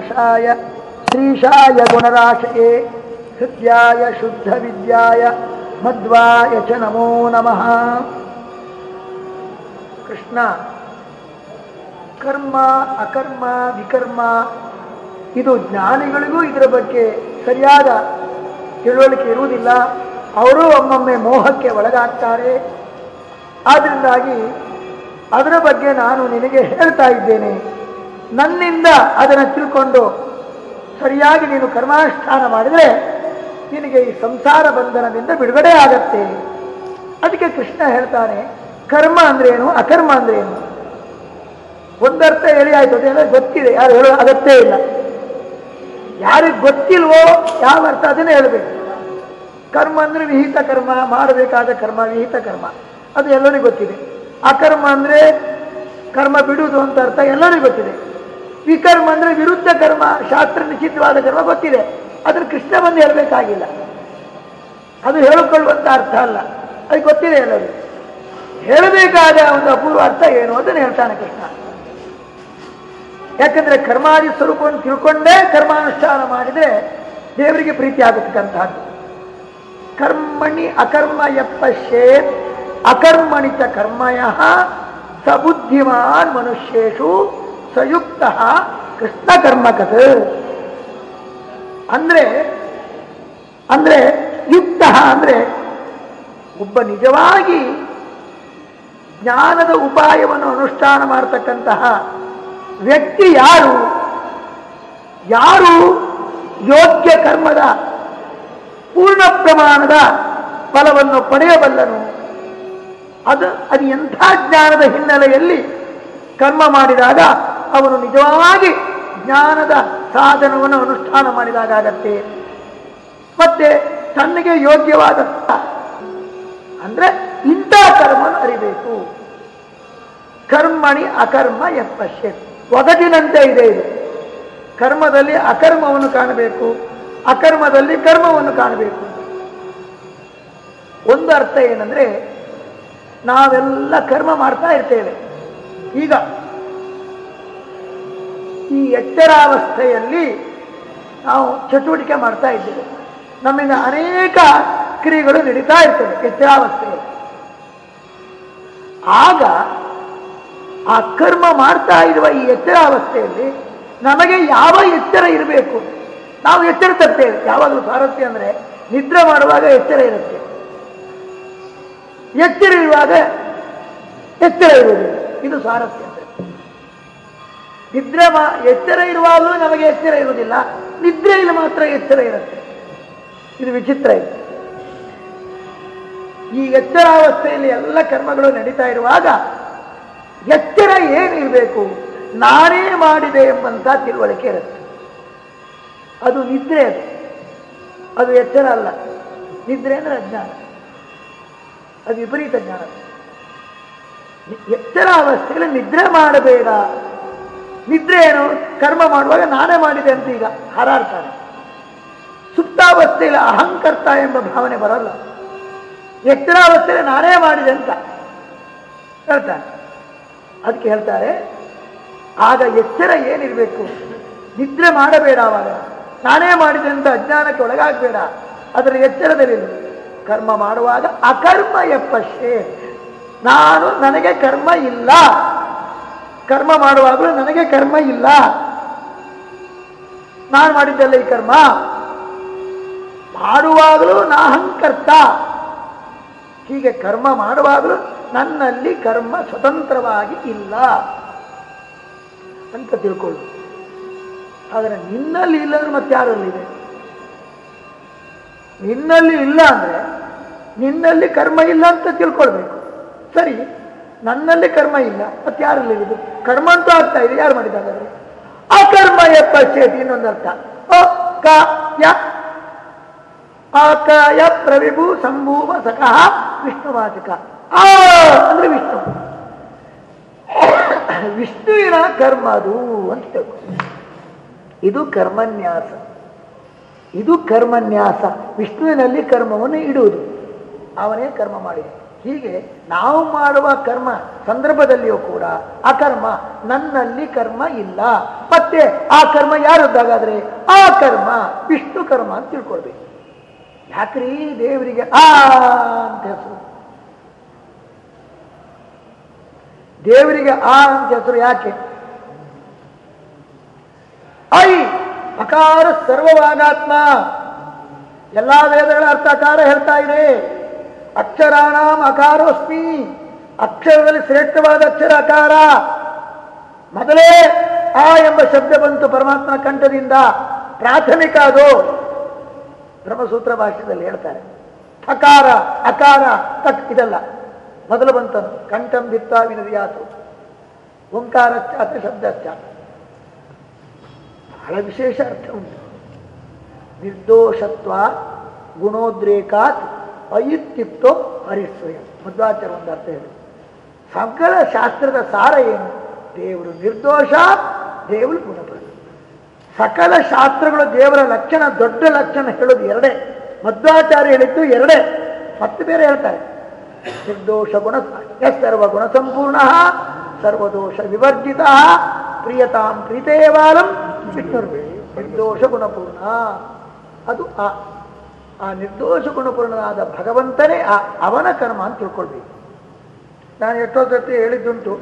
ಶ್ರೀಶಾಯ ಗುಣರಾಶಯೇ ಹೃದಯ ಶುದ್ಧ ವಿದ್ಯಾಯ, ಮಧ್ವಾಯ ಚ ನಮೋ ನಮಃ. ಕೃಷ್ಣ, ಕರ್ಮ, ಅಕರ್ಮ, ವಿಕರ್ಮ, ಇದು ಜ್ಞಾನಿಗಳಿಗೂ ಇದರ ಬಗ್ಗೆ ಸರಿಯಾದ ತಿಳುವಳಿಕೆ ಇರುವುದಿಲ್ಲ. ಅವರು ಒಮ್ಮೊಮ್ಮೆ ಮೋಹಕ್ಕೆ ಒಳಗಾಗ್ತಾರೆ. ಆದ್ದರಿಂದಾಗಿ ಅದರ ಬಗ್ಗೆ ನಾನು ನಿನಗೆ ಹೇಳ್ತಾ ಇದ್ದೇನೆ. ನನ್ನಿಂದ ಅದನ್ನು ತಿಳ್ಕೊಂಡು ಸರಿಯಾಗಿ ನೀನು ಕರ್ಮಾನುಷ್ಠಾನ ಮಾಡಿದರೆ ನಿನಗೆ ಈ ಸಂಸಾರ ಬಂಧನದಿಂದ ಬಿಡುಗಡೆ ಆಗತ್ತೆ. ಅದಕ್ಕೆ ಕೃಷ್ಣ ಹೇಳ್ತಾನೆ, ಕರ್ಮ ಅಂದ್ರೇನು, ಅಕರ್ಮ ಅಂದ್ರೇನು? ಒಂದರ್ಥ ಹೇಳಿ ಆಯ್ತು ಅದೆಲ್ಲ ಗೊತ್ತಿದೆ, ಯಾರು ಹೇಳೋ ಅಗತ್ಯ ಇಲ್ಲ. ಯಾರಿಗೆ ಗೊತ್ತಿಲ್ವೋ ಯಾವ ಅರ್ಥ ಅದನ್ನೇ ಹೇಳಬೇಕು. ಕರ್ಮ ಅಂದ್ರೆ ವಿಹಿತ ಕರ್ಮ, ಮಾಡಬೇಕಾದ ಕರ್ಮ, ವಿಹಿತ ಕರ್ಮ. ಅದು ಎಲ್ಲರಿಗೂ ಗೊತ್ತಿದೆ. ಅಕರ್ಮ ಅಂದ್ರೆ ಕರ್ಮ ಬಿಡುವುದು ಅಂತ ಅರ್ಥ ಎಲ್ಲರಿಗೂ ಗೊತ್ತಿದೆ. ವಿಕರ್ಮ ಅಂದ್ರೆ ವಿರುದ್ಧ ಕರ್ಮ. ಶಾಸ್ತ್ರ ನಿಷಿದ್ಧವಾದ ಕರ್ಮ ಗೊತ್ತಿದೆ. ಅದನ್ನು ಕೃಷ್ಣ ಬಂದು ಹೇಳಬೇಕಾಗಿಲ್ಲ. ಅದು ಹೇಳಿಕೊಳ್ಳುವಂತ ಅರ್ಥ ಅಲ್ಲ. ಅದು ಗೊತ್ತಿದೆ ಎಲ್ಲರೂ ಹೇಳಬೇಕಾದ ಒಂದು ಅಪೂರ್ವ ಅರ್ಥ ಏನು ಅದನ್ನು ಹೇಳ್ತಾನೆ ಕೃಷ್ಣ. ಯಾಕಂದ್ರೆ ಕರ್ಮಾದಿ ಸ್ವರೂಪವನ್ನು ತಿಳ್ಕೊಂಡೇ ಕರ್ಮಾನುಷ್ಠಾನ ಮಾಡಿದ್ರೆ ದೇವರಿಗೆ ಪ್ರೀತಿ ಆಗತಕ್ಕಂತಹದ್ದು ಕರ್ಮಣಿ ಅಕರ್ಮ ಎಪ್ಪ ಶೇತ್ ಅಕರ್ಮಣಿತ ಕರ್ಮಯ ಸಬುದ್ಧಿಮಾನ್ ಮನುಷ್ಯೇಶು ಸಯುಕ್ತ ಕೃಷ್ಣ ಕರ್ಮಕತ್ ಅಂದ್ರೆ ಅಂದ್ರೆ ಯುಕ್ತ ಅಂದ್ರೆ ಒಬ್ಬ ನಿಜವಾಗಿ ಜ್ಞಾನದ ಉಪಾಯವನ್ನು ಅನುಷ್ಠಾನ ಮಾಡತಕ್ಕಂತಹ ವ್ಯಕ್ತಿ ಯಾರು? ಯಾರು ಯೋಗ್ಯ ಕರ್ಮದ ಪೂರ್ಣ ಪ್ರಮಾಣದ ಫಲವನ್ನು ಪಡೆಯಬಲ್ಲನು? ಅದು ಅದು ಎಂಥ ಜ್ಞಾನದ ಹಿನ್ನೆಲೆಯಲ್ಲಿ ಕರ್ಮ ಮಾಡಿದಾಗ ಅವನು ನಿಜವಾಗಿ ಜ್ಞಾನದ ಸಾಧನವನ್ನು ಅನುಷ್ಠಾನ ಮಾಡಿದಾಗ ಆಗತ್ತೆ. ಮತ್ತೆ ತನ್ನಿಗೆ ಯೋಗ್ಯವಾದ ಅಂದ್ರೆ ಇಂಥ ಕರ್ಮವನ್ನು ಅರಿಬೇಕು. ಕರ್ಮಣಿ ಅಕರ್ಮ ಎಪ್ಪಶ್ಯ ಒಗಟಿನಂತೆ ಇದೆ ಇದು. ಕರ್ಮದಲ್ಲಿ ಅಕರ್ಮವನ್ನು ಕಾಣಬೇಕು. ಅಕರ್ಮದಲ್ಲಿ ಕರ್ಮವನ್ನು ಕಾಣಬೇಕು. ಒಂದು ಅರ್ಥ ಏನಂದ್ರೆ ನಾವೆಲ್ಲ ಕರ್ಮ ಮಾಡ್ತಾ ಇರ್ತೇವೆ. ಈಗ ಈ ಎಚ್ಚರಾವಸ್ಥೆಯಲ್ಲಿ ನಾವು ಚಟುವಟಿಕೆ ಮಾಡ್ತಾ ಇದ್ದೇವೆ. ನಮ್ಮಿಂದ ಅನೇಕ ಕ್ರಿಯೆಗಳು ನಡೀತಾ ಇರ್ತವೆ ಎಚ್ಚರಾವಸ್ಥೆಯಲ್ಲಿ. ಆಗ ಆ ಕರ್ಮ ಮಾಡ್ತಾ ಇರುವ ಈ ಎಚ್ಚರಾವಸ್ಥೆಯಲ್ಲಿ ನಮಗೆ ಯಾವ ಎಚ್ಚರ ಇರಬೇಕು? ನಾವು ಎಚ್ಚರ ತರ್ತೇವೆ ಯಾವಾಗಲೂ ಸ್ವಾರಸ್ಯ ಅಂದರೆ ನಿದ್ರೆ ಮಾಡುವಾಗ ಎಚ್ಚರ ಇರುತ್ತೆ. ಎಚ್ಚರ ಇರುವಾಗ ಎಚ್ಚರ ಇರುವುದಿಲ್ಲ ಇದು ಸ್ವಾರಸ್ಯ. ಅಂದ್ರೆ ನಿದ್ರೆ ಮಾ ಎಚ್ಚರ ಇರುವಾಗಲೂ ನಮಗೆ ಎಚ್ಚರ ಇರುವುದಿಲ್ಲ. ನಿದ್ರೆಯಲ್ಲಿ ಮಾತ್ರ ಎಚ್ಚರ ಇರುತ್ತೆ. ಇದು ವಿಚಿತ್ರ ಇದೆ. ಈ ಎಚ್ಚರಾವಸ್ಥೆಯಲ್ಲಿ ಎಲ್ಲ ಕರ್ಮಗಳು ನಡೀತಾ ಇರುವಾಗ ಎಚ್ಚರ ಏನಿರಬೇಕು, ನಾನೇ ಮಾಡಿದೆ ಎಂಬಂತ ತಿಳುವಳಿಕೆ ಇರುತ್ತೆ. ಅದು ನಿದ್ರೆ ಅದು. ಅದು ಎಚ್ಚರ ಅಲ್ಲ. ನಿದ್ರೆ ಅಂದ್ರೆ ಅಜ್ಞಾನ. ಅದು ವಿಪರೀತ ಜ್ಞಾನ. ಎಚ್ಚರ ಅವಸ್ಥೆಯಲ್ಲಿ ನಿದ್ರೆ ಮಾಡಬೇಡ. ನಿದ್ರೆ ಏನು? ಕರ್ಮ ಮಾಡುವಾಗ ನಾನೇ ಮಾಡಿದೆ ಅಂತ ಈಗ ಹಾರಾಡ್ತಾನೆ ಸುಪ್ತಾವಸ್ಥೆಯಲ್ಲಿ ಅಹಂಕರ್ತ ಎಂಬ ಭಾವನೆ ಬರಲ್ಲ. ಎಚ್ಚರಾವಸ್ಥೆಯಲ್ಲಿ ನಾನೇ ಮಾಡಿದೆ ಅಂತ ಹೇಳ್ತಾನೆ ಅದಕ್ಕೆ ಹೇಳ್ತಾರೆ, ಆಗ ಎಚ್ಚರ ಏನಿರಬೇಕು? ನಿದ್ರೆ ಮಾಡಬೇಡ ಅವಾಗ ನಾನೇ ಮಾಡಿದೆ ಅಂತ ಅಜ್ಞಾನಕ್ಕೆ ಒಳಗಾಗಬೇಡ. ಅದರ ಎಚ್ಚರದಲ್ಲಿ ಕರ್ಮ ಮಾಡುವಾಗ ಅಕರ್ಮ ಎಪ್ಪಶೇ ನಾನು ನನಗೆ ಕರ್ಮ ಇಲ್ಲ. ಕರ್ಮ ಮಾಡುವಾಗಲೂ ನನಗೆ ಕರ್ಮ ಇಲ್ಲ. ನಾನು ಮಾಡಿದ್ದಲ್ಲ ಈ ಕರ್ಮ? ಮಾಡುವಾಗಲೂ ನಾಹಂಕರ್ತ ಹೀಗೆ ಕರ್ಮ ಮಾಡುವಾಗಲೂ ನನ್ನಲ್ಲಿ ಕರ್ಮ ಸ್ವತಂತ್ರವಾಗಿ ಇಲ್ಲ. ಅಂತ ತಿಳ್ಕೊಳ್ಳು. ಆದರೆ ನಿನ್ನಲ್ಲಿ ಇಲ್ಲ ಅಂದ್ರೆ ಮತ್ತೆ ಯಾರಲ್ಲಿದೆ ನಿನ್ನಲ್ಲಿ ಇಲ್ಲ ಅಂದ್ರೆ ನಿನ್ನಲ್ಲಿ ಕರ್ಮ ಇಲ್ಲ ಅಂತ ತಿಳ್ಕೊಳ್ಬೇಕು. ಸರಿ. ನನ್ನಲ್ಲಿ ಕರ್ಮ ಇಲ್ಲ, ಮತ್ತೆ ಯಾರಲ್ಲಿ ಇದು ಕರ್ಮ ಅಂತೂ ಆಗ್ತಾ ಇದೆ, ಯಾರು ಮಾಡಿದ್ದಾರೆ ಅಕರ್ಮ ಎಪ್ಪ ಚೇತಿ ಇನ್ನೊಂದರ್ಥ. ಅ ಕ ಯ ಆಕಾಯ ಪ್ರವಿಭು ಸಂಭೂಮ ಸಕಃ ವಿಷ್ಣುವಾಚಕ. ಆ, ಅಂದ್ರೆ ವಿಷ್ಣು. ವಿಷ್ಣುವಿನ ಕರ್ಮ ಅದು ಅಂತ ಇದು ಕರ್ಮನ್ಯಾಸ. ಇದು ಕರ್ಮನ್ಯಾಸ. ವಿಷ್ಣುವಿನಲ್ಲಿ ಕರ್ಮವನ್ನು ಇಡುವುದು. ಅವನೇ ಕರ್ಮ ಮಾಡಿದ ಹೀಗೆ ನಾವು ಮಾಡುವ ಕರ್ಮ ಸಂದರ್ಭದಲ್ಲಿಯೂ ಕೂಡ ಅಕರ್ಮ ನನ್ನಲ್ಲಿ ಕರ್ಮ ಇಲ್ಲ. ಮತ್ತೆ ಆ ಕರ್ಮ ಯಾರದ್ದಾಗಾದ್ರೆ ಆ ಕರ್ಮ ವಿಷ್ಣು ಕರ್ಮ ಅಂತ ತಿಳ್ಕೊಳ್ಬೇಕು. ಯಾಕ್ರಿ ದೇವರಿಗೆ ಆ ಅಂತ ಹೆಸರು? ದೇವರಿಗೆ ಆ ಅಂತ ಹೆಸರು ಯಾಕೆ? ಐ ಅಕಾರ ಸರ್ವವಾಗಾತ್ಮ. ಎಲ್ಲಾ ವೇದಗಳ ಅರ್ಥಕಾರ ಹೇಳ್ತಾ ಇದೆ. ಅಕ್ಷರಾಣಾಂ ಅಕಾರೋಸ್ಮಿ. ಅಕ್ಷರದಲ್ಲಿ ಶ್ರೇಷ್ಠವಾದ ಅಕ್ಷರ ಅಕಾರ. ಮೊದಲೇ ಆ ಎಂಬ ಶಬ್ದ ಬಂತು ಪರಮಾತ್ಮನ ಕಂಠದಿಂದ. ಪ್ರಾಥಮಿಕ ಅದು. ಬ್ರಹ್ಮಸೂತ್ರ ಭಾಷೆಯಲ್ಲಿ ಹೇಳ್ತಾರೆ. ಅಕಾರ ಅಕಾರ, ತಕ್ ಇದಲ್ಲ. ಮೊದಲು ಬಂತನು ಕಂಠಂ ಬಿತ್ತ ವಿನದಿಯಾತು. ಶಬ್ದ ಶಬ್ದಶ್ಚ ಬಹಳ ವಿಶೇಷ ಅರ್ಥ ಉಂಟು. ನಿರ್ದೋಷತ್ವ, ಗುಣೋದ್ರೇಕಾತ್ ಅಯುತ್ಯುಕ್ತೋ ಹರಿಸ್ವಯಂ ಮಧ್ವಾಚಾರ ಒಂದು ಅರ್ಥ ಹೇಳಿ ಸಕಲ ಶಾಸ್ತ್ರದ ಸಾರ ಏನು? ದೇವರು ನಿರ್ದೋಷ, ದೇವರು ಗುಣಪರ ಸಕಲ ಶಾಸ್ತ್ರಗಳು ದೇವರ ಲಕ್ಷಣ, ದೊಡ್ಡ ಲಕ್ಷಣ ಹೇಳೋದು ಎರಡೇ. ಮಧ್ವಾಚಾರ್ಯ ಹೇಳಿದ್ದು ಎರಡೇ. ಮತ್ತೆ ಬೇರೆ ಹೇಳ್ತಾರೆ. ನಿರ್ದೋಷ ಗುಣ ಸರ್ವ ಗುಣ ಸಂಪೂರ್ಣ ಸರ್ವದೋಷ ವಿವರ್ಜಿತ, ಪ್ರಿಯತಾಂ ಪ್ರೀತೇವಾಲಂ ವಿಷ್ಣುರ್ವೇ ನಿರ್ದೋಷ ಗುಣಪೂರ್ಣ. ಅದು ಆ. ಆ ನಿರ್ದೋಷ ಗುಣಪೂರ್ಣನಾದ ಭಗವಂತನೇ ಆ ಅವನ ಕರ್ಮ ಅಂತ ತಿಳ್ಕೊಳ್ಬೇಕು. ನಾನು ಎಷ್ಟೋ ಸರ್ತಿ ಹೇಳಿದ್ದುಂಟು,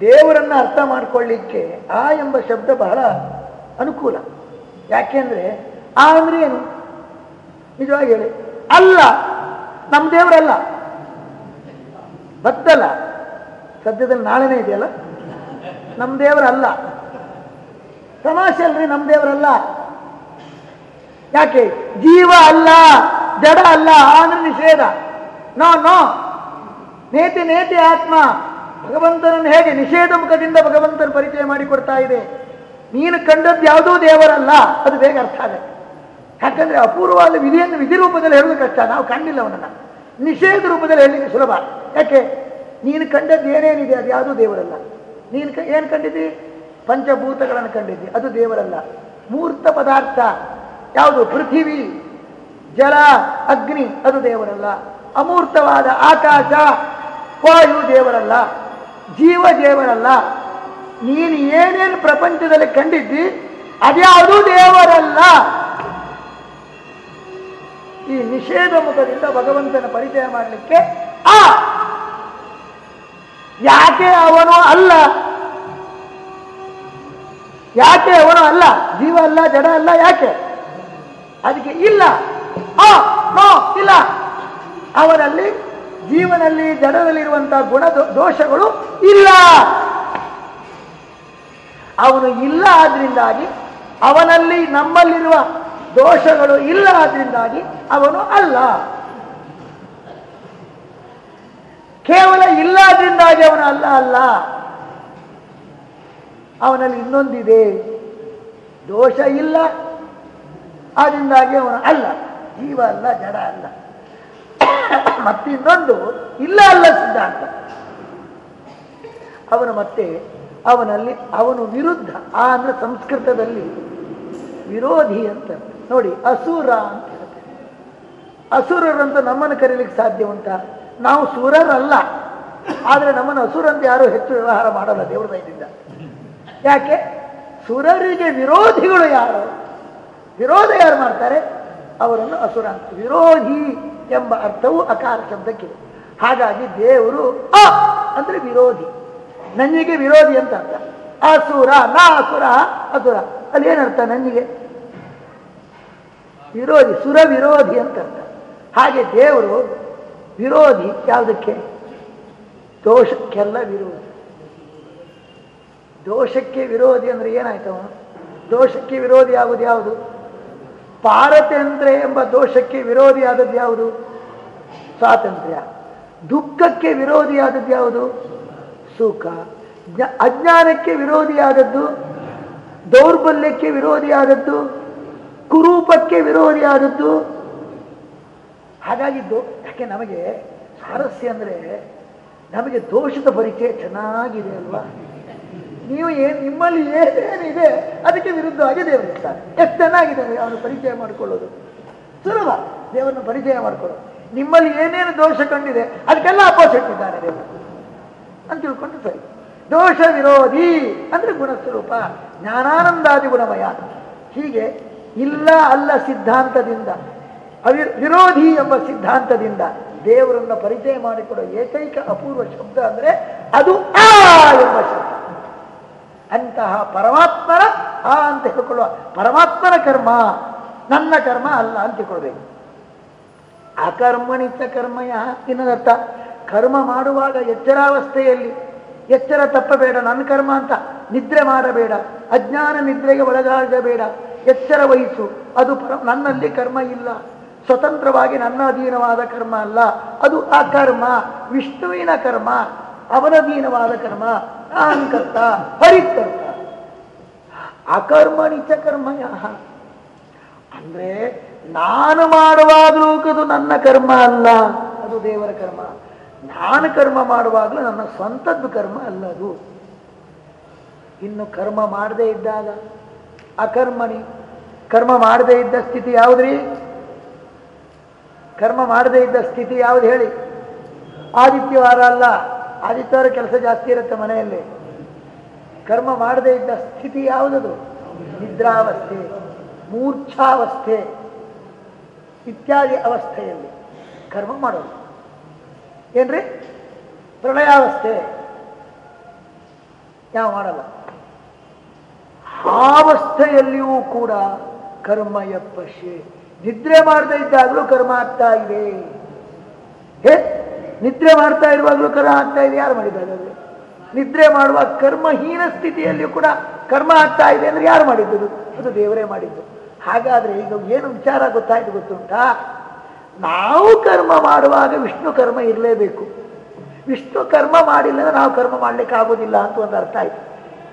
ದೇವರನ್ನ ಅರ್ಥ ಮಾಡ್ಕೊಳ್ಳಿಕ್ಕೆ ಆ ಎಂಬ ಶಬ್ದ ಬಹಳ ಅನುಕೂಲ. ಯಾಕೆಂದ್ರೆ ಆ ಅಂದ್ರೆ ಏನು? ನಿಜವಾಗಿ ಹೇಳಿ, ಅಲ್ಲ, ನಮ್ಮ ದೇವರಲ್ಲ. ಬತ್ತಲ್ಲ ಸದ್ಯದಲ್ಲಿ ನಾಳೆನೇ ಇದೆಯಲ್ಲ? ನಮ್ಮ ದೇವರಲ್ಲ. ತಮಾಷೆ ಅಲ್ರಿ, ನಮ್ಮ ದೇವರಲ್ಲ. ಯಾಕೆ? ಜೀವ ಅಲ್ಲ, ಜಡ ಅಲ್ಲ ಅಂದ್ರೆ ನಿಷೇಧ. No no. ನೇತಿ ನೇತಿ ಆತ್ಮ. ಭಗವಂತನನ್ನು ಹೇಗೆ ನಿಷೇಧ ಮುಖದಿಂದ ಭಗವಂತನ ಪರಿಚಯ ಮಾಡಿಕೊಡ್ತಾ ಇದೆ? ನೀನು ಕಂಡದ್ದು ಯಾವುದೂ ದೇವರಲ್ಲ. ಅದು ಬೇಗ ಅರ್ಥ ಆಗುತ್ತೆ. ಯಾಕಂದ್ರೆ ಅಪೂರ್ವವಾದ ವಿಧಿಯನ್ನು ವಿಧಿ ರೂಪದಲ್ಲಿ ಹೇಳೋದು ಕಷ್ಟ. ನಾವು ಕಂಡಿಲ್ಲ ಅವನನ್ನ. ನಿಷೇಧ ರೂಪದಲ್ಲಿ ಹೇಳಲಿಕ್ಕೆ ಸುಲಭ. ಯಾಕೆ? ನೀನು ಕಂಡದ್ದು ಏನೇನಿದೆ ಅದು ಯಾವುದೂ ದೇವರಲ್ಲ. ನೀನು ಏನು ಕಂಡಿದ್ದಿ? ಪಂಚಭೂತಗಳನ್ನು ಕಂಡಿದ್ದಿ. ಅದು ದೇವರಲ್ಲ. ಮೂರ್ತ ಪದಾರ್ಥ. ಯಾವುದು ಪೃಥಿವಿ, ಜಲ, ಅಗ್ನಿ, ಅದು ದೇವರಲ್ಲ. ಅಮೂರ್ತವಾದ ಆಕಾಶ, ವಾಯು ದೇವರಲ್ಲ. ಜೀವ ದೇವರಲ್ಲ. ನೀನು ಏನೇನು ಪ್ರಪಂಚದಲ್ಲಿ ಕಂಡಿದ್ದಿ, ಅದ್ಯಾವುದು ದೇವರಲ್ಲ. ಈ ನಿಷೇಧ ಮುಖದಿಂದ ಭಗವಂತನ ಪರಿಚಯ ಮಾಡಲಿಕ್ಕೆ ಆ! ಯಾಕೆ ಅವನು ಅಲ್ಲ? ಯಾಕೆ ಅವನು ಅಲ್ಲ? ಜೀವ ಅಲ್ಲ, ಜಡ ಅಲ್ಲ, ಯಾಕೆ? ಅದಕ್ಕೆ ಇಲ್ಲ. ಆ ಇಲ್ಲ. ಅವನಲ್ಲಿ ಜೀವನಲ್ಲಿ ಜನರಲ್ಲಿರುವಂತಹ ಗುಣ ದೋಷಗಳು ಇಲ್ಲ. ಅವನು ಇಲ್ಲ ಆದ್ರಿಂದಾಗಿ, ಅವನಲ್ಲಿ ನಮ್ಮಲ್ಲಿರುವ ದೋಷಗಳು ಇಲ್ಲ ಆದ್ರಿಂದಾಗಿ ಅವನು ಅಲ್ಲ. ಕೇವಲ ಇಲ್ಲ ಆದ್ರಿಂದಾಗಿ ಅವನು ಅಲ್ಲ ಅಲ್ಲ. ಅವನಲ್ಲಿ ಇನ್ನೊಂದಿದೆ. ದೋಷ ಇಲ್ಲ ಆದ್ರಿಂದಾಗಿ ಅವನು ಅಲ್ಲ. ಜೀವ ಅಲ್ಲ, ಜಡ ಅಲ್ಲ. ಮತ್ತಿನ್ನೊಂದು ಇಲ್ಲ ಅಲ್ಲ ಸಿದ್ಧಾಂತ. ಅವನು ಮತ್ತೆ ಅವನಲ್ಲಿ, ಅವನು ವಿರುದ್ಧ, ಆ ಅಂದ್ರೆ ಸಂಸ್ಕೃತದಲ್ಲಿ ವಿರೋಧಿ ಅಂತ ನೋಡಿ, ಅಸುರ ಅಂತ ಅಸುರರಂತ ನಮ್ಮನ್ನು ಕರೀಲಿಕ್ಕೆ ಸಾಧ್ಯ ಉಂಟಾ? ನಾವು ಸುರರಲ್ಲ. ಆದರೆ ನಮ್ಮನ್ನು ಅಸುರಂತ ಯಾರು ಹೆಚ್ಚು ವ್ಯವಹಾರ ಮಾಡಲ್ಲ ದೇವರ ದಯದಿಂದ. ಯಾಕೆ? ಸುರರಿಗೆ ವಿರೋಧಿಗಳು ಯಾರು? ವಿರೋಧ ಯಾರು ಮಾಡ್ತಾರೆ? ಅವರನ್ನು ಅಸುರ ಅಂತ. ವಿರೋಧಿ ಎಂಬ ಅರ್ಥವು ಅಕಾರ ಶಬ್ದಕ್ಕಿದೆ ಹಾಗಾಗಿ ದೇವರು ಅ ಅಂದ್ರೆ ವಿರೋಧಿ. ನಂಜಿಗೆ ವಿರೋಧಿ ಅಂತ ಅರ್ಥ. ಅಸುರ, ನಾ ಅಸುರ ಅಸುರ. ಅಲ್ಲಿ ಏನರ್ಥ ನಂಜಿಗೆ ವಿರೋಧಿ, ಸುರ ವಿರೋಧಿ ಅಂತ ಅರ್ಥ. ಹಾಗೆ ದೇವರು ವಿರೋಧಿ ಯಾವುದಕ್ಕೆ? ದೋಷಕ್ಕೆಲ್ಲ ವಿರೋಧಿ. ದೋಷಕ್ಕೆ ವಿರೋಧಿ ಅಂದ್ರೆ ಏನಾಯ್ತವ ದೋಷಕ್ಕೆ ವಿರೋಧಿ ಯಾವುದು ಯಾವುದು? ಪಾರತಂತ್ರ್ಯ ಎಂಬ ದೋಷಕ್ಕೆ ವಿರೋಧಿಯಾದದ್ದು ಯಾವುದು? ಸ್ವಾತಂತ್ರ್ಯ. ದುಃಖಕ್ಕೆ ವಿರೋಧಿಯಾದದ್ದು ಯಾವುದು? ಸುಖ. ಜ್ಞ- ಅಜ್ಞಾನಕ್ಕೆ ವಿರೋಧಿಯಾದದ್ದು? ದೌರ್ಬಲ್ಯಕ್ಕೆ ವಿರೋಧಿಯಾದದ್ದು? ಕುರೂಪಕ್ಕೆ ವಿರೋಧಿಯಾದದ್ದು? ಹಾಗಾಗಿ ದೋ, ಯಾಕೆ ನಮಗೆ ಸ್ವಾರಸ್ಯ ಅಂದರೆ ನಮಗೆ ದೋಷದ ಪರಿಚಯ ಚೆನ್ನಾಗಿದೆ ಅಲ್ವಾ? ನೀವು ಏನು ನಿಮ್ಮಲ್ಲಿ ಏನೇನಿದೆ ಅದಕ್ಕೆ ವಿರುದ್ಧವಾಗಿ ದೇವರಿರ್ತಾರೆ ಎಷ್ಟು ಚೆನ್ನಾಗಿದೆ ಅವನು ಪರಿಚಯ ಮಾಡಿಕೊಳ್ಳೋದು. ಸುಲಭ. ದೇವರನ್ನು ಪರಿಚಯ ಮಾಡಿಕೊಳ್ಳೋದು. ನಿಮ್ಮಲ್ಲಿ ಏನೇನು ದೋಷ ಕಂಡಿದೆ, ಅದಕ್ಕೆಲ್ಲ ಅಪೋಸಿಟ್ ಇದ್ದಾರೆ ದೇವರು. ಅಂತ ತಿಳ್ಕೊಂಡು ಸರಿ. ದೋಷ ವಿರೋಧಿ ಅಂದ್ರೆ ಗುಣಸ್ವರೂಪ. ಜ್ಞಾನಾನಂದಾದಿ ಗುಣಮಯ. ಹೀಗೆ ಇಲ್ಲ ಅಲ್ಲ ಸಿದ್ಧಾಂತದಿಂದ. ಅವಿ, ವಿರೋಧಿ ಎಂಬ ಸಿದ್ಧಾಂತದಿಂದ ದೇವರನ್ನು ಪರಿಚಯ ಮಾಡಿಕೊಡೋ ಏಕೈಕ ಅಪೂರ್ವ ಶಬ್ದ ಅಂದ್ರೆ ಅದು ಆ ಎಂಬ ಶಬ್ದ. ಅಂತಹ ಪರಮಾತ್ಮನ ಆ ಅಂತ ಹೇಳ್ಕೊಳ್ಳುವ ಪರಮಾತ್ಮನ ಕರ್ಮ ನನ್ನ ಕರ್ಮ ಅಲ್ಲ ಅಂತ ತಿಳ್ಕೊಳ್ಬೇಕು ಅಕರ್ಮಣಿತ ಕರ್ಮಯ ಇನ್ನದರ್ಥ ಕರ್ಮ ಮಾಡುವಾಗ ಎಚ್ಚರಾವಸ್ಥೆಯಲ್ಲಿ ಎಚ್ಚರ ತಪ್ಪಬೇಡ, ನನ್ನ ಕರ್ಮ ಅಂತ ನಿದ್ರೆ ಮಾಡಬೇಡ, ಅಜ್ಞಾನ ನಿದ್ರೆಗೆ ಒಳಗಾಗಬೇಡ, ಎಚ್ಚರ ವಹಿಸು. ಅದು ಪರ, ನನ್ನಲ್ಲಿ ಕರ್ಮ ಇಲ್ಲ. ಸ್ವತಂತ್ರವಾಗಿ ನನ್ನ ಅಧೀನವಾದ ಕರ್ಮ ಅಲ್ಲ. ಅದು ಅಕರ್ಮ, ವಿಷ್ಣುವಿನ ಕರ್ಮ, ಅವನಧೀನವಾದ ಕರ್ಮ. ನಾನ್ಕರ್ತ ಹರಿಕರ್ತ. ಅಕರ್ಮಣಿಚ ಕರ್ಮಯ. ಅಂದ್ರೆ ನಾನು ಮಾಡುವಾಗಲೂ ಅದು ನನ್ನ ಕರ್ಮ ಅಲ್ಲ, ಅದು ದೇವರ ಕರ್ಮ. ನಾನು ಕರ್ಮ ಮಾಡುವಾಗಲೂ ನನ್ನ ಸ್ವಂತದ್ದು ಕರ್ಮ ಅಲ್ಲ ಅದು. ಇನ್ನು ಕರ್ಮ ಮಾಡದೇ ಇದ್ದಾಗ ಅಕರ್ಮಣಿ. ಕರ್ಮ ಮಾಡದೇ ಇದ್ದ ಸ್ಥಿತಿ ಯಾವುದ್ರಿ? ಕರ್ಮ ಮಾಡದೇ ಇದ್ದ ಸ್ಥಿತಿ ಯಾವ್ದು ಹೇಳಿ? ಆದಿತ್ಯವಾರ ಅಲ್ಲ. ಆದಿತ್ಯವಾರ ಕೆಲಸ ಜಾಸ್ತಿ ಇರುತ್ತೆ ಮನೆಯಲ್ಲಿ. ಕರ್ಮ ಮಾಡದೇ ಇದ್ದ ಸ್ಥಿತಿ ಯಾವುದದು? ನಿದ್ರಾವಸ್ಥೆ, ಮೂರ್ಛಾವಸ್ಥೆ, ಇತ್ಯಾದಿ ಅವಸ್ಥೆಯಲ್ಲಿ ಕರ್ಮ ಮಾಡೋದು. ಏನ್ರಿ? ಪ್ರಳಯಾವಸ್ಥೆ. ಯಾವ ಮಾಡಲ್ಲ. ಆವಸ್ಥೆಯಲ್ಲಿಯೂ ಕೂಡ ಕರ್ಮ ಎಪ್ಪಶೆ ನಿದ್ರೆ ಮಾಡದೇ ಇದ್ದಾಗಲೂ ಕರ್ಮ ಆಗ್ತಾ ಇದೆ. ಹೇ? ನಿದ್ರೆ ಮಾಡ್ತಾ ಇರುವಾಗಲೂ ಕರ್ಮ ಆಗ್ತಾ ಇದೆ, ಯಾರು ಮಾಡಿದ್ದಾರೆ ನಿದ್ರೆ ಮಾಡುವ ಕರ್ಮಹೀನ ಸ್ಥಿತಿಯಲ್ಲಿಯೂ ಕೂಡ ಕರ್ಮ ಆಗ್ತಾ ಇದೆ ಅಂದ್ರೆ ಯಾರು ಮಾಡಿದ್ದು ಅದು ದೇವರೇ ಮಾಡಿದ್ದು. ಹಾಗಾದ್ರೆ ಈಗ ಏನು ವಿಚಾರ ಗೊತ್ತಾಯ್ತು ಗೊತ್ತುಂಟಾ? ನಾವು ಕರ್ಮ ಮಾಡುವಾಗ ವಿಷ್ಣು ಕರ್ಮ ಇರಲೇಬೇಕು. ವಿಷ್ಣು ಕರ್ಮ ಮಾಡಿಲ್ಲ ಅಂದ್ರೆ ನಾವು ಕರ್ಮ ಮಾಡ್ಲಿಕ್ಕೆ ಆಗೋದಿಲ್ಲ ಅಂತ ಒಂದು ಅರ್ಥ ಆಯ್ತು.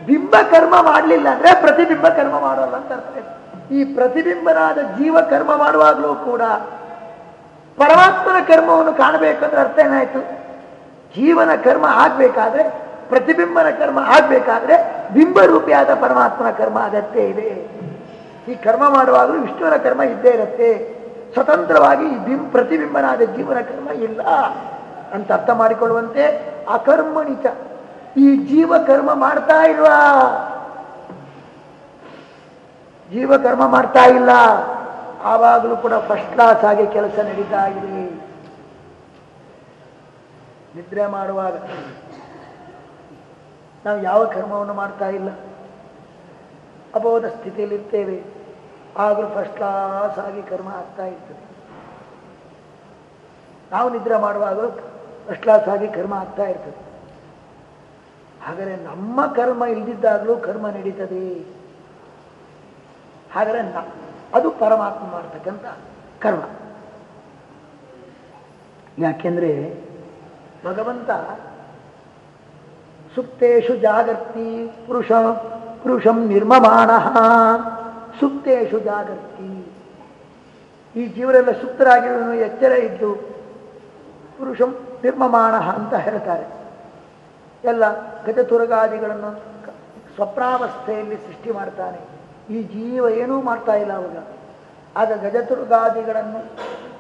ಬಿಂಬ ಕರ್ಮ ಮಾಡಲಿಲ್ಲ ಅಂದ್ರೆ ಪ್ರತಿಬಿಂಬ ಕರ್ಮ ಮಾಡೋಲ್ಲ ಅಂತ ಅರ್ಥ ಆಯ್ತು. ಈ ಪ್ರತಿಬಿಂಬನಾದ ಜೀವ ಕರ್ಮ ಮಾಡುವಾಗಲೂ ಕೂಡ ಪರಮಾತ್ಮನ ಕರ್ಮವನ್ನು ಕಾಣಬೇಕಂದ್ರೆ ಅರ್ಥ ಏನಾಯ್ತು? ಜೀವನ ಕರ್ಮ ಆಗ್ಬೇಕಾದ್ರೆ, ಪ್ರತಿಬಿಂಬನ ಕರ್ಮ ಆಗ್ಬೇಕಾದ್ರೆ ಬಿಂಬರೂಪಿಯಾದ ಪರಮಾತ್ಮನ ಕರ್ಮ ಅಗತ್ಯ ಇದೆ. ಈ ಕರ್ಮ ಮಾಡುವಾಗಲೂ ವಿಷ್ಣುವಿನ ಕರ್ಮ ಇದ್ದೇ ಇರುತ್ತೆ. ಸ್ವತಂತ್ರವಾಗಿ ಈ ಬಿಂಬ ಪ್ರತಿಬಿಂಬನಾದ ಜೀವನ ಕರ್ಮ ಇಲ್ಲ ಅಂತ ಅರ್ಥ ಮಾಡಿಕೊಳ್ಳುವಂತೆ ಅಕರ್ಮಣಿತ. ಈ ಜೀವ ಕರ್ಮ ಮಾಡ್ತಾ ಇಲ್ವಾ? ಜೀವ ಕರ್ಮ ಮಾಡ್ತಾ ಇಲ್ಲ. ಆವಾಗಲೂ ಕೂಡ ಫಸ್ಟ್ ಕ್ಲಾಸ್ ಆಗಿ ಕೆಲಸ ನಡೀತಾ ಇರಿ ನಿದ್ರೆ ಮಾಡುವಾಗ ನಾವು ಯಾವ ಕರ್ಮವನ್ನು ಮಾಡ್ತಾ ಇಲ್ಲ. ಅಬೋಧ ಸ್ಥಿತಿಯಲ್ಲಿರ್ತೇವೆ. ಆಗಲೂ ಫಸ್ಟ್ ಕ್ಲಾಸ್ ಆಗಿ ಕರ್ಮ ಆಗ್ತಾ ಇರ್ತದೆ ನಾವು ನಿದ್ರೆ ಮಾಡುವಾಗಲೂ ಫಸ್ಟ್ ಕ್ಲಾಸ್ ಆಗಿ ಕರ್ಮ ಆಗ್ತಾ ಇರ್ತದೆ. ಹಾಗಾದರೆ ನಮ್ಮ ಕರ್ಮ ಇಲ್ದಿದ್ದಾಗಲೂ ಕರ್ಮ ನಡೀತದೆ. ಹಾಗಾದರೆ ಅದು ಪರಮಾತ್ಮ ಮಾಡ್ತಕ್ಕಂಥ ಕರ್ಮ. ಯಾಕೆಂದ್ರೆ ಭಗವಂತ ಸುಪ್ತೇಶು ಜಾಗರ್ತಿ ಪುರುಷ ಪುರುಷಂ ನಿರ್ಮಮಾಣ. ಸುಪ್ತೇಶು ಜಾಗರ್ತಿ. ಈ ಜೀವರೆಲ್ಲ ಸುಪ್ತರಾಗಿರೋ ಎಚ್ಚರ ಇದ್ದು ಪುರುಷಂ ನಿರ್ಮಮಾಣ ಅಂತ ಹೇಳ್ತಾರೆ. ಎಲ್ಲ ಗಜತುರಗಾದಿಗಳನ್ನು ಸ್ವಪ್ನಾವಸ್ಥೆಯಲ್ಲಿ ಸೃಷ್ಟಿ ಮಾಡ್ತಾನೆ. ಈ ಜೀವ ಏನೂ ಮಾಡ್ತಾ ಇಲ್ಲ ಅವಾಗ. ಆಗ ಗಜತುರ್ಗಾದಿಗಳನ್ನು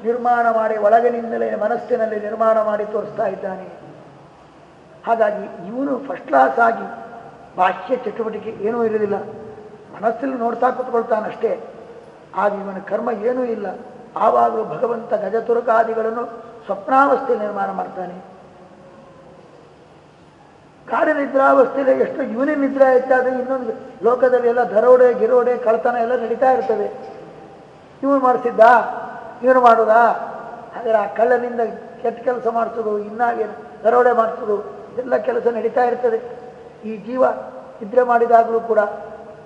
ನಿರ್ಮಾಣ ಮಾಡಿ ಒಳಗಿನಿಂದಲೇ ಮನಸ್ಸಿನಲ್ಲಿ ನಿರ್ಮಾಣ ಮಾಡಿ ತೋರಿಸ್ತಾ ಇದ್ದಾನೆ. ಹಾಗಾಗಿ ಇವನು ಫಸ್ಟ್ ಕ್ಲಾಸ್ ಆಗಿ ಬಾಹ್ಯ ಚಟುವಟಿಕೆ ಏನೂ ಇರಲಿಲ್ಲ ಮನಸ್ಸಲ್ಲಿ ನೋಡ್ತಾ ಕೂತ್ಕೊಳ್ತಾನಷ್ಟೇ. ಆಗ ಇವನ ಕರ್ಮ ಏನೂ ಇಲ್ಲ. ಆವಾಗಲೂ ಭಗವಂತ ಗಜತುರ್ಗಾದಿಗಳನ್ನು ಸ್ವಪ್ನಾವಸ್ಥೆ ನಿರ್ಮಾಣ ಮಾಡ್ತಾನೆ. ಗಾಢ ನಿದ್ರಾವಸ್ಥೆಯಲ್ಲಿ ಎಷ್ಟು ಇವನೇ ನಿದ್ರೆ ಹೆಚ್ಚಾದ್ರೆ ಇನ್ನೊಂದು ಲೋಕದಲ್ಲಿ ಎಲ್ಲ ದರೋಡೆ, ಗಿರೋಡೆ ಕಳ್ತನ ಎಲ್ಲ ನಡೀತಾ ಇರ್ತದೆ. ಇವನು ಮಾಡಿಸಿದ್ದ? ಇವನು ಮಾಡೋದಾ? ಹಾಗಾದ್ರೆ ಆ ಕಳ್ಳನಿಂದ ಕೆಟ್ಟ ಕೆಲಸ ಮಾಡಿಸೋದು, ಇನ್ನಾಗೆ ದರೋಡೆ ಮಾಡಿಸೋದು, ಎಲ್ಲ ಕೆಲಸ ನಡೀತಾ ಇರ್ತದೆ. ಈ ಜೀವ ನಿದ್ರೆ ಮಾಡಿದಾಗಲೂ ಕೂಡ.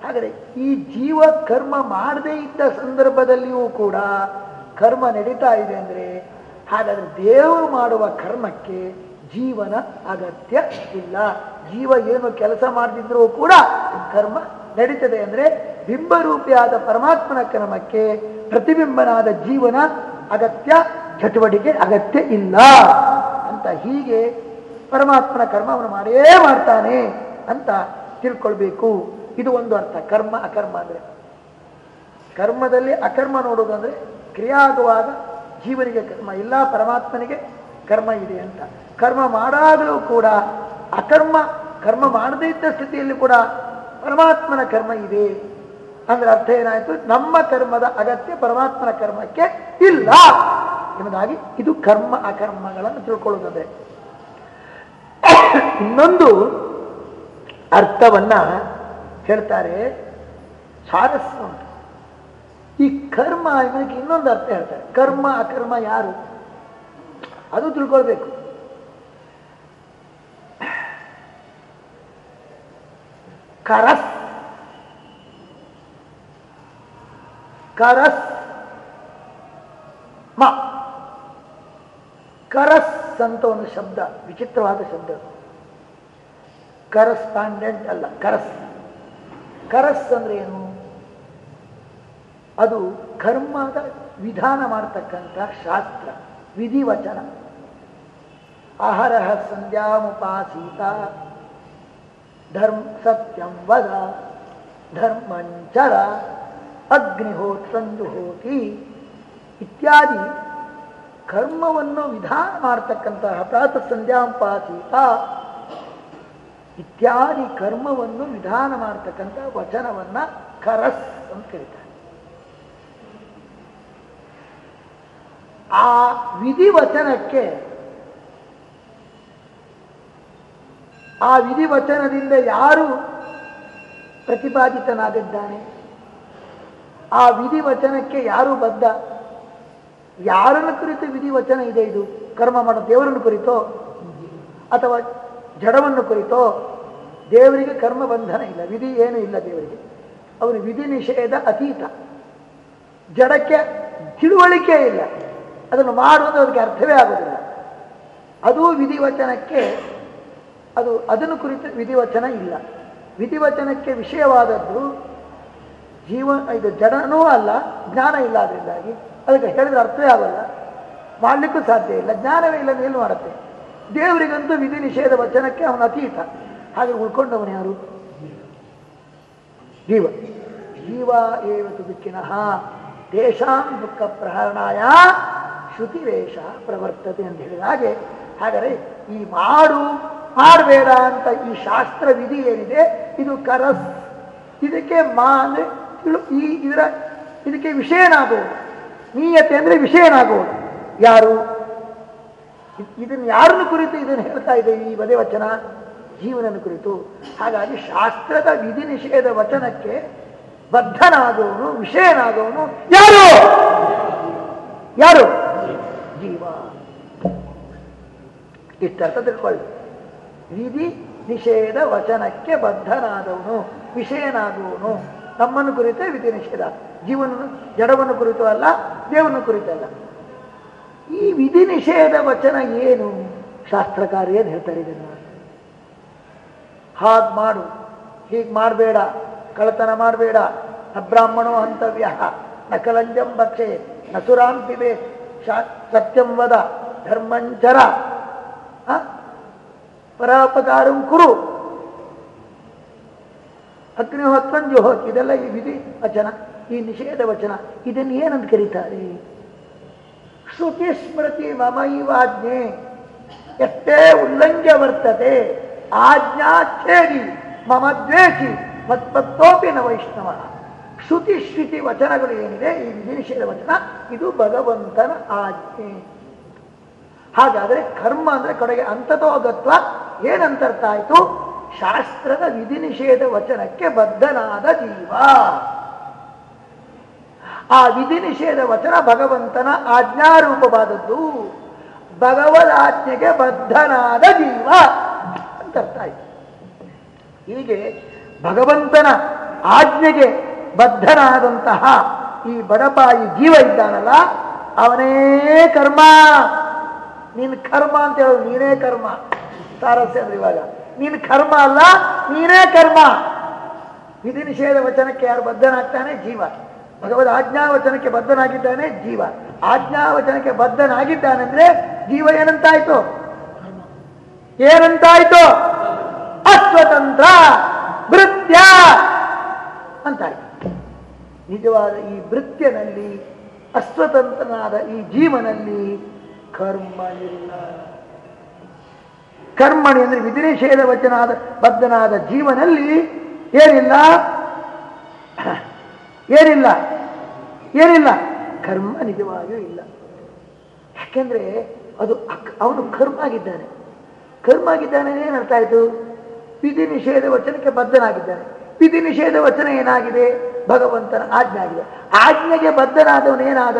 ಹಾಗಾದರೆ ಈ ಜೀವ ಕರ್ಮ ಮಾಡದೇ ಇದ್ದ ಸಂದರ್ಭದಲ್ಲಿಯೂ ಕೂಡ ಕರ್ಮ ನಡೀತಾ ಇದೆ ಅಂದರೆ, ಹಾಗಾದರೆ ದೇವರು ಮಾಡುವ ಕರ್ಮಕ್ಕೆ ಜೀವನ ಅಗತ್ಯ ಇಲ್ಲ. ಜೀವ ಏನು ಕೆಲಸ ಮಾಡದಿದ್ರೂ ಕೂಡ ಕರ್ಮ ನಡೀತದೆ ಅಂದರೆ ಬಿಂಬರೂಪಿಯಾದ ಪರಮಾತ್ಮನ ಕರ್ಮಕ್ಕೆ ಪ್ರತಿಬಿಂಬನಾದ ಜೀವನ ಅಗತ್ಯ, ಚಟುವಟಿಕೆ ಅಗತ್ಯ ಇಲ್ಲ. ಅಂತ ಹೀಗೆ ಪರಮಾತ್ಮನ ಕರ್ಮವನ್ನು ಮಾಡೇ ಮಾಡ್ತಾನೆ ಅಂತ ತಿಳ್ಕೊಳ್ಬೇಕು. ಇದು ಒಂದು ಅರ್ಥ. ಕರ್ಮ ಅಕರ್ಮ ಅಂದರೆ ಕರ್ಮದಲ್ಲಿ ಅಕರ್ಮ ನೋಡೋದಂದ್ರೆ ಅಂದರೆ ಕ್ರಿಯೆ ಆಗುವಾಗ ಜೀವನಿಗೆ ಕರ್ಮ ಇಲ್ಲ, ಪರಮಾತ್ಮನಿಗೆ ಕರ್ಮ ಇದೆ ಅಂತ. ಕರ್ಮ ಮಾಡಾಗಲೂ ಕೂಡ ಅಕರ್ಮ, ಕರ್ಮ ಮಾಡದೇ ಇದ್ದ ಸ್ಥಿತಿಯಲ್ಲಿ ಕೂಡ ಪರಮಾತ್ಮನ ಕರ್ಮ ಇದೆ. ಅಂದ್ರೆ ಅರ್ಥ ಏನಾಯಿತು? ನಮ್ಮ ಕರ್ಮದ ಅಗತ್ಯ ಪರಮಾತ್ಮನ ಕರ್ಮಕ್ಕೆ ಇಲ್ಲ. ಎಂಬುದಾಗಿ ಇದು ಕರ್ಮ ಅಕರ್ಮಗಳನ್ನು ತಿಳ್ಕೊಳ್ಳುತ್ತದೆ. ಇನ್ನೊಂದು ಅರ್ಥವನ್ನ ಹೇಳ್ತಾರೆ ಸಾರಸ್ಯ ಈ ಕರ್ಮ, ಇವನಿಗೆ ಇನ್ನೊಂದು ಅರ್ಥ ಹೇಳ್ತಾರೆ. ಕರ್ಮ, ಅಕರ್ಮ ಯಾರು? ಅದು ತಿಳ್ಕೊಳ್ಬೇಕು. ಕರಸ್. ಕರಸ್. ಮ. ಕರಸ್ ಅಂತ ಒಂದು ಶಬ್ದ, ವಿಚಿತ್ರವಾದ ಶಬ್ದ ಕರಸ್ಪಾಂಡೆಂಟ್ ಅಲ್ಲ, ಕರಸ್. ಕರಸ್ ಅಂದ್ರೆ ಏನು? ಅದು ಕರ್ಮದ ವಿಧಾನ ಮಾಡ್ತಕ್ಕಂಥ ಶಾಸ್ತ್ರ, ವಿಧಿವಚನ. ಅಹರಹ ಸಂಧ್ಯಾಮುಪಾಸೀತ. ಧರ್ಮ ಸತ್ಯಂ ವದ ಧರ್ಮಂಚರ ಅಗ್ನಿಹೋತ್ರಂಜುಹೋತಿ ಇತ್ಯಾದಿ ಕರ್ಮವನ್ನು ವಿಧಾನ ಮಾಡ್ತಕ್ಕಂತಹ ಪ್ರಾತಃ ಸಂಧ್ಯಾಂಪಾಸೀತ ಇತ್ಯಾದಿ ಕರ್ಮವನ್ನು ವಿಧಾನ ಮಾಡ್ತಕ್ಕಂಥ ವಚನವನ್ನ ಕರಸ್ ಅಂತ ಕರೀತಾರೆ. ಆ ವಿಧಿವಚನಕ್ಕೆ ಆ ವಿಧಿವಚನದಿಂದ ಯಾರು ಪ್ರತಿಪಾದಿತನಾಗಿದ್ದಾನೆ? ಆ ವಿಧಿವಚನಕ್ಕೆ ಯಾರು ಬದ್ಧ? ಯಾರನ್ನು ಕುರಿತು ವಿಧಿವಚನ ಇದೆ ಇದು? ಕರ್ಮ ಮಾಡೋ ದೇವರನ್ನು ಕುರಿತೋ? ಅಥವಾ ಜಡವನ್ನು ಕುರಿತೋ? ದೇವರಿಗೆ ಕರ್ಮ ಬಂಧನ ಇಲ್ಲ, ವಿಧಿ ಏನು ಇಲ್ಲ ದೇವರಿಗೆ. ಅವನು ವಿಧಿ ನಿಷೇಧ ಅತೀತ. ಜಡಕ್ಕೆ ತಿಳುವಳಿಕೆ ಇಲ್ಲ. ಅದನ್ನು ಮಾಡುವುದು ಅದಕ್ಕೆ ಅರ್ಥವೇ ಆಗೋದಿಲ್ಲ ಅದು ವಿಧಿವಚನಕ್ಕೆ ಅದು ಅದನ್ನು ಕುರಿತು ವಿಧಿವಚನ ಇಲ್ಲ. ವಿಧಿವಚನಕ್ಕೆ ವಿಷಯವಾದದ್ದು ಜೀವ, ಇದು ಜಡನೂ ಅಲ್ಲ, ಜ್ಞಾನ ಇಲ್ಲ ಅದರಿಂದಾಗಿ ಅದಕ್ಕೆ ಹೇಳಿದ್ರೆ ಅರ್ಥವೇ ಆಗಲ್ಲ. ಮಾಡಲಿಕ್ಕೂ ಸಾಧ್ಯ ಇಲ್ಲ, ಜ್ಞಾನವೇ ಇಲ್ಲ ಏನು ಮಾಡುತ್ತೆ? ದೇವರಿಗಂತೂ ವಿಧಿ ನಿಷೇಧ ವಚನಕ್ಕೆ ಅವನ ಅತೀತ. ಹಾಗೆ ಉಳ್ಕೊಂಡವನು ಯಾರು? ಜೀವ. ಜೀವ ಏವತ್ತು ದುಃಖಿನಃ ದೇಶಾಂ ದುಃಖ ಪ್ರಹರಣಾಯ ಶ್ರುತಿವೇಷ ಪ್ರವರ್ತತೆ ಅಂತ ಹೇಳಿದ ಹಾಗೆ. ಹಾಗಾದರೆ ಈ ಮಾಡು ಮಾಡಬೇಡ ಅಂತ ಈ ಶಾಸ್ತ್ರ ವಿಧಿ ಏನಿದೆ? ಇದು ಕರಸ್. ಇದಕ್ಕೆ ಮಾನ್ ತಿಳು ಈ ಇದರ ಇದಕ್ಕೆ ವಿಷಯನಾಗುವುದು ನೀಯತೆ ಅಂದ್ರೆ ವಿಷಯನಾಗುವುದು ಯಾರು? ಇದ್- ಇದನ್ನು ಯಾರನ್ನು ಕುರಿತು ಇದನ್ನು ಹೇಳ್ತಾ ಇದೆ ಈ ಬದೇ ವಚನ? ಜೀವನನ ಕುರಿತು. ಹಾಗಾಗಿ ಶಾಸ್ತ್ರದ ವಿಧಿ ನಿಷೇಧ ವಚನಕ್ಕೆ ಬದ್ಧನಾದವನು ವಿಷಯನಾದವನು ಯಾರು? ಯಾರು? ಜೀವ. ಇಷ್ಟರ್ಥ ತಿಳ್ಕೊಳ್ಳಿ. ವಿಧಿ ನಿಷೇಧ ವಚನಕ್ಕೆ ಬದ್ಧನಾದವನು, ವಿಷಯನಾದವನು. ತಮ್ಮನ್ನು ಕುರಿತೇ ವಿಧಿ ನಿಷೇಧ. ಜೀವನ ಜಡವನ್ನು ಕುರಿತು ಅಲ್ಲ ದೇವನ ಕುರಿತಲ್ಲ ಈ ವಿಧಿ ನಿಷೇಧ ವಚನ ಏನು? ಶಾಸ್ತ್ರಕಾರಿ ಏನು ಹೇಳ್ತಾರೆ ಇದನ್ನು. ಹಾಗ್ ಮಾಡು. ಹೀಗೆ ಮಾಡಬೇಡ. ಕಳತನ ಮಾಡಬೇಡ. ಅಬ್ರಾಹ್ಮಣೋ ಬ್ರಾಹ್ಮಣೋ ಹಂತವ್ಯ ನಕಲಂಜಂ ಕಲಂಜಂ ಭಕ್ಷೆ. ನ ಸುರಾಂ ಪಿಬೆ. ಶಾ- ಸತ್ಯಂ ಧರ್ಮಂಚರ? ಪರೋಪಕಾರಂ ಕುರು ಅಗ್ನಿಹೋತ್ರಂ ಜುಹೋತ್ ಇದೆಲ್ಲ ಈ ವಿಧಿ ವಚನ, ಈ ನಿಷೇಧ ವಚನ, ಇದನ್ನು ಏನಂತ ಕರೀತಾರೆ? ಶ್ರುತಿ ಸ್ಮೃತಿ ಮಮೈವಾಜ್ಞೆ ಎಷ್ಟೇ ಉಲ್ಲಂಘ್ಯ ವರ್ತದೆ, ಆಜ್ಞಾ ಮಮ ದ್ವೇಷಿ, ಮತ್ಪತ್ತೋಪಿ ನ ವೈಷ್ಣವ. ಶ್ರುತಿ ಶ್ರುತಿ ವಚನಗಳು ಏನಿದೆ? ಈ ವಿಧಿ ನಿಷೇಧ ವಚನ, ಇದು ಭಗವಂತನ ಆಜ್ಞೆ. ಹಾಗಾದರೆ ಕರ್ಮ ಅಂದ್ರೆ ಕಡೆಗೆ ಅಂತತೋಗತ್ವ ಏನಂತರ್ಥ ಶಾಸ್ತ್ರದ ವಿಧಿ ನಿಷೇಧ ವಚನಕ್ಕೆ ಬದ್ಧನಾದ ಜೀವ. ಆ ವಿಧಿ ನಿಷೇಧ ವಚನ ಭಗವಂತನ ಆಜ್ಞಾರೂಪವಾದದ್ದು. ಭಗವದ್ ಆಜ್ಞೆಗೆ ಬದ್ಧನಾದ ಜೀವ ಅಂತ ಅರ್ಥ ಆಯ್ತು ಹೀಗೆ ಭಗವಂತನ ಆಜ್ಞೆಗೆ ಬದ್ಧನಾದಂತಹ ಈ ಬಡಪಾಯಿ ಜೀವ ಇದ್ದಾನಲ್ಲ, ಅವನೇ ಕರ್ಮ. ನೀನು ಕರ್ಮ ಅಂತ ಹೇಳೋದು ನೀನೇ ಕರ್ಮ. ಸಾರಸ್ಯ ಅಂದ್ರೆ ಇವಾಗ. ನೀನು ಕರ್ಮ ಅಲ್ಲ, ನೀನೇ ಕರ್ಮ. ವಿಧಿ ನಿಷೇಧ ವಚನಕ್ಕೆ ಯಾರು ಬದ್ಧನಾಗ್ತಾನೆ? ಜೀವ. ಭಗವದ್ ಆಜ್ಞಾ ವಚನಕ್ಕೆ ಬದ್ಧನಾಗಿದ್ದಾನೆ? ಜೀವ. ಆಜ್ಞಾ ವಚನಕ್ಕೆ ಬದ್ಧನಾಗಿದ್ದಾನೆಂದ್ರೆ ಜೀವ ಏನಂತಾಯ್ತು? ಏನಂತಾಯ್ತು? ಅಸ್ವತಂತ್ರ ಭೃತ್ಯ ಅಂತಾಯ್ತು. ನಿಜವಾದ ಈ ಭೃತ್ಯನಲ್ಲಿ ಅಸ್ವತಂತ್ರನಾದ ಈ ಜೀವನಲ್ಲಿ ಕರ್ಮನಿಲ್ಲ ಕರ್ಮಣಿ ಅಂದ್ರೆ ವಿಧಿನಿಷೇಧ ವಚನಾದ ಬದ್ಧನಾದ ಜೀವನಲ್ಲಿ ಏನಿಲ್ಲ? ಏನಿಲ್ಲ? ಏನಿಲ್ಲ? ಕರ್ಮ ನಿಜವಾಗಿಯೂ ಇಲ್ಲ. ಯಾಕೆಂದ್ರೆ ಅದು ಅವನು ಕರ್ಮ ಆಗಿದ್ದಾನೆ ಕರ್ಮ ಆಗಿದ್ದಾನೆ ಏನರ್ಥ ಆಯಿತು? ವಿಧಿ ನಿಷೇಧ ವಚನಕ್ಕೆ ಬದ್ಧನಾಗಿದ್ದಾನೆ. ವಿಧಿ ನಿಷೇಧ ವಚನ ಏನಾಗಿದೆ? ಭಗವಂತನ ಆಜ್ಞೆ ಆಗಿದೆ. ಆಜ್ಞೆಗೆ ಬದ್ಧನಾದವನು ಏನಾದ?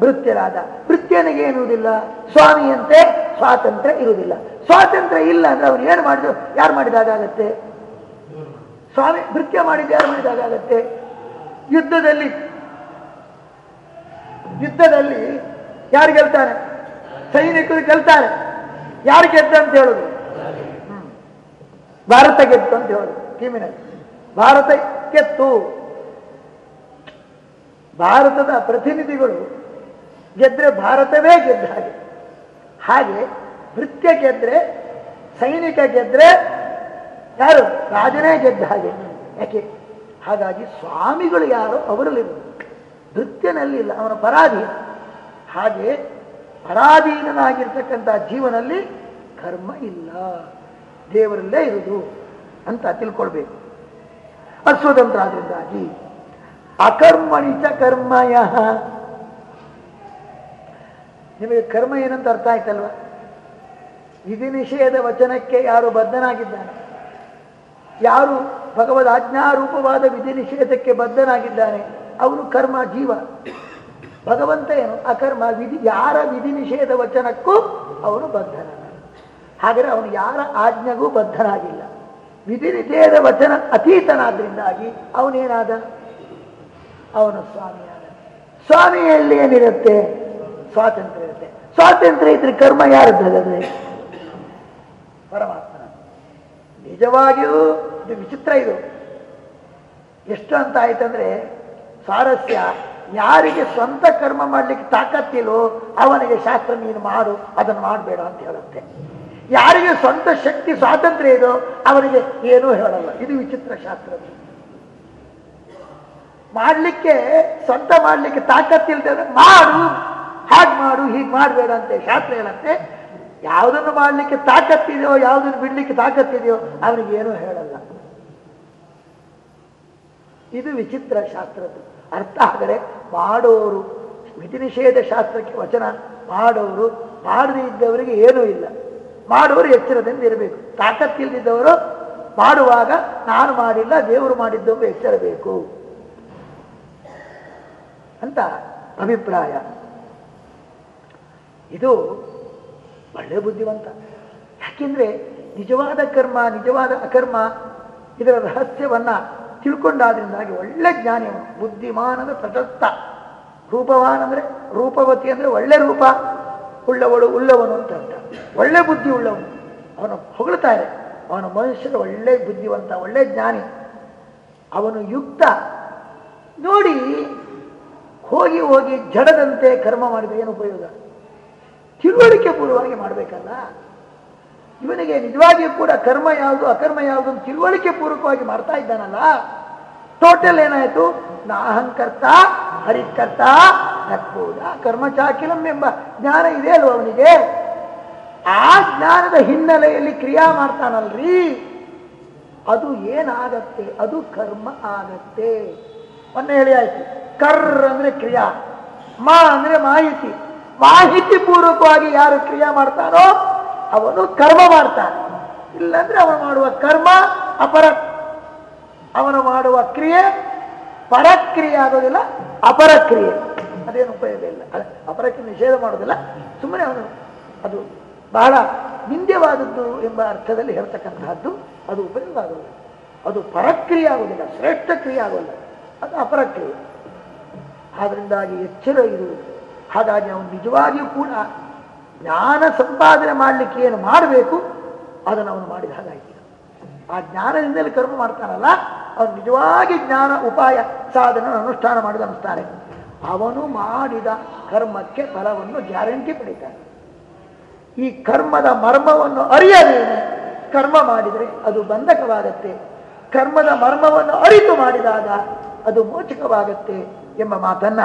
ಭೃತ್ಯರಾದ ಭೃತ್ಯನಿಗೆ ಏನುವುದಿಲ್ಲ? ಸ್ವಾಮಿಯಂತೆ ಸ್ವಾತಂತ್ರ್ಯ ಇರುವುದಿಲ್ಲ. ಸ್ವಾತಂತ್ರ್ಯ ಇಲ್ಲ ಅಂದ್ರೆ ಅವನು ಏನು ಮಾಡಿದ್ರು? ಯಾರು ಮಾಡಿದಾಗತ್ತೆ ಸ್ವಾಮಿ ಭೃತ್ಯ ಮಾಡಿದ್ದು ಯಾರು ಮಾಡಿದಾಗತ್ತೆ ಯುದ್ಧದಲ್ಲಿ. ಯುದ್ಧದಲ್ಲಿ ಯಾರು ಗೆಲ್ತಾರೆ? ಸೈನಿಕರು ಗೆಲ್ತಾರೆ. ಯಾರು ಗೆದ್ದ ಅಂತ ಹೇಳುದು. ಭಾರತ ಗೆದ್ದು ಅಂತ ಹೇಳುದು. ಟೀಮಿನಲ್ಲಿ ಭಾರತ ಗೆತ್ತು. ಭಾರತದ ಪ್ರತಿನಿಧಿಗಳು ಗೆದ್ರೆ ಭಾರತವೇ ಗೆದ್ದ ಹಾಗೆ. ಹಾಗೆ ನೃತ್ಯ ಗೆದ್ರೆ, ಸೈನಿಕ ಗೆದ್ರೆ ಯಾರು? ರಾಜನೇ ಗೆದ್ದ ಹಾಗೆ. ಯಾಕೆ? ಹಾಗಾಗಿ ಸ್ವಾಮಿಗಳು ಯಾರು? ಅವರಲ್ಲಿರುವುದು ನೃತ್ಯನಲ್ಲಿಲ್ಲ ಅವನ ಪರಾಧೀನ ಹಾಗೆ ಪರಾಧೀನನಾಗಿರ್ತಕ್ಕಂಥ ಜೀವನಲ್ಲಿ ಕರ್ಮ ಇಲ್ಲ. ದೇವರಲ್ಲೇ ಇರುವುದು ಅಂತ ತಿಳ್ಕೊಳ್ಬೇಕು. ಅಸ್ವತಂತ್ರ ಆದ್ರಿಂದಾಗಿ ಅಕರ್ಮಣಿಚ ಕರ್ಮಯ. ನಿಮಗೆ ಕರ್ಮ ಏನಂತ ಅರ್ಥ ಆಯ್ತಲ್ವ? ವಿಧಿ ನಿಷೇಧ ವಚನಕ್ಕೆ ಯಾರು ಬದ್ಧನಾಗಿದ್ದಾನೆ ಯಾರು ಭಗವದ್ ಆಜ್ಞಾರೂಪವಾದ ವಿಧಿ ನಿಷೇಧಕ್ಕೆ ಬದ್ಧನಾಗಿದ್ದಾನೆ ಅವನು ಕರ್ಮ ಜೀವ. ಭಗವಂತ ಏನು? ಅಕರ್ಮ ವಿಧಿ, ಯಾರ ವಿಧಿ ನಿಷೇಧ ವಚನಕ್ಕೂ ಅವನು ಬದ್ಧನ. ಹಾಗಾದರೆ ಅವನು ಯಾರ ಆಜ್ಞೆಗೂ ಬದ್ಧನಾಗಿಲ್ಲ. ವಿಧಿ ನಿಷೇಧ ವಚನ ಅತೀತನಾದ್ರಿಂದಾಗಿ ಅವನೇನಾದ? ಅವನು ಸ್ವಾಮಿಯಾದ. ಸ್ವಾಮಿಯಲ್ಲಿ ಏನಿರುತ್ತೆ? ಸ್ವಾತಂತ್ರ್ಯ ಇರುತ್ತೆ. ಸ್ವಾತಂತ್ರ್ಯ ಇದ್ರೆ ಕರ್ಮ ಯಾರದ್ದಾಗದ್ರೆ ಪರಮಾತ್ಮನ. ನಿಜವಾಗಿಯೂ ಇದು ವಿಚಿತ್ರ ಇದು. ಎಷ್ಟು ಅಂತ ಆಯ್ತಂದ್ರೆ, ಸ್ವಾರಸ್ಯ, ಯಾರಿಗೆ ಸ್ವಂತ ಕರ್ಮ ಮಾಡ್ಲಿಕ್ಕೆ ತಾಕತ್ತಿಲ್ಲೋ ಅವನಿಗೆ ಶಾಸ್ತ್ರ ನೀನು ಮಾಡು, ಅದನ್ನು ಮಾಡಬೇಡ ಅಂತ ಹೇಳುತ್ತೆ. ಯಾರಿಗೆ ಸ್ವಂತ ಶಕ್ತಿ, ಸ್ವಾತಂತ್ರ್ಯ ಇದೋ, ಅವನಿಗೆ ಏನೂ ಹೇಳಲ್ಲ. ಇದು ವಿಚಿತ್ರ ಶಾಸ್ತ್ರ. ಮಾಡಲಿಕ್ಕೆ, ಸ್ವಂತ ಮಾಡ್ಲಿಕ್ಕೆ ತಾಕತ್ತಿಲ್ಲದೆ ಮಾಡು. ಮಾಡಬೇಡ ಅಂತ ಶಾಸ್ತ್ರ ಹೇಳತ್ತೆ. ಯಾವುದನ್ನು ಮಾಡಲಿಕ್ಕೆ ತಾಕತ್ತಿದೆಯೋ, ಯಾವುದನ್ನು ಬಿಡಲಿಕ್ಕೆ ತಾಕತ್ತಿದೆಯೋ ಅವನಿಗೆ ಏನೂ ಹೇಳಲ್ಲ. ಇದು ವಿಚಿತ್ರ ಶಾಸ್ತ್ರದ್ದು ಅರ್ಥ ಆದರೆ ಮಾಡೋರು ವಿಧಿ ನಿಷೇಧ ಶಾಸ್ತ್ರಕ್ಕೆ ವಚನ ಮಾಡೋರು, ಮಾಡದೇ ಇದ್ದವರಿಗೆ ಏನೂ ಇಲ್ಲ. ಮಾಡೋರು ಎಚ್ಚರದಿಂದ ಇರಬೇಕು. ತಾಕತ್ತಿಲ್ಲದಿದ್ದವರು ಮಾಡುವಾಗ ನಾನು ಮಾಡಿಲ್ಲ, ದೇವರು ಮಾಡಿದ್ದವರು ಎಚ್ಚರಬೇಕು ಅಂತ ಅಭಿಪ್ರಾಯ. ಇದು ಒಳ್ಳೆ ಬುದ್ಧಿವಂತ. ಯಾಕೆಂದ್ರೆ ನಿಜವಾದ ಕರ್ಮ, ನಿಜವಾದ ಅಕರ್ಮ, ಇದರ ರಹಸ್ಯವನ್ನ ತಿಳ್ಕೊಂಡಾದ್ರಿಂದಾಗಿ ಒಳ್ಳೆ ಜ್ಞಾನಿ ಬುದ್ಧಿಮಾನ ಬುದ್ಧಿಮಾನದ ಪ್ರಶಸ್ತ ರೂಪವಾನ್ ಅಂದ್ರೆ ರೂಪವತಿ ಅಂದ್ರೆ ಒಳ್ಳೆ ರೂಪ, ಉಳ್ಳವಳು ಉಳ್ಳವನು ಅಂತ ಅಂತ ಒಳ್ಳೆ ಬುದ್ಧಿ ಉಳ್ಳವನು, ಅವನು ಹೊಗಳ್ತಾರೆ ಅವನ ಮನುಷ್ಯನ ಒಳ್ಳೆ ಬುದ್ಧಿವಂತ, ಒಳ್ಳೆ ಜ್ಞಾನಿ. ಅವನು ಯುಕ್ತ. ನೋಡಿ, ಹೋಗಿ ಹೋಗಿ ಜಡದಂತೆ ಕರ್ಮ ಮಾಡಿದರೆ ಏನು ಉಪಯೋಗ? ತಿಳುವಳಿಕೆ ಪೂರ್ವವಾಗಿ ಮಾಡಬೇಕಲ್ಲ? ಇವನಿಗೆ ನಿಜವಾಗಿಯೂ ಕೂಡ ಕರ್ಮ ಯಾವುದು, ಅಕರ್ಮ ಯಾವುದು ಅಂತ ತಿಳುವಳಿಕೆ ಪೂರ್ವಕವಾಗಿ ಮಾಡ್ತಾ ಇದ್ದಾನಲ್ಲ? ಟೋಟಲ್ ಏನಾಯ್ತು? ನಾಹಂಕರ್ತ ಹರಿಕರ್ತ ನಕ್ಬೋದ ಕರ್ಮ ಚಾಕಿಲಂ ಎಂಬ ಜ್ಞಾನ ಇದೆ ಅಲ್ವ ಅವನಿಗೆ? ಆ ಜ್ಞಾನದ ಹಿನ್ನೆಲೆಯಲ್ಲಿ ಕ್ರಿಯಾ ಮಾಡ್ತಾನಲ್ರಿ. ಅದು ಏನಾಗತ್ತೆ? ಅದು ಕರ್ಮ ಆಗತ್ತೆ. ಮೊನ್ನೆ ಹೇಳಿ ಆಯ್ತು. ಕರ್ ಅಂದ್ರೆ ಕ್ರಿಯಾ, ಮಾ ಅಂದ್ರೆ ಮಾಹಿತಿ. ಮಾಹಿತಿ ಪೂರ್ವಕವಾಗಿ ಯಾರು ಕ್ರಿಯೆ ಮಾಡ್ತಾನೋ ಅವನು ಕರ್ಮ ಮಾಡ್ತಾನೆ. ಇಲ್ಲಂದ್ರೆ ಅವನು ಮಾಡುವ ಕರ್ಮ ಅಪರ. ಅವನು ಮಾಡುವ ಕ್ರಿಯೆ ಪರಕ್ರಿಯೆ ಆಗೋದಿಲ್ಲ, ಅಪರಕ್ರಿಯೆ. ಅದೇನು ಉಪಯೋಗ ಇಲ್ಲ. ಅಪರಕ್ಕೆ ನಿಷೇಧ ಮಾಡೋದಿಲ್ಲ ಸುಮ್ಮನೆ ಅವನು ಅದು ಬಹಳ ನಿಂದ್ಯವಾದದ್ದು ಎಂಬ ಅರ್ಥದಲ್ಲಿ ಹೇಳ್ತಕ್ಕಂತಹದ್ದು. ಅದು ಉಪಯೋಗ ಆಗೋದಿಲ್ಲ ಅದು ಪರಕ್ರಿಯೆ ಆಗೋದಿಲ್ಲ ಶ್ರೇಷ್ಠ ಕ್ರಿಯೆ ಆಗೋಲ್ಲ ಅದು ಅಪರಕ್ರಿಯೆ. ಆದ್ರಿಂದಾಗಿ ಎಚ್ಚರ ಇರುವುದು. ಹಾಗಾಗಿ ಅವನು ನಿಜವಾಗಿಯೂ ಕೂಡ ಜ್ಞಾನ ಸಂಪಾದನೆ ಮಾಡಲಿಕ್ಕೆ ಏನು ಮಾಡಬೇಕು? ಅದನ್ನು ಅವನು ಮಾಡಿದ ಹಾಗಾಯ್ತು. ಆ ಜ್ಞಾನದಿಂದಲೇ ಕರ್ಮ ಮಾಡ್ತಾನಲ್ಲ, ಅವನು ನಿಜವಾಗಿ ಜ್ಞಾನ, ಉಪಾಯ ಸಾಧನ ಅನುಷ್ಠಾನ ಮಾಡಿದ ಅನಿಸ್ತಾನೆ ಅವನು ಮಾಡಿದ ಕರ್ಮಕ್ಕೆ ಫಲವನ್ನು ಗ್ಯಾರಂಟಿ ಪಡಿತಾನೆ. ಈ ಕರ್ಮದ ಮರ್ಮವನ್ನು ಅರಿಯದೇನೆ. ಕರ್ಮ ಮಾಡಿದರೆ ಅದು ಬಂಧಕವಾಗತ್ತೆ. ಕರ್ಮದ ಮರ್ಮವನ್ನು ಅರಿತು ಮಾಡಿದಾಗ ಅದು ಮೋಚಕವಾಗತ್ತೆ ಎಂಬ ಮಾತನ್ನ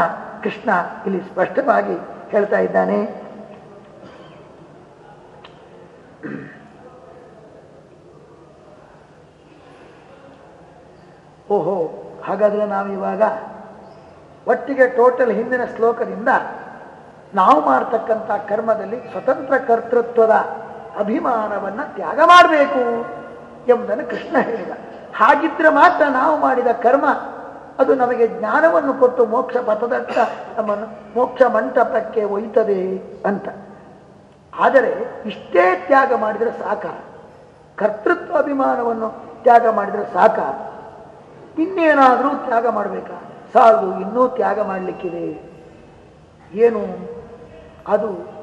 ಕೃಷ್ಣ ಇಲ್ಲಿ ಸ್ಪಷ್ಟವಾಗಿ ಹೇಳ್ತಾ ಇದ್ದಾನೆ. ಓಹೋ, ಹಾಗಾದ್ರೆ ನಾವಿವಾಗ ಒಟ್ಟಿಗೆ ಟೋಟಲ್ ಹಿಂದಿನ ಶ್ಲೋಕದಿಂದ ನಾವು ಮಾಡ್ತಕ್ಕಂಥ ಕರ್ಮದಲ್ಲಿ ಸ್ವತಂತ್ರ ಕರ್ತೃತ್ವದ ಅಭಿಮಾನವನ್ನ ತ್ಯಾಗ ಮಾಡಬೇಕು ಎಂಬುದನ್ನು ಕೃಷ್ಣ ಹೇಳಿದ. ಹಾಗಿದ್ರೆ ಮಾತ್ರ ನಾವು ಮಾಡಿದ ಕರ್ಮ ಅದು ನಮಗೆ ಜ್ಞಾನವನ್ನು ಕೊಟ್ಟು ಮೋಕ್ಷ ಪಥದತ್ತ ನಮ್ಮನ್ನು ಮೋಕ್ಷ ಮಂಟಪಕ್ಕೆ ಒಯ್ತದೆ ಅಂತ. ಆದರೆ ಇಷ್ಟೇ ತ್ಯಾಗ ಮಾಡಿದರೆ ಸಾಕ ಕರ್ತೃತ್ವ ಅಭಿಮಾನವನ್ನು ತ್ಯಾಗ ಮಾಡಿದರೆ ಸಾಕ ಇನ್ನೇನಾದರೂ ತ್ಯಾಗ ಮಾಡಬೇಕಾ? ಸಾಲು ಇನ್ನೂ ತ್ಯಾಗ ಮಾಡಲಿಕ್ಕಿದೆ. ಏನು? ಅದು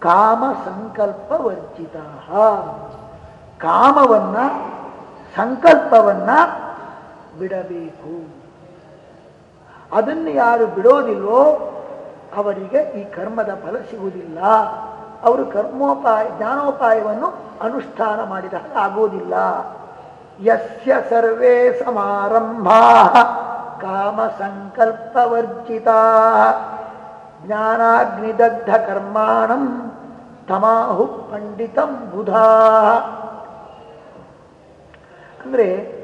ಕಾಮ ಸಂಕಲ್ಪ ವರ್ಜಿತ. ಕಾಮವನ್ನು, ಸಂಕಲ್ಪವನ್ನು ಬಿಡಬೇಕು. ಅದನ್ನು ಯಾರು ಬಿಡೋದಿಲ್ವೋ ಅವರಿಗೆ ಈ ಕರ್ಮದ ಫಲ ಸಿಗುವುದಿಲ್ಲ. ಅವರು ಕರ್ಮೋಪಾಯ, ಜ್ಞಾನೋಪಾಯವನ್ನು ಅನುಷ್ಠಾನ ಮಾಡಿದ ಆಗುವುದಿಲ್ಲ. ಯಸ್ಯ ಸರ್ವೇ ಸಮಾರಂಭಾ ಕಾಮ ಸಂಕಲ್ಪವರ್ಜಿತ ಜ್ಞಾನಾಗ್ನಿದಗ್ಧ ಕರ್ಮಾಣಂ ತಮಾಹು ಪಂಡಿತಂ ಬುಧಾ. ಅಂದ್ರೆ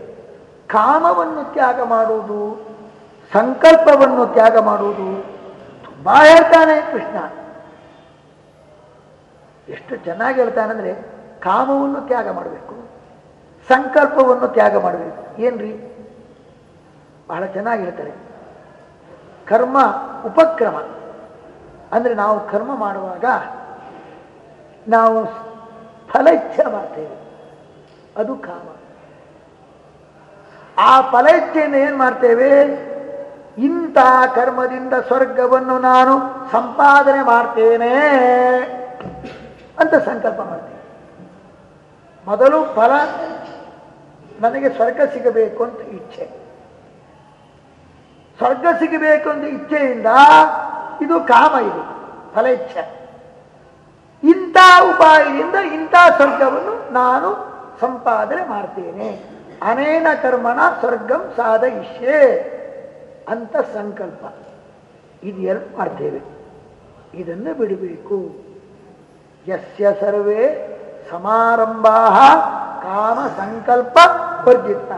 ಕಾಮವನ್ನು ತ್ಯಾಗ ಮಾಡುವುದು ಸಂಕಲ್ಪವನ್ನು ತ್ಯಾಗ ಮಾಡುವುದು ತುಂಬ ಹೇಳ್ತಾನೆ ಕೃಷ್ಣ. ಎಷ್ಟು ಚೆನ್ನಾಗಿ ಹೇಳ್ತಾನಂದರೆ ಕಾಮವನ್ನು ತ್ಯಾಗ ಮಾಡಬೇಕು, ಸಂಕಲ್ಪವನ್ನು ತ್ಯಾಗ ಮಾಡಬೇಕು. ಏನ್ರಿ? ಬಹಳ ಚೆನ್ನಾಗಿ ಹೇಳ್ತಾರೆ. ಕರ್ಮ ಉಪಕ್ರಮ. ಅಂದ್ರೆ ನಾವು ಕರ್ಮ ಮಾಡುವಾಗ ನಾವು ಫಲ ಮಾಡ್ತೇವೆ. ಅದು ಕಾಮ. ಆ ಫಲ ಏನು ಏನ್ ಮಾಡ್ತೇವೆ? ಇಂಥ ಕರ್ಮದಿಂದ ಸ್ವರ್ಗವನ್ನು ನಾನು ಸಂಪಾದನೆ ಮಾಡ್ತೇನೆ ಅಂತ ಸಂಕಲ್ಪ ಮಾಡ್ತೀನಿ. ಮೊದಲು ಫಲ ನನಗೆ ಸ್ವರ್ಗ ಸಿಗಬೇಕು ಅಂತ ಇಚ್ಛೆ. ಸ್ವರ್ಗ ಸಿಗಬೇಕು ಅಂತ ಇಚ್ಛೆಯಿಂದ ಇದು ಕಾಮ ಇದು, ಫಲ ಇಚ್ಛೆ. ಇಂಥ ಉಪಾಯದಿಂದ ಇಂಥ ಸ್ವರ್ಗವನ್ನು ನಾನು ಸಂಪಾದನೆ ಮಾಡ್ತೇನೆ. ಅನೇನ ಕರ್ಮಣ ಸ್ವರ್ಗಂ ಸಾಧಯಿಷ್ಯೆ. ಅಂತ ಸಂಕಲ್ಪ. ಇದು ಎರಡು ಮಾಡ್ತೇವೆ ಇದನ್ನು ಬಿಡಬೇಕು. ಯಸ್ಯ ಸರ್ವೇ ಸಮಾರಂಭ ಕಾಮ ಸಂಕಲ್ಪ ವರ್ಜಿತ.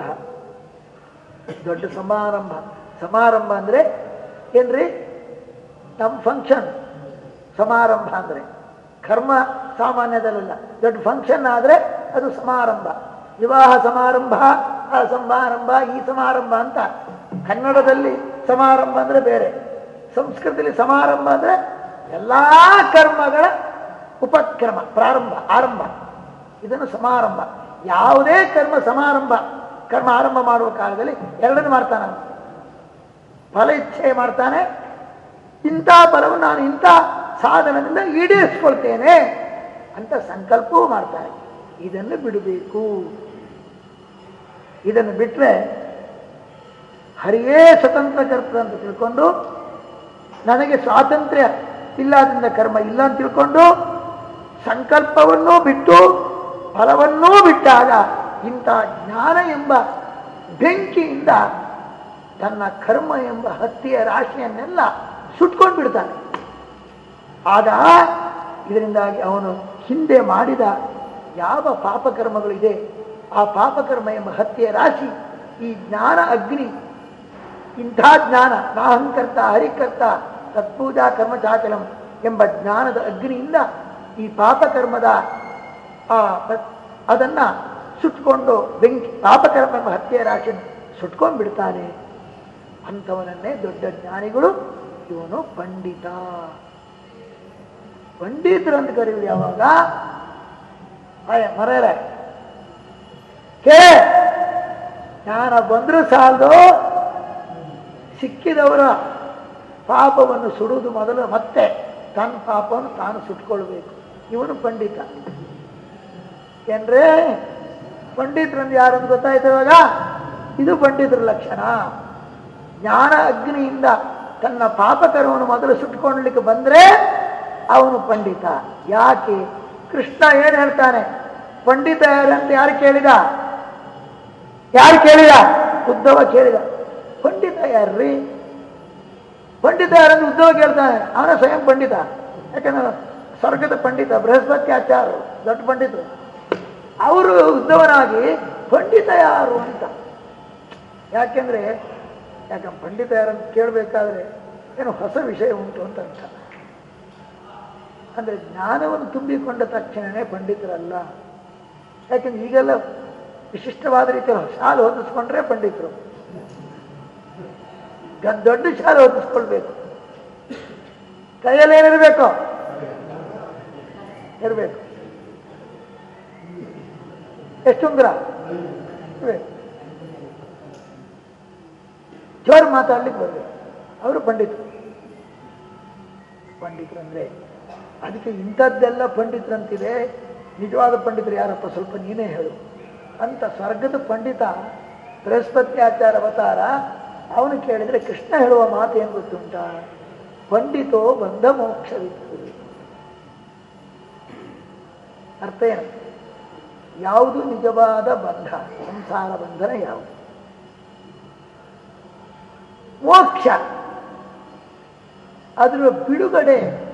ದೊಡ್ಡ ಸಮಾರಂಭ. ಸಮಾರಂಭ ಅಂದರೆ ಏನ್ರಿ? ನಮ್ಮ ಫಂಕ್ಷನ್ ಸಮಾರಂಭ ಅಂದರೆ. ಕರ್ಮ ಸಾಮಾನ್ಯದಲ್ಲ ದೊಡ್ಡ ಫಂಕ್ಷನ್ ಆದರೆ ಅದು ಸಮಾರಂಭ. ವಿವಾಹ ಸಮಾರಂಭ, ಆ ಸಮಾರಂಭ, ಈ ಸಮಾರಂಭ ಅಂತ. ಕನ್ನಡದಲ್ಲಿ ಸಮಾರಂಭ ಅಂದರೆ ಬೇರೆ. ಸಂಸ್ಕೃತದಲ್ಲಿ ಸಮಾರಂಭ ಅಂದರೆ ಎಲ್ಲ ಕರ್ಮಗಳ ಉಪಕ್ರಮ, ಪ್ರಾರಂಭ, ಆರಂಭ. ಇದನ್ನು ಸಮಾರಂಭ. ಯಾವುದೇ ಕರ್ಮ ಸಮಾರಂಭ, ಕರ್ಮ ಆರಂಭ ಮಾಡುವ ಕಾಲದಲ್ಲಿ ಎರಡನ್ನು ಮಾಡ್ತಾನೆ. ಫಲ ಇಚ್ಛೆ ಮಾಡ್ತಾನೆ. ಇಂಥ ಫಲವನ್ನು ನಾನು ಇಂಥ ಸಾಧನದಿಂದ ಈಡೇರಿಸ್ಕೊಳ್ತೇನೆ ಅಂತ ಸಂಕಲ್ಪವೂ ಮಾಡ್ತಾನೆ. ಇದನ್ನು ಬಿಡಬೇಕು. ಇದನ್ನು ಬಿಟ್ಟರೆ ಹರಿಯೇ ಸ್ವತಂತ್ರ ಕರ್ತ ಅಂತ ತಿಳ್ಕೊಂಡು ನನಗೆ ಸ್ವಾತಂತ್ರ್ಯ ಇಲ್ಲದಿಂದ ಕರ್ಮ ಇಲ್ಲ ಅಂತ ತಿಳ್ಕೊಂಡು ಸಂಕಲ್ಪವನ್ನೂ ಬಿಟ್ಟು ಫಲವನ್ನೂ ಬಿಟ್ಟಾಗ ಇಂಥ ಜ್ಞಾನ ಎಂಬ ಬೆಂಕಿಯಿಂದ ತನ್ನ ಕರ್ಮ ಎಂಬ ಹತ್ತಿಯ ರಾಶಿಯನ್ನೆಲ್ಲ ಸುಟ್ಕೊಂಡು ಬಿಡ್ತಾನೆ. ಆಗ ಇದರಿಂದಾಗಿ ಅವನು ಹಿಂದೆ ಮಾಡಿದ ಯಾವ ಪಾಪಕರ್ಮಗಳಿದೆ ಆ ಪಾಪಕರ್ಮ ಎಂಬ ಹತ್ಯೆ ರಾಶಿ, ಈ ಜ್ಞಾನ ಅಗ್ನಿ ಇಂಥ ಜ್ಞಾನ ನಾಹಂಕರ್ತ, ಹರಿಕರ್ತ ತತ್ಪೂಜಾ ಕರ್ಮಚಾಚಲಂ ಎಂಬ ಜ್ಞಾನದ ಅಗ್ನಿಯಿಂದ ಈ ಪಾಪಕರ್ಮದ, ಆ, ಅದನ್ನ ಸುಟ್ಕೊಂಡು ಬೆಂಕಿ, ಪಾಪಕರ್ಮ ಎಂಬ ಹತ್ಯೆ ರಾಶಿಯನ್ನು ಸುಟ್ಕೊಂಡು ಬಿಡ್ತಾನೆ. ಅಂಥವನನ್ನೇ ದೊಡ್ಡ ಜ್ಞಾನಿಗಳು ಇವನು ಪಂಡಿತ. ಪಂಡಿತರಂತ ಕರೆಯುವುದು ಯಾವಾಗ? ಆಯ ಕೇ ಜ್ಞಾನ ಬಂದರೂ ಸಾಲದು. ಸಿಕ್ಕಿದವರ ಪಾಪವನ್ನು ಸುಡುವುದು ಮೊದಲು ಮತ್ತೆ ತನ್ನ ಪಾಪವನ್ನು ತಾನು ಸುಟ್ಕೊಳ್ಬೇಕು. ಇವನು ಪಂಡಿತ. ಏನ್ರೇ ಪಂಡಿತರಂದು ಯಾರಂದು ಗೊತ್ತಾಯ್ತು ಇವಾಗ? ಇದು ಪಂಡಿತರ ಲಕ್ಷಣ. ಜ್ಞಾನ ಅಗ್ನಿಯಿಂದ ತನ್ನ ಪಾಪಕರವನ್ನು ಮೊದಲು ಸುಟ್ಕೊಳ್ಲಿಕ್ಕೆ ಬಂದ್ರೆ ಅವನು ಪಂಡಿತ. ಯಾಕೆ? ಕೃಷ್ಣ ಏನ್ ಹೇಳ್ತಾನೆ? ಪಂಡಿತ ಯಾರಂತ ಯಾರು ಕೇಳಿದ? ಯಾರು ಕೇಳಿದ? ಉದ್ದವ ಕೇಳಿದ. ಪಂಡಿತ ಯಾರ್ರಿ? ಪಂಡಿತ ಯಾರಂದ್ರೆ ಉದ್ದವ ಕೇಳ್ತಾನೆ. ಅವನ ಸ್ವಯಂ ಪಂಡಿತ. ಯಾಕಂದ್ರೆ ಸ್ವರ್ಗದ ಪಂಡಿತ ಬೃಹಸ್ಪತಿ ಆಚಾರ ದೊಡ್ಡ ಪಂಡಿತರು. ಅವರು ಉದ್ದವನಾಗಿ ಪಂಡಿತ ಯಾರು ಅಂತ. ಯಾಕೆಂದ್ರೆ, ಯಾಕಂದ್ರೆ ಪಂಡಿತ ಯಾರಂತ ಕೇಳಬೇಕಾದ್ರೆ ಏನು ಹೊಸ ವಿಷಯ ಉಂಟು ಅಂತ ಅರ್ಥ. ಅಂದ್ರೆ ಜ್ಞಾನವನ್ನು ತುಂಬಿಕೊಂಡ ತಕ್ಷಣವೇ ಪಂಡಿತರಲ್ಲ. ಯಾಕೆಂದ್ರೆ ಈಗೆಲ್ಲ ವಿಶಿಷ್ಟವಾದ ರೀತಿಯಲ್ಲಿ ಶಾಲು ಹೊದಿಸ್ಕೊಂಡ್ರೆ ಪಂಡಿತರು. ದೊಡ್ಡ ಶಾಲು ಹೊದಿಸ್ಕೊಳ್ಬೇಕು. ಕೈಯಲ್ಲಿ ಏನಿರಬೇಕು ಇರಬೇಕು. ಎಷ್ಟು. ಜೋರು ಮಾತಾಡ್ಲಿಕ್ಕೆ ಬರ್ಬೇಕು. ಅವರು ಪಂಡಿತರು. ಪಂಡಿತರು ಅಂದ್ರೆ ಅದಕ್ಕೆ ಇಂಥದ್ದೆಲ್ಲ ಪಂಡಿತರಂತಿದೆ. ನಿಜವಾದ ಪಂಡಿತರು ಯಾರಪ್ಪ? ಸ್ವಲ್ಪ ನೀನೇ ಹೇಳು. ಅಂತ ಸ್ವರ್ಗದ ಪಂಡಿತ ಆಚಾರ ಅವತಾರ ಅವನು ಕೇಳಿದ್ರೆ ಕೃಷ್ಣ ಹೇಳುವ ಮಾತು ಏನು ಗೊತ್ತುಂಟ? ಪಂಡಿತೋ ಬಂಧ ಮೋಕ್ಷವಿತ್ತು. ಅರ್ಥ ಏನು? ಯಾವುದು ನಿಜವಾದ ಬಂಧ, ಸಂಸಾರ ಬಂಧನ ಯಾವುದು? ಮೋಕ್ಷ. ಅದರ ಬಿಡುಗಡೆ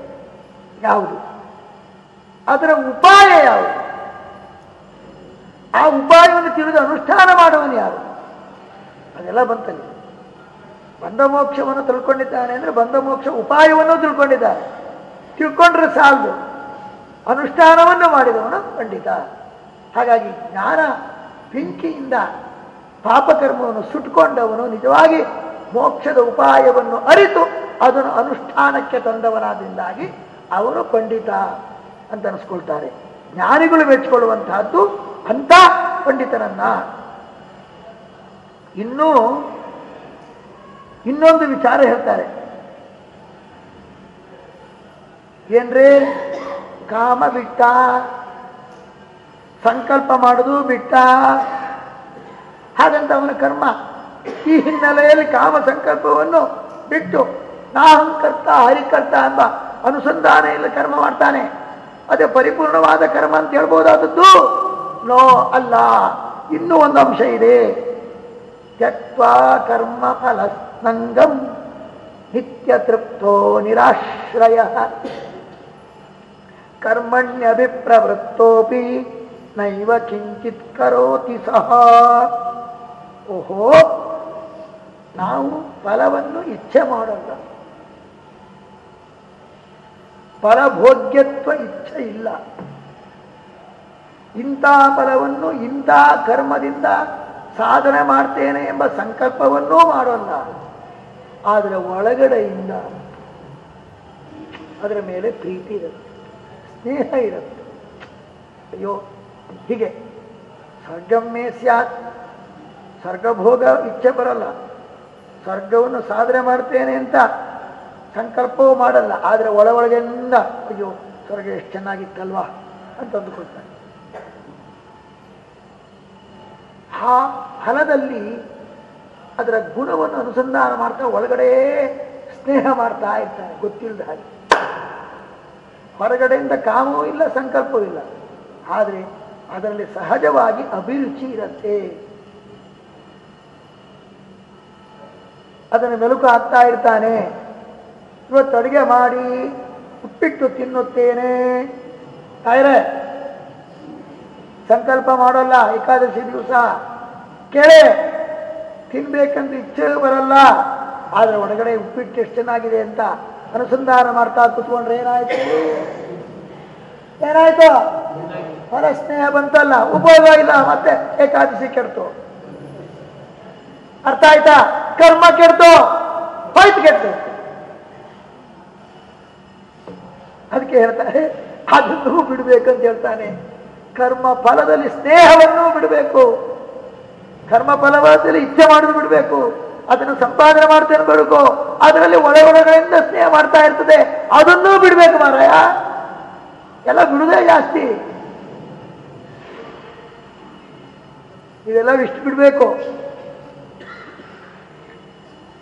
ಯಾವುದು? ಅದರ ಉಪಾಯ ಯಾವುದು? ಆ ಉಪಾಯವನ್ನು ತಿಳಿದು ಅನುಷ್ಠಾನ ಮಾಡುವನು ಯಾರು? ಅದೆಲ್ಲ ಬಂತಲ್ಲಿ. ಬಂಧ ಮೋಕ್ಷವನ್ನು ತಿಳ್ಕೊಂಡಿದ್ದಾನೆ ಅಂದರೆ ಬಂದ ಮೋಕ್ಷ ಉಪಾಯವನ್ನು ತಿಳ್ಕೊಂಡಿದ್ದಾನೆ. ತಿಳ್ಕೊಂಡ್ರೆ ಸಾಲದು. ಅನುಷ್ಠಾನವನ್ನು ಮಾಡಿದವನು ಪಂಡಿತ. ಹಾಗಾಗಿ ಜ್ಞಾನ ಬೆಂಕಿಯಿಂದ ಪಾಪಕರ್ಮವನ್ನು ಸುಟ್ಕೊಂಡವನು ನಿಜವಾಗಿ ಮೋಕ್ಷದ ಉಪಾಯವನ್ನು ಅರಿತು ಅದನ್ನು ಅನುಷ್ಠಾನಕ್ಕೆ ತಂದವರಾದಿಂದಾಗಿ ಅವರು ಪಂಡಿತ ಅಂತ ಅನಿಸ್ಕೊಳ್ತಾರೆ. ಜ್ಞಾನಿಗಳು ಮೆಚ್ಚಿಕೊಳ್ಳುವಂತಹದ್ದು ಅಂತ ಪಂಡಿತರನ್ನ ಇನ್ನೂ ಇನ್ನೊಂದು ವಿಚಾರ ಹೇಳ್ತಾರೆ. ಏನ್ರಿ ಕಾಮ ಬಿಟ್ಟ, ಸಂಕಲ್ಪ ಮಾಡುದು ಬಿಟ್ಟ, ಹಾಗಂತ ಅವನ ಕರ್ಮ. ಈ ಹಿನ್ನೆಲೆಯಲ್ಲಿ ಕಾಮ ಸಂಕಲ್ಪವನ್ನು ಬಿಟ್ಟು ನಾಹಂಕರ್ತ ಹರಿಕರ್ತ ಎಂಬ ಅನುಸಂಧಾನ ಇಲ್ಲ ಕರ್ಮ ಮಾಡ್ತಾನೆ. ಅದೇ ಪರಿಪೂರ್ಣವಾದ ಕರ್ಮ ಅಂತ ಹೇಳ್ಬೋದಾದದ್ದು. ನೋ ಅಲ್ಲ, ಇನ್ನೂ ಒಂದು ಅಂಶ ಇದೆ. ತ್ಯಕ್ವಾ ಕರ್ಮ ಫಲ ನಂಗಂ ನಿತ್ಯ ತೃಪ್ತೋ ನಿರಾಶ್ರಯ. ಕರ್ಮಣ್ಯಭಿಪ್ರವೃತ್ತೋಪಿ ನೈವ ಕಿಂಚಿತ್ ಕರೋತಿ ಸಹ. ಓಹೋ, ನಾವು ಫಲವನ್ನು ಇಚ್ಛೆ ಮಾಡಲ್ಲ. ಫಲಭೋಗ್ಯತ್ವ ಇಚ್ಛೆ ಇಲ್ಲ. ಇಂಥ ಫಲವನ್ನು, ಇಂಥ ಕರ್ಮದಿಂದ ಸಾಧನೆ ಮಾಡ್ತೇನೆ ಎಂಬ ಸಂಕಲ್ಪವನ್ನೂ ಮಾಡೋಲ್ಲ. ಆದರೆ ಒಳಗಡೆಯಿಂದ ಅದರ ಮೇಲೆ ಪ್ರೀತಿ ಇರುತ್ತೆ, ಸ್ನೇಹ ಇರುತ್ತೆ. ಅಯ್ಯೋ, ಹೀಗೆ ಸ್ವರ್ಗಮ್ಮೇ ಸ್ಯಾತ್. ಸ್ವರ್ಗಭೋಗ ಇಚ್ಛೆ ಬರಲ್ಲ. ಸ್ವರ್ಗವನ್ನು ಸಾಧನೆ ಮಾಡ್ತೇನೆ ಅಂತ ಸಂಕಲ್ಪವೂ ಮಾಡಲ್ಲ. ಆದರೆ ಒಳ ಒಳಗೆಲ್ಲ ಅಯ್ಯೋ, ಸ್ವರ್ಗ ಎಷ್ಟು ಚೆನ್ನಾಗಿತ್ತಲ್ವಾ ಅಂತ ಅಂದುಕೊಳ್ತಾನೆ ಆ ಫಲದಲ್ಲಿ ಅದರ ಗುಣವನ್ನು ಅನುಸಂಧಾನ ಮಾಡ್ತಾ ಒಳಗಡೆ ಸ್ನೇಹ ಮಾಡ್ತಾ ಇರ್ತಾರೆ. ಗೊತ್ತಿಲ್ಲದ ಹಾಗೆ. ಹೊರಗಡೆಯಿಂದ ಕಾಮವೂ ಇಲ್ಲ, ಸಂಕಲ್ಪವೂ ಇಲ್ಲ. ಆದರೆ ಅದರಲ್ಲಿ ಸಹಜವಾಗಿ ಅಭಿರುಚಿ ಇರುತ್ತೆ. ಅದನ್ನು ಮೆಲುಕು ಹಾಕ್ತಾ ಇರ್ತಾನೆ. ಇವತ್ತು ಅಡುಗೆ ಮಾಡಿ ಉಪ್ಪಿಟ್ಟು ತಿನ್ನುತ್ತೇನೆ. ತಾಯಿರೆ ಸಂಕಲ್ಪ ಮಾಡೋಲ್ಲ, ಏಕಾದಶಿ ದಿವಸ. ಕೇಳಿ, ತಿನ್ಬೇಕಂತ ಇಚ್ಛೆ ಬರಲ್ಲ. ಆದರೆ ಒಳಗಡೆ ಉಪ್ಪಿಟ್ಟು ಎಷ್ಟು ಚೆನ್ನಾಗಿದೆ ಅಂತ ಅನುಸಂಧಾನ ಮಾಡ್ತಾ ಕೂತ್ಕೊಂಡ್ರೆ ಏನಾಯ್ತು? ಏನಾಯ್ತು? ಹೊರ ಸ್ನೇಹ ಬಂತಲ್ಲ, ಉಪಯೋಗ ಇಲ್ಲ, ಮತ್ತೆ ಏಕಾದಶಿ ಕೆಡ್ತು. ಅರ್ಥ ಆಯ್ತಾ? ಕರ್ಮ ಕೆಡ್ತು, ಹೋಯ್ತು ಕೆಡ್ತು. ಅದಕ್ಕೆ ಹೇಳ್ತಾರೆ, ಅದನ್ನು ಬಿಡ್ಬೇಕಂತ ಹೇಳ್ತಾನೆ. ಕರ್ಮ ಫಲದಲ್ಲಿ ಸ್ನೇಹವನ್ನು ಬಿಡಬೇಕು. ಕರ್ಮ ಫಲವಾದಲ್ಲಿ ಇಚ್ಛೆ ಮಾಡೋದು ಬಿಡಬೇಕು. ಅದನ್ನು ಸಂಪಾದನೆ ಮಾಡ್ತೇನೆ ಬಿಡಬೇಕು ಅದರಲ್ಲಿ ಒಳ ಒಳಗಳಿಂದ ಸ್ನೇಹ ಮಾಡ್ತಾ ಇರ್ತದೆ. ಅದನ್ನೂ ಬಿಡಬೇಕು ಮಾರಾಯ. ಎಲ್ಲ ಬಿಡುದೇ ಜಾಸ್ತಿ. ಇದೆಲ್ಲ ಇಷ್ಟು ಬಿಡಬೇಕು.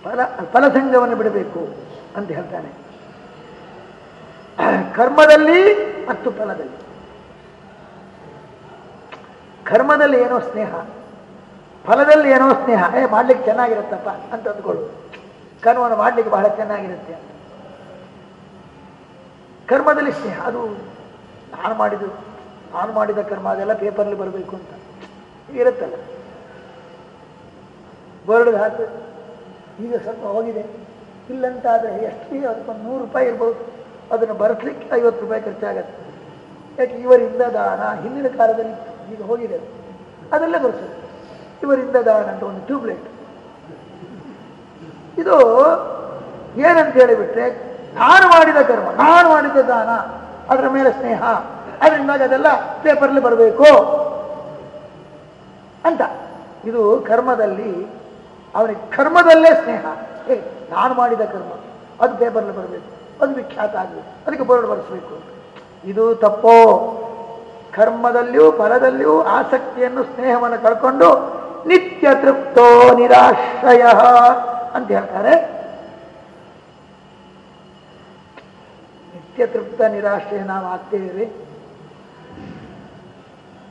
ಫಲ, ಫಲಸಂಗವನ್ನು ಬಿಡಬೇಕು ಅಂತ ಹೇಳ್ತಾನೆ. ಕರ್ಮದಲ್ಲಿ ಮತ್ತು ಫಲದಲ್ಲಿ. ಕರ್ಮದಲ್ಲಿ ಏನೋ ಸ್ನೇಹ, ಫಲದಲ್ಲಿ ಏನೋ ಸ್ನೇಹ, ಏ, ಮಾಡ್ಲಿಕ್ಕೆ ಚೆನ್ನಾಗಿರುತ್ತಪ್ಪ ಅಂತ ಅಂದ್ಕೊಳ್ಳು. ಕರ್ಮವನ್ನು ಮಾಡ್ಲಿಕ್ಕೆ ಬಹಳ ಚೆನ್ನಾಗಿರುತ್ತೆ ಕರ್ಮದಲ್ಲಿ ಸ್ನೇಹ, ಅದು ನಾನು ಮಾಡಿದ್ದು, ನಾನು ಮಾಡಿದ ಕರ್ಮ, ಅದೆಲ್ಲ ಪೇಪರ್ಲಿ ಬರಬೇಕು ಅಂತ. ಇರುತ್ತಲ್ಲ. ಬೋರ್ಡ್ ಹಾಕಿ ಈಗ ಸ್ವಲ್ಪ ಹೋಗಿದೆ. ಇಲ್ಲಂತಾದರೆ ಎಷ್ಟು ಅದಕ್ಕೊಂದು ನೂರು ರೂಪಾಯಿ ಇರ್ಬೋದು. ಅದನ್ನು ಬರೆಸ್ಲಿಕ್ಕೆ ಐವತ್ತು ರೂಪಾಯಿ ಖರ್ಚಾಗತ್ತೆ. ಯಾಕೆ, ಇವರಿಂದ ದಾನ, ಹಿಂದಿನ ಕಾಲದಲ್ಲಿ ಈಗ ಹೋಗಿದೆ. ಅದು. ಅದೆಲ್ಲ ಬರೆಸೋದು ಇವರಿಂದ ದಾನ ಅಂತ ಒಂದು ಟ್ಯೂಬ್ಲೈಟ್. ಇದು ಏನಂತ ಹೇಳಿಬಿಟ್ರೆ, ನಾನು ಮಾಡಿದ ಕರ್ಮ ನಾನು ಮಾಡಿದ ದಾನ, ಅದರ ಮೇಲೆ ಸ್ನೇಹ. ಅದರಿಂದಾಗಿ ಅದೆಲ್ಲ ಪೇಪರ್ಲಿ ಬರಬೇಕು. ಅಂತ. ಇದು ಕರ್ಮದಲ್ಲಿ, ಅವನಿಗೆ ಕರ್ಮದಲ್ಲೇ ಸ್ನೇಹ. ಏ ನಾನು ಮಾಡಿದ ಕರ್ಮ, ಅದು ಪೇಪರ್ಲಿ ಬರಬೇಕು, ಅದು ವಿಖ್ಯಾತ ಆಗಬೇಕು, ಅದಕ್ಕೆ ಬೋರ್ಡ್ ಬರೆಸಬೇಕು. ಇದು ತಪ್ಪೋ. ಕರ್ಮದಲ್ಲಿಯೂ ಫಲದಲ್ಲಿಯೂ ಆಸಕ್ತಿಯನ್ನು ಸ್ನೇಹವನ್ನು ಕಳ್ಕೊಂಡು ನಿತ್ಯ ತೃಪ್ತೋ ನಿರಾಶ್ರಯ ಅಂತ ಹೇಳ್ತಾರೆ. ನಿತ್ಯ ತೃಪ್ತ ನಿರಾಶ್ರಯ ನಾವು ಆಗ್ತೇವೆ.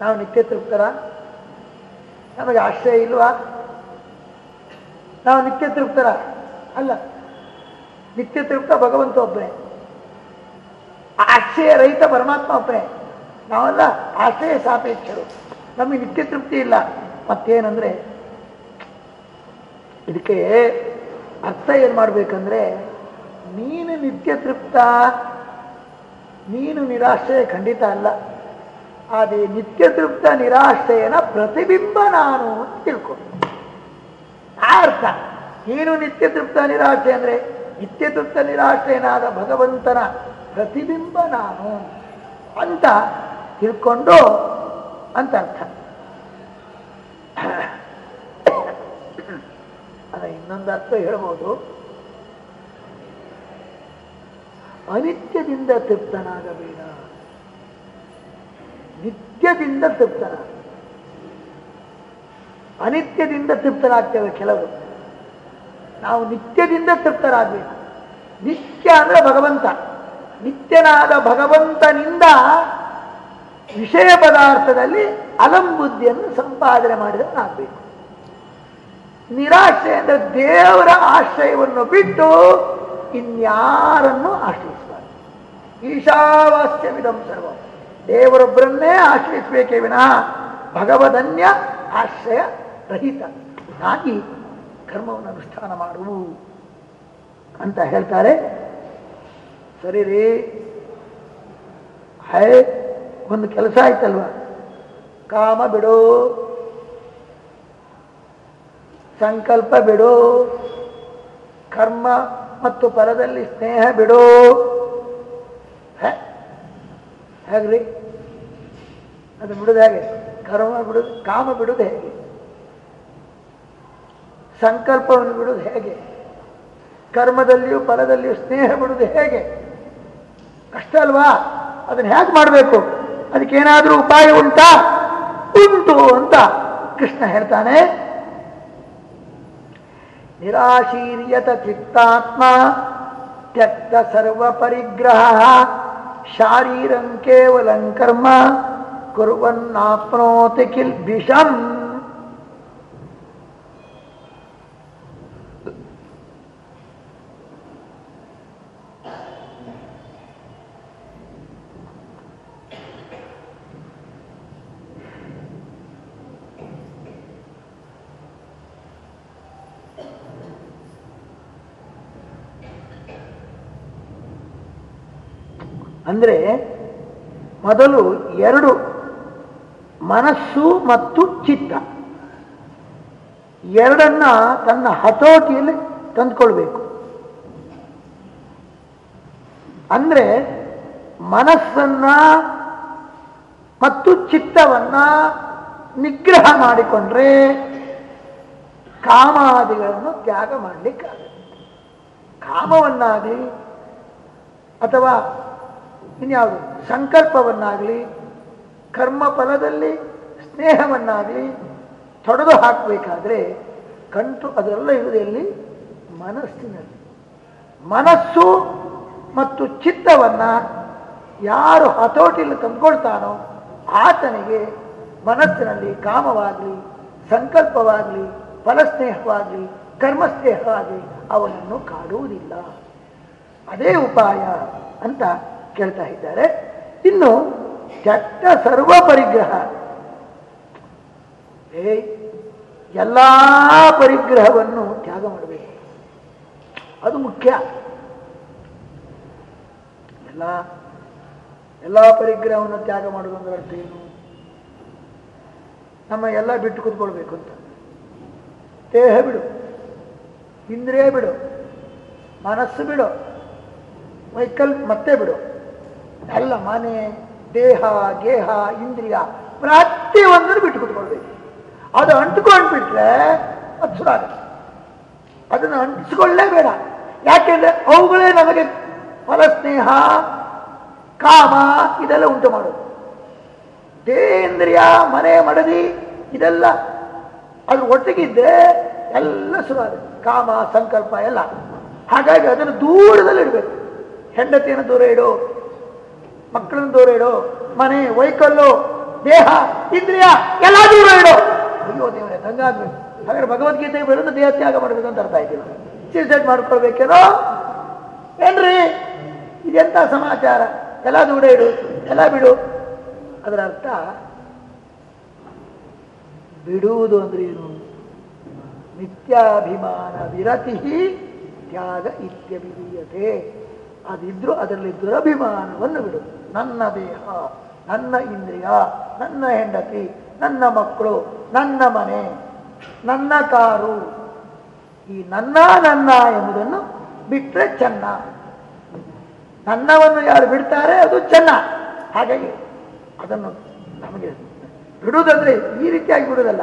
ನಾವು ನಿತ್ಯ ತೃಪ್ತರ? ನಮಗೆ ಆಶ್ರಯ ಇಲ್ವಾ? ನಾವು ನಿತ್ಯ ತೃಪ್ತರ? ಅಲ್ಲ, ನಿತ್ಯ ತೃಪ್ತ ಭಗವಂತ ಒಬ್ಬನೇ. ಆಶ್ರಯ ರಹಿತ ಪರಮಾತ್ಮ ಒಬ್ಬನೇ. ನಾವೆಲ್ಲ ಆಶ್ರಯ ಸಾಪೇಕ್ಷರು. ನಮಗೆ ನಿತ್ಯ ತೃಪ್ತಿ ಇಲ್ಲ. ಮತ್ತೇನಂದ್ರೆ, ಇದಕ್ಕೆ ಅರ್ಥ ಏನು ಮಾಡ್ಬೇಕಂದ್ರೆ, ನೀನು ನಿತ್ಯ ತೃಪ್ತ, ನೀನು ನಿರಾಶ್ರಯ ಖಂಡಿತ ಅಲ್ಲ. ಅದೇ ನಿತ್ಯ ತೃಪ್ತ ನಿರಾಶ್ರಯನ ಪ್ರತಿಬಿಂಬ ನಾನು ಅಂತ ತಿಳ್ಕೊ. ಆ ಅರ್ಥ. ನೀನು ನಿತ್ಯ ತೃಪ್ತ ನಿರಾಶ್ರಯ ಅಂದ್ರೆ ನಿತ್ಯ ತೃಪ್ತ ನಿರಾಶ್ರಯನಾದ ಭಗವಂತನ ಪ್ರತಿಬಿಂಬ ನಾನು ಅಂತ. ತಿಳ್ಕೊಂಡು ಅಂತ ಅರ್ಥ. ಅದ ಇನ್ನೊಂದು ಅರ್ಥ ಹೇಳ್ಬೋದು. ಅನಿತ್ಯದಿಂದ ತೃಪ್ತನಾಗಬೇಡ. ನಿತ್ಯದಿಂದ ತೃಪ್ತನ ಅನಿತ್ಯದಿಂದ ತೃಪ್ತರಾಗ್ತೇವೆ ಕೆಲವರು ನಾವು ನಿತ್ಯದಿಂದ ತೃಪ್ತರಾಗಬೇಕು. ನಿತ್ಯ ಅಂದ್ರೆ ಭಗವಂತ. ನಿತ್ಯನಾದ ಭಗವಂತನಿಂದ ವಿಷಯ ಪದಾರ್ಥದಲ್ಲಿ ಅಲಂಬುದ್ಧಿಯನ್ನು ಸಂಪಾದನೆ ಮಾಡಿದವನಾಗಬೇಕು. ನಿರಾಶೆ ಅಂದ್ರೆ ದೇವರ ಆಶ್ರಯವನ್ನು ಬಿಟ್ಟು ಇನ್ಯಾರನ್ನು ಆಶ್ರಯಿಸಬಾರದು. ಈಶಾವಾಸ್ಯವಿದಂ ಸರ್ವ. ದೇವರೊಬ್ಬರನ್ನೇ ಆಶ್ರಯಿಸಬೇಕೇ ವಿನಃ ಭಗವದನ್ಯ ಆಶ್ರಯ ರಹಿತ. ಹಾಗಿ ಕರ್ಮವನ್ನು ಅನುಷ್ಠಾನ ಮಾಡುವು ಅಂತ ಹೇಳ್ತಾರೆ. ಸರಿ ರೀ. ಹೈ ಒಂದು ಕೆಲಸ ಆಯ್ತಲ್ವ? ಕಾಮ ಬಿಡು. ಸಂಕಲ್ಪ ಬಿಡು. ಕರ್ಮ ಮತ್ತು ಫಲದಲ್ಲಿ ಸ್ನೇಹ ಬಿಡು. ಹೇಗ್ರಿ? ಅದು ಬಿಡುದು ಹೇಗೆ? ಕರ್ಮ ಬಿಡುದು, ಕಾಮ ಬಿಡುದು ಹೇಗೆ? ಸಂಕಲ್ಪವನ್ನು ಬಿಡುದು ಹೇಗೆ? ಕರ್ಮದಲ್ಲಿಯೂ ಫಲದಲ್ಲಿಯೂ ಸ್ನೇಹ ಬಿಡುದು ಹೇಗೆ? ಕಷ್ಟ ಅಲ್ವಾ? ಅದನ್ನ ಹೇಗೆ ಮಾಡಬೇಕು? ಅದಕ್ಕೇನಾದರೂ ಉಪಾಯ ಉಂಟಾ? ಉಂಟು ಅಂತ ಕೃಷ್ಣ ಹೇಳ್ತಾನೆ. ನಿರಾಶೀರ್ಯತ ಚಿತ್ತಾತ್ಮ ತ್ಯಕ್ತ ಸರ್ವ ಪರಿಗ್ರಹ ಶಾರೀರಂ ಕೇವಲಂ ಕರ್ಮ, ಕುರ್ವನ್ನಾಪ್ನೋತಿ ಕಿಲ್ ಅಂದ್ರೆ ಮೊದಲು ಎರಡು, ಮನಸ್ಸು ಮತ್ತು ಚಿತ್ತ. ಎರಡನ್ನ ತನ್ನ ಹತೋಟಿಯಲ್ಲಿ ತಂದುಕೊಳ್ಬೇಕು. ಅಂದ್ರೆ ಮನಸ್ಸನ್ನ ಮತ್ತು ಚಿತ್ತವನ್ನ ನಿಗ್ರಹ ಮಾಡಿಕೊಂಡ್ರೆ ಕಾಮಾದಿಗಳನ್ನು ತ್ಯಾಗ ಮಾಡಲಿಕ್ಕಾಗುತ್ತೆ. ಕಾಮವನ್ನಾಗಲಿ ಅಥವಾ ಇನ್ಯಾವುದು? ಸಂಕಲ್ಪವನ್ನಾಗಲಿ ಕರ್ಮ ಫಲದಲ್ಲಿ ಸ್ನೇಹವನ್ನಾಗಲಿ ತೊಡೆದು ಹಾಕಬೇಕಾದ್ರೆ ಕಂಟು ಅದೆಲ್ಲ ಇರುವುದು ಎಲ್ಲಿ? ಮನಸ್ಸಿನಲ್ಲಿ. ಮನಸ್ಸು ಮತ್ತು ಚಿತ್ತವನ್ನ ಯಾರು ಹತೋಟಿಯಲ್ಲಿ ತಂದ್ಕೊಳ್ತಾನೋ ಆತನಿಗೆ ಮನಸ್ಸಿನಲ್ಲಿ ಕಾಮವಾಗಲಿ, ಸಂಕಲ್ಪವಾಗಲಿ, ಫಲಸ್ನೇಹವಾಗಲಿ, ಕರ್ಮಸ್ನೇಹವಾಗಲಿ ಅವನನ್ನು ಕಾಡುವುದಿಲ್ಲ. ಅದೇ ಉಪಾಯ ಅಂತ ಕೇಳ್ತಾ ಇದ್ದಾರೆ. ಇನ್ನು ಚಟ್ಟ ಸರ್ವ ಪರಿಗ್ರಹ. ಏ, ಎಲ್ಲ ಪರಿಗ್ರಹವನ್ನು ತ್ಯಾಗ ಮಾಡಬೇಕು. ಅದು ಮುಖ್ಯ. ಎಲ್ಲ ಎಲ್ಲ ಪರಿಗ್ರಹವನ್ನು ತ್ಯಾಗ ಮಾಡುವುದು ಅಂದ್ರೆ ಅರ್ಥ ಏನು? ನಮ್ಮ ಎಲ್ಲ ಬಿಟ್ಟು ಕೂತ್ಕೊಳ್ಬೇಕು ಅಂತ. ದೇಹ ಬಿಡು. ಇಂದ್ರಿಯ ಬಿಡು. ಮನಸ್ಸು ಬಿಡು. ವೈಕಲ್ ಮತ್ತೆ ಬಿಡು. ಎಲ್ಲ ಮನೆ, ದೇಹ, ಗೇಹ, ಇಂದ್ರಿಯ ಪ್ರತಿಯೊಂದನ್ನು ಬಿಟ್ಟು ಕೂತ್ಕೊಳ್ಬೇಕು. ಅದು ಅಂಟ್ಕೊಂಡು ಬಿಟ್ರೆ ಅದು ಸುರಾಗುತ್ತೆ ಅದನ್ನು ಅಂಟಿಸ್ಕೊಳ್ಳೇಬೇಡ. ಯಾಕೆಂದ್ರೆ ಅವುಗಳೇ ನಮಗೆ ಫಲಸ್ನೇಹ, ಕಾಮ ಇದೆಲ್ಲ ಉಂಟು ಮಾಡೋದು. ದೇಂದ್ರಿಯ ಮನೆ, ಮಡದಿ ಇದೆಲ್ಲ ಅದು ಒಟ್ಟಿಗಿದ್ರೆ ಎಲ್ಲ ಶುರುವಾಗುತ್ತೆ ಕಾಮ, ಸಂಕಲ್ಪ ಎಲ್ಲ. ಹಾಗಾಗಿ ಅದನ್ನು ದೂರದಲ್ಲಿ ಇಡಬೇಕು ಹೆಂಡತಿಯನ್ನು ದೂರ ಇಡು. ಮಕ್ಕಳನ್ನು ದೂರ ಇಡು. ಮನೆ, ವೈಕಲ್ಲು, ದೇಹ, ಇಂದ್ರಿಯ ಎಲ್ಲ ದೂರ ಇಡು. ಅಯ್ಯೋ ದೇವರೇ ತಂಗಾದ್ವಿ ಹಾಗಾದ್ರೆ ಭಗವದ್ಗೀತೆಗೆ ಬರೋದು ದೇಹ ತ್ಯಾಗ ಮಾಡಬೇಕು ಅಂತ ಅರ್ಥ ಆಯ್ತು ಸೂಸೈಡ್ ಮಾಡ್ಕೊಳ್ಬೇಕೇನೋ? ಏನ್ರಿ? ಇದೆಂತ ಸಮಾಚಾರ? ಎಲ್ಲ ದೂರ ಇಡು, ಎಲ್ಲ ಬಿಡು. ಅದರ ಅರ್ಥ, ಬಿಡುವುದು ಅಂದ್ರೆ ಏನು? ನಿತ್ಯಾಭಿಮಾನ ವಿರತಿ ತ್ಯಾಗ ಇತ್ಯಭಿಧೀಯತೆ. ಅದಿದ್ರು ಅದರಲ್ಲಿ ದುರಭಿಮಾನವನ್ನು ಬಿಡು. ನನ್ನ ದೇಹ, ನನ್ನ ಇಂದ್ರಿಯ, ನನ್ನ ಹೆಂಡತಿ, ನನ್ನ ಮಕ್ಕಳು, ನನ್ನ ಮನೆ, ನನ್ನ ಕಾರು, ಈ ನನ್ನ ನನ್ನ ಎಂಬುದನ್ನು ಬಿಟ್ಟರೆ ಚೆನ್ನ. ನನ್ನವನ್ನು ಯಾರು ಬಿಡ್ತಾರೆ ಅದು ಚೆನ್ನ. ಹಾಗಾಗಿ ಅದನ್ನು ನಮಗೆ ಬಿಡುವುದಂದ್ರೆ ಈ ರೀತಿಯಾಗಿ ಬಿಡುವುದಲ್ಲ.